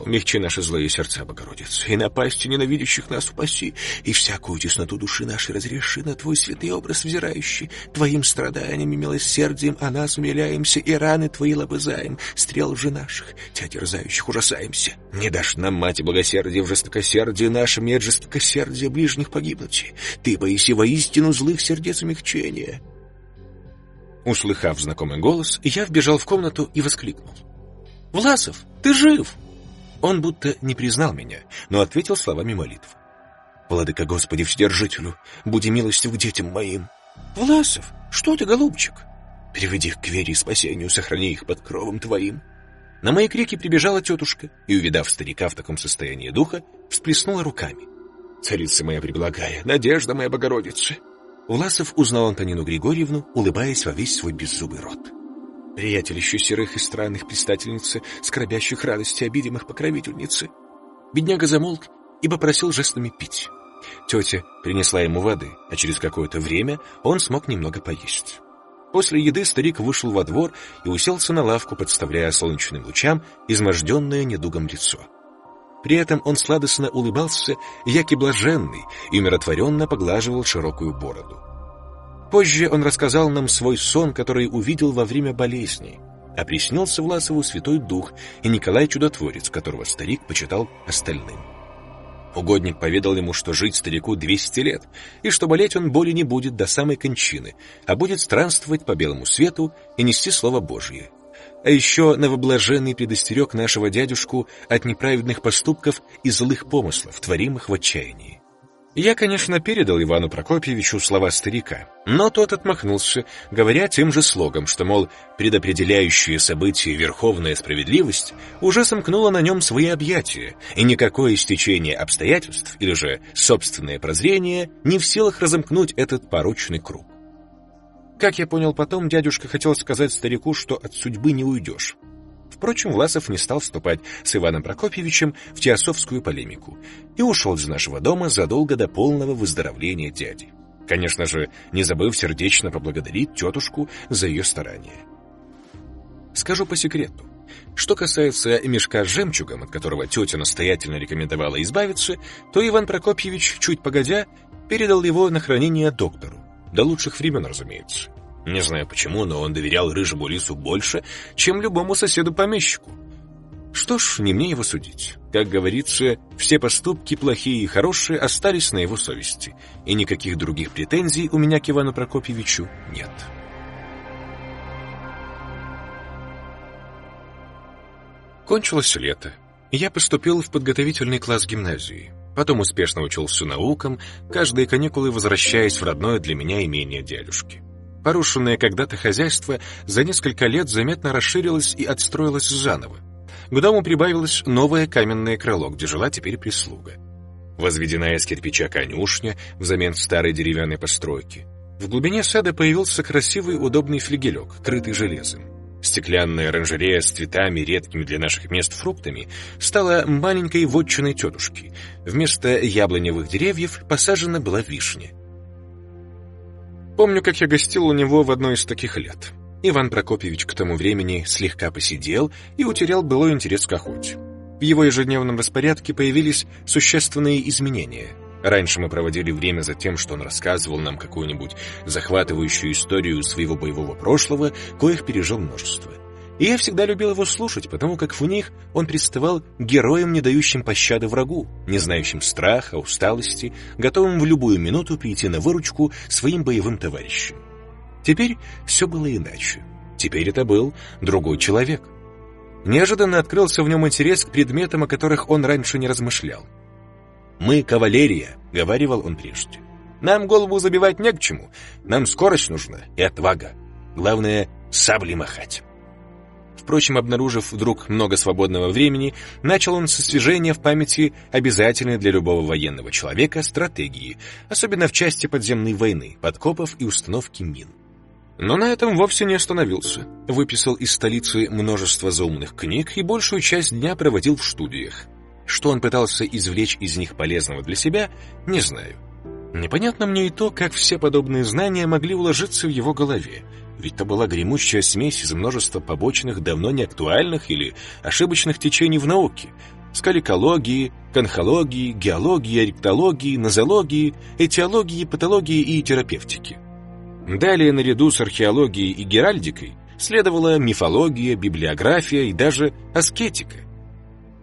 Умягчи наши злые сердца, Богородица, и напасти ненавидящих нас упаси, и всякую тесноту души нашей разреши на Твой святый образ взирающий. Твоим страданием и милосердием о нас умиляемся, и раны Твои лобызаем, стрел же наших, Тя терзающих ужасаемся. Не дашь нам, мать, благосердие в жестокосердии нашем от жестокосердия ближних погибнуть. Ты поиси воистину злых сердец умягчения. Услыхав знакомый голос, я вбежал в комнату и воскликнул. «Власов, ты жив!» Он будто не признал меня, но ответил словами молитв. «Владыка Господи Вседержителю, буди милостив к детям моим». «Власов, что ты, голубчик?» «Переведи их к вере и спасению, сохрани их под кровом твоим». На мои крики прибежала тетушка и, увидав старика в таком состоянии духа, всплеснула руками. «Царица моя преблагая, надежда моя Богородица!» Власов узнал Антонину Григорьевну, улыбаясь во весь свой беззубый рот приятелищу серых и странных предстательницы, скорбящих радости обидимых покровительницы. Бедняга замолк и попросил жестами пить. Тетя принесла ему воды, а через какое-то время он смог немного поесть. После еды старик вышел во двор и уселся на лавку, подставляя солнечным лучам изможденное недугом лицо. При этом он сладостно улыбался, яки блаженный, и умиротворенно поглаживал широкую бороду. Позже он рассказал нам свой сон, который увидел во время болезни. А приснился Власову Святой Дух и Николай Чудотворец, которого старик почитал остальным. Угодник поведал ему, что жить старику 200 лет, и что болеть он боли не будет до самой кончины, а будет странствовать по белому свету и нести Слово Божье. А еще новоблаженный предостерег нашего дядюшку от неправедных поступков и злых помыслов, творимых в отчаянии. Я, конечно, передал Ивану Прокопьевичу слова старика, но тот отмахнулся, говоря тем же слогом, что, мол, предопределяющие события верховная справедливость уже сомкнула на нем свои объятия, и никакое стечение обстоятельств или же собственное прозрение не в силах разомкнуть этот порочный круг. Как я понял потом, дядюшка хотел сказать старику, что от судьбы не уйдешь. Впрочем, Власов не стал вступать с Иваном Прокопьевичем в теософскую полемику и ушел из нашего дома задолго до полного выздоровления дяди. Конечно же, не забыв сердечно поблагодарить тетушку за ее старания. Скажу по секрету. Что касается мешка с жемчугом, от которого тетя настоятельно рекомендовала избавиться, то Иван Прокопьевич, чуть погодя, передал его на хранение доктору. До лучших времен, разумеется. Не знаю почему, но он доверял рыжему лису больше, чем любому соседу-помещику. Что ж, не мне его судить. Как говорится, все поступки, плохие и хорошие, остались на его совести, и никаких других претензий у меня к Ивану Прокопьевичу нет. Кончилось лето, я поступил в подготовительный класс гимназии. Потом успешно учился наукам, каждые каникулы возвращаясь в родное для меня имение дядюшки. Порушенное когда-то хозяйство за несколько лет заметно расширилось и отстроилось заново. К дому прибавилось новое каменное крыло, где жила теперь прислуга. Возведена из кирпича конюшня взамен старой деревянной постройки. В глубине сада появился красивый удобный флигелек, крытый железом. Стеклянная оранжерея с цветами, редкими для наших мест фруктами, стала маленькой вотчиной тетушки. Вместо яблоневых деревьев посажена была вишня. Помню, как я гостил у него в одной из таких лет. Иван Прокопьевич к тому времени слегка посидел и утерял былой интерес к охоте. В его ежедневном распорядке появились существенные изменения. Раньше мы проводили время за тем, что он рассказывал нам какую-нибудь захватывающую историю своего боевого прошлого, коих пережил множество. И я всегда любил его слушать, потому как в них он представал героем, не дающим пощады врагу, не знающим страха, усталости, готовым в любую минуту прийти на выручку своим боевым товарищам. Теперь все было иначе. Теперь это был другой человек. Неожиданно открылся в нем интерес к предметам, о которых он раньше не размышлял. «Мы кавалерия», — говаривал он прежде. «Нам голову забивать не к чему, нам скорость нужна и отвага. Главное — сабли махать». Впрочем, обнаружив вдруг много свободного времени, начал он с освежения в памяти обязательной для любого военного человека стратегии, особенно в части подземной войны, подкопов и установки мин. Но на этом вовсе не остановился. Выписал из столицы множество заумных книг и большую часть дня проводил в студиях. Что он пытался извлечь из них полезного для себя, не знаю. Непонятно мне и то, как все подобные знания могли уложиться в его голове, ведь это была гремущая смесь из множества побочных, давно не актуальных или ошибочных течений в науке, скаликологии, конхологии, геологии, ректологии, нозологии, этиологии, патологии и терапевтики. Далее, наряду с археологией и геральдикой, следовала мифология, библиография и даже аскетика.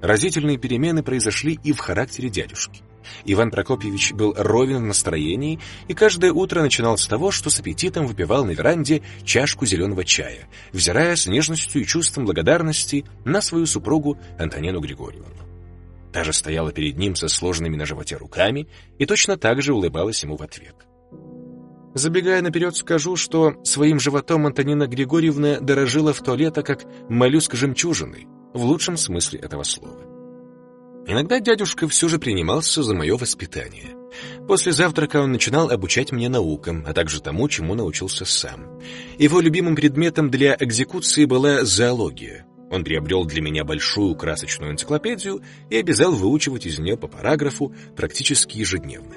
Разительные перемены произошли и в характере дядюшки. Иван Прокопьевич был ровен в настроении и каждое утро начинал с того, что с аппетитом выпивал на веранде чашку зеленого чая, взирая с нежностью и чувством благодарности на свою супругу Антонину Григорьевну. Та же стояла перед ним со сложными на животе руками и точно так же улыбалась ему в ответ. Забегая наперед, скажу, что своим животом Антонина Григорьевна дорожила в туалета как моллюск жемчужиной, в лучшем смысле этого слова. Иногда дядюшка все же принимался за мое воспитание. После завтрака он начинал обучать меня наукам, а также тому, чему научился сам. Его любимым предметом для экзекуции была зоология. Он приобрел для меня большую красочную энциклопедию и обязал выучивать из нее по параграфу практически ежедневно.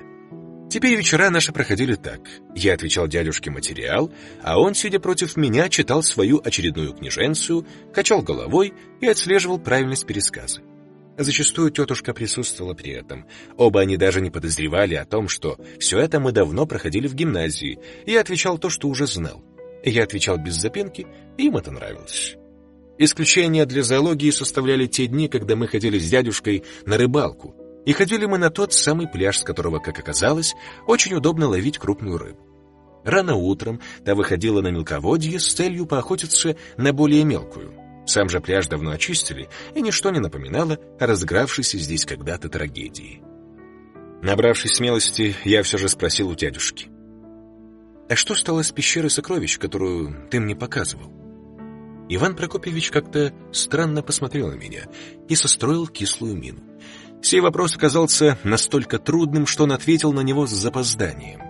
Теперь вечера наши проходили так. Я отвечал дядюшке материал, а он, сидя против меня, читал свою очередную книженцию, качал головой и отслеживал правильность пересказа. Зачастую тетушка присутствовала при этом. Оба они даже не подозревали о том, что все это мы давно проходили в гимназии. Я отвечал то, что уже знал. Я отвечал без запинки, и им это нравилось. Исключение для зоологии составляли те дни, когда мы ходили с дядюшкой на рыбалку. И ходили мы на тот самый пляж, с которого, как оказалось, очень удобно ловить крупную рыбу. Рано утром та выходила на мелководье с целью поохотиться на более мелкую. Сам же пляж давно очистили, и ничто не напоминало о разыгравшейся здесь когда-то трагедии. Набравшись смелости, я все же спросил у дядюшки. «А что стало с пещерой сокровищ, которую ты мне показывал?» Иван Прокопьевич как-то странно посмотрел на меня и состроил кислую мину. Сей вопрос оказался настолько трудным, что он ответил на него с запозданием.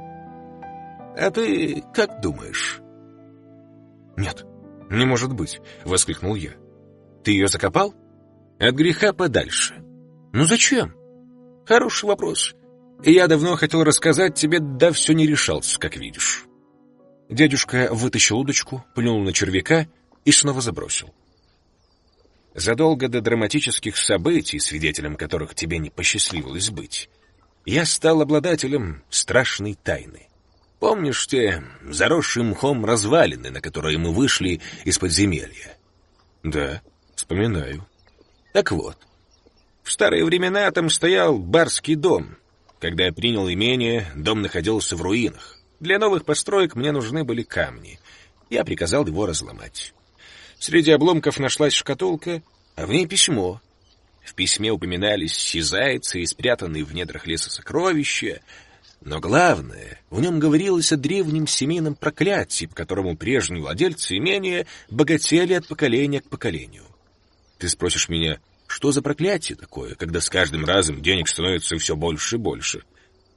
«А ты как думаешь?» «Нет, «Не может быть!» — воскликнул я. «Ты ее закопал?» «От греха подальше». «Ну зачем?» «Хороший вопрос. Я давно хотел рассказать тебе, да все не решался, как видишь». Дядюшка вытащил удочку, плюнул на червяка и снова забросил. Задолго до драматических событий, свидетелем которых тебе не посчастливилось быть, я стал обладателем страшной тайны. Помнишь те заросшие мхом развалины, на которые мы вышли из подземелья? Да, вспоминаю. Так вот, в старые времена там стоял барский дом. Когда я принял имение, дом находился в руинах. Для новых построек мне нужны были камни. Я приказал его разломать. Среди обломков нашлась шкатулка, а в ней письмо. В письме упоминались сизайцы и спрятанные в недрах леса сокровища, но главное, в нем говорилось о древнем семейном проклятии, по которому прежние владельцы имения богатели от поколения к поколению. Ты спросишь меня, что за проклятие такое, когда с каждым разом денег становится все больше и больше?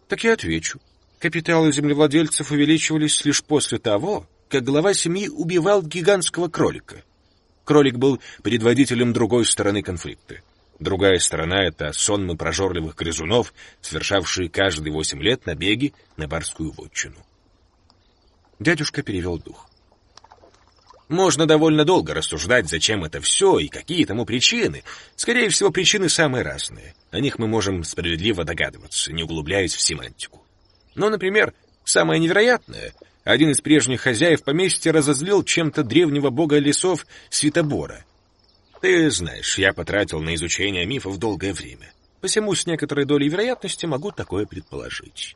Так я отвечу. Капиталы землевладельцев увеличивались лишь после того, как глава семьи убивал гигантского кролика. Кролик был предводителем другой стороны конфликта. Другая сторона — это сонмы прожорливых грызунов, совершавшие каждые восемь лет набеги на барскую вотчину. Дядюшка перевел дух. Можно довольно долго рассуждать, зачем это все и какие тому причины. Скорее всего, причины самые разные. О них мы можем справедливо догадываться, не углубляясь в семантику. Но, например, самое невероятное — один из прежних хозяев поместья разозлил чем-то древнего бога лесов Святобора. Ты знаешь, я потратил на изучение мифов долгое время. Посему с некоторой долей вероятности могу такое предположить.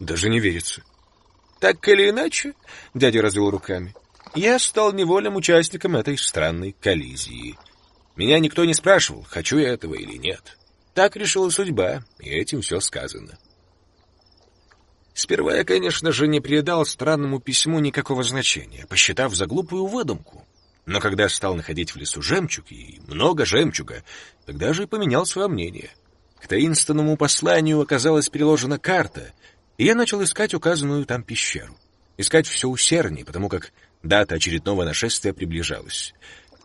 Даже не верится. Так или иначе, дядя развел руками, я стал невольным участником этой странной коллизии. Меня никто не спрашивал, хочу я этого или нет. Так решила судьба, и этим все сказано. Сперва я, конечно же, не придал странному письму никакого значения, посчитав за глупую выдумку. Но когда стал находить в лесу жемчуг и много жемчуга, тогда же и поменял свое мнение. К таинственному посланию оказалась приложена карта, и я начал искать указанную там пещеру. Искать все усерднее, потому как дата очередного нашествия приближалась.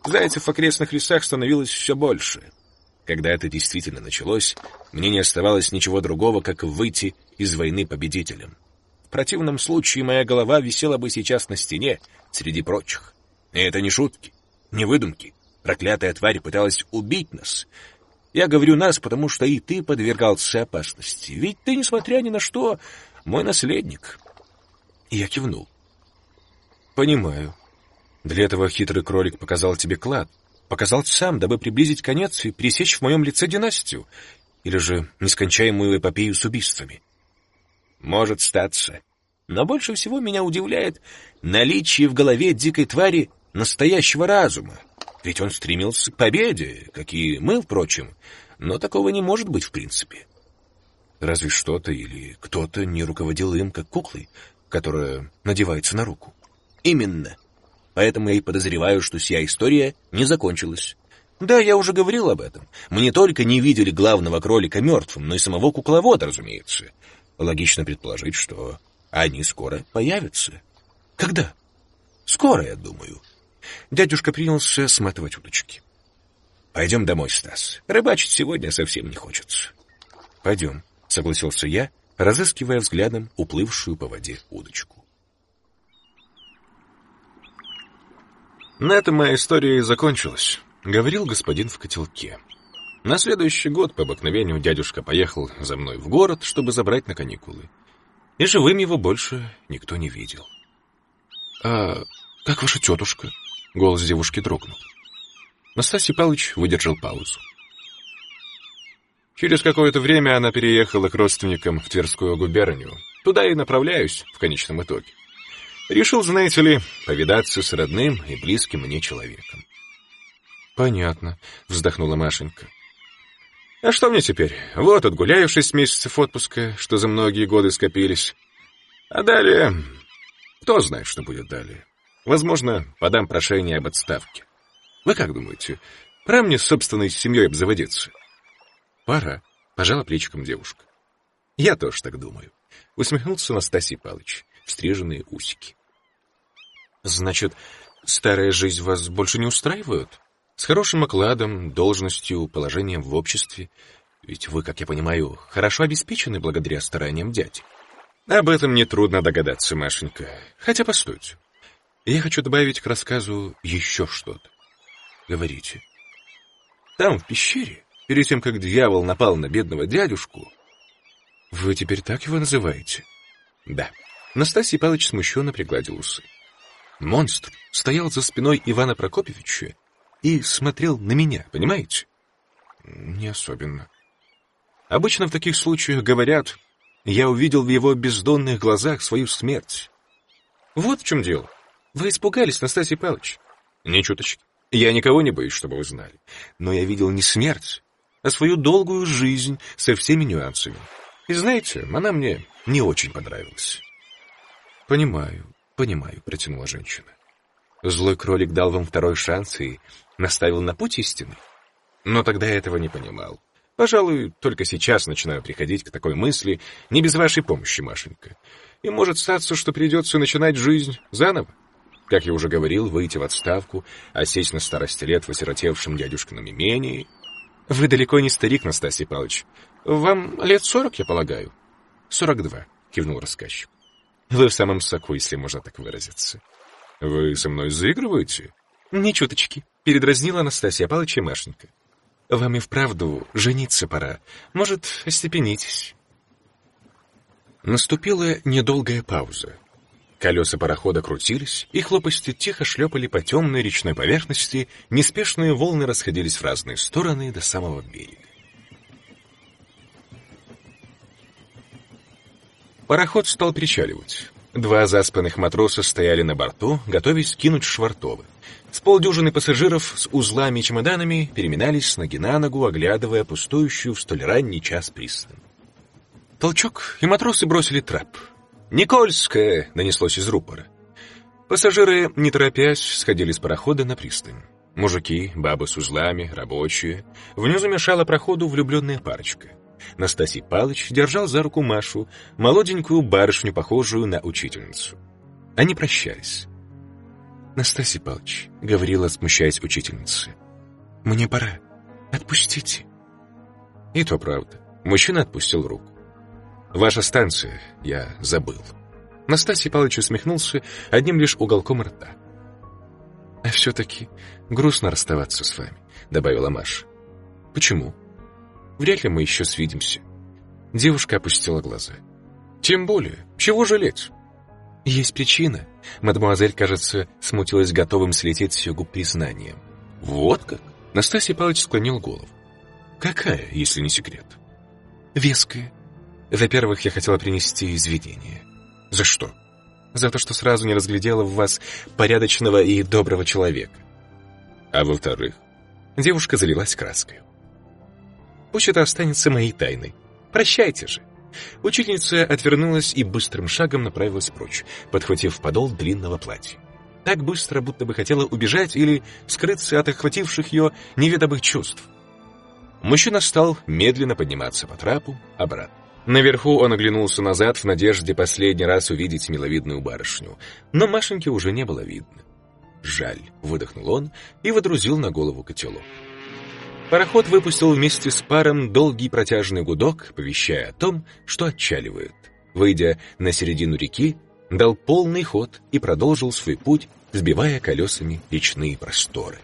Зайцев в окрестных лесах становилось все больше — когда это действительно началось, мне не оставалось ничего другого, как выйти из войны победителем. В противном случае моя голова висела бы сейчас на стене среди прочих. И это не шутки, не выдумки. Проклятая тварь пыталась убить нас. Я говорю «нас», потому что и ты подвергался опасности. Ведь ты, несмотря ни на что, мой наследник. Я кивнул. Понимаю. Для этого хитрый кролик показал тебе клад, показал сам, дабы приблизить конец и пресечь в моем лице династию, или же нескончаемую эпопею с убийствами. Может статься. Но больше всего меня удивляет наличие в голове дикой твари настоящего разума. Ведь он стремился к победе, как и мы, впрочем, но такого не может быть в принципе. Разве что-то или кто-то не руководил им, как куклой, которая надевается на руку. Именно. Поэтому я и подозреваю, что вся история не закончилась. Да, я уже говорил об этом. Мы не только не видели главного кролика мертвым, но и самого кукловода, разумеется. Логично предположить, что они скоро появятся. Когда? Скоро, я думаю. Дядюшка принялся сматывать удочки. Пойдем домой, Стас. Рыбачить сегодня совсем не хочется. Пойдем, согласился я, разыскивая взглядом уплывшую по воде удочку. На этом моя история и закончилась, говорил господин в котелке. На следующий год по обыкновению дядюшка поехал за мной в город, чтобы забрать на каникулы. И живым его больше никто не видел. «А как ваша тетушка?» — голос девушки дрогнул. Настасий Павлович выдержал паузу. Через какое-то время она переехала к родственникам в Тверскую губернию. Туда и направляюсь в конечном итоге. Решил, знаете ли, повидаться с родным и близким мне человеком. Понятно, вздохнула Машенька. А что мне теперь? Вот отгуляю шесть месяцев отпуска, что за многие годы скопились. А далее... Кто знает, что будет далее. Возможно, подам прошение об отставке. Вы как думаете, пора мне с собственной семьей обзаводиться? Пора, пожала плечиком девушка. Я тоже так думаю. Усмехнулся Настасий Павлович стриженные усики. Значит, старая жизнь вас больше не устраивает? С хорошим окладом, должностью, положением в обществе. Ведь вы, как я понимаю, хорошо обеспечены благодаря стараниям дяди. Об этом нетрудно догадаться, Машенька. Хотя, постойте. Я хочу добавить к рассказу еще что-то. Говорите. Там, в пещере, перед тем, как дьявол напал на бедного дядюшку... Вы теперь так его называете? Да. Настасий Павлович смущенно пригладил усы. Монстр стоял за спиной Ивана Прокопьевича и смотрел на меня, понимаете? Не особенно. Обычно в таких случаях говорят, я увидел в его бездонных глазах свою смерть. Вот в чем дело. Вы испугались, Настасий Павлович? Не чуточки. Я никого не боюсь, чтобы вы знали. Но я видел не смерть, а свою долгую жизнь со всеми нюансами. И знаете, она мне не очень понравилась. «Понимаю, понимаю», — протянула женщина. «Злой кролик дал вам второй шанс и наставил на путь истины?» Но тогда я этого не понимал. Пожалуй, только сейчас начинаю приходить к такой мысли, не без вашей помощи, Машенька. И может статься, что придется начинать жизнь заново. Как я уже говорил, выйти в отставку, а сесть на старости лет в осиротевшем дядюшкином имении. Вы далеко не старик, Настасий Павлович. Вам лет сорок, я полагаю? Сорок два, кивнул рассказчик. Вы в самом соку, если можно так выразиться. «Вы со мной заигрываете?» «Ни чуточки», — передразнила Анастасия Павловича Машенька. «Вам и вправду жениться пора. Может, остепенитесь». Наступила недолгая пауза. Колеса парохода крутились, их лопасти тихо шлепали по темной речной поверхности, неспешные волны расходились в разные стороны до самого берега. Пароход стал причаливать. Два заспанных матроса стояли на борту, готовясь кинуть швартовы. С полдюжины пассажиров с узлами и чемоданами переминались с ноги на ногу, оглядывая пустующую в столь ранний час пристань. Толчок, и матросы бросили трап — «Никольская!» — донеслось из рупора. Пассажиры, не торопясь, сходили с парохода на пристань. Мужики, бабы с узлами, рабочие. Внизу мешала проходу влюбленная парочка. Настасий Палыч держал за руку Машу, молоденькую барышню, похожую на учительницу. Они прощались. «Настасий Палыч», — говорила, смущаясь учительница, — «мне пора. Отпустите». И то правда. Мужчина отпустил руку. Ваша станция, я забыл. Настасий Павлович усмехнулся одним лишь уголком рта. А все-таки грустно расставаться с вами, добавила Маша. Почему? Вряд ли мы еще свидимся. Девушка опустила глаза. Тем более, чего жалеть? Есть причина. Мадемуазель, кажется, смутилась готовым слететь с ее губ признанием. Вот как? Настасий Павлович склонил голову. Какая, если не секрет? Веская. Во-первых, я хотела принести извинения. За что? За то, что сразу не разглядела в вас порядочного и доброго человека. А во-вторых, девушка залилась краской. Пусть это останется моей тайной. Прощайте же. Учительница отвернулась и быстрым шагом направилась прочь, подхватив подол длинного платья. Так быстро, будто бы хотела убежать или скрыться от охвативших ее неведомых чувств. Мужчина стал медленно подниматься по трапу обратно. Наверху он оглянулся назад в надежде последний раз увидеть миловидную барышню, но Машеньки уже не было видно. «Жаль», — выдохнул он и водрузил на голову котелок. Пароход выпустил вместе с паром долгий протяжный гудок, повещая о том, что отчаливает. Выйдя на середину реки, дал полный ход и продолжил свой путь, сбивая колесами речные просторы.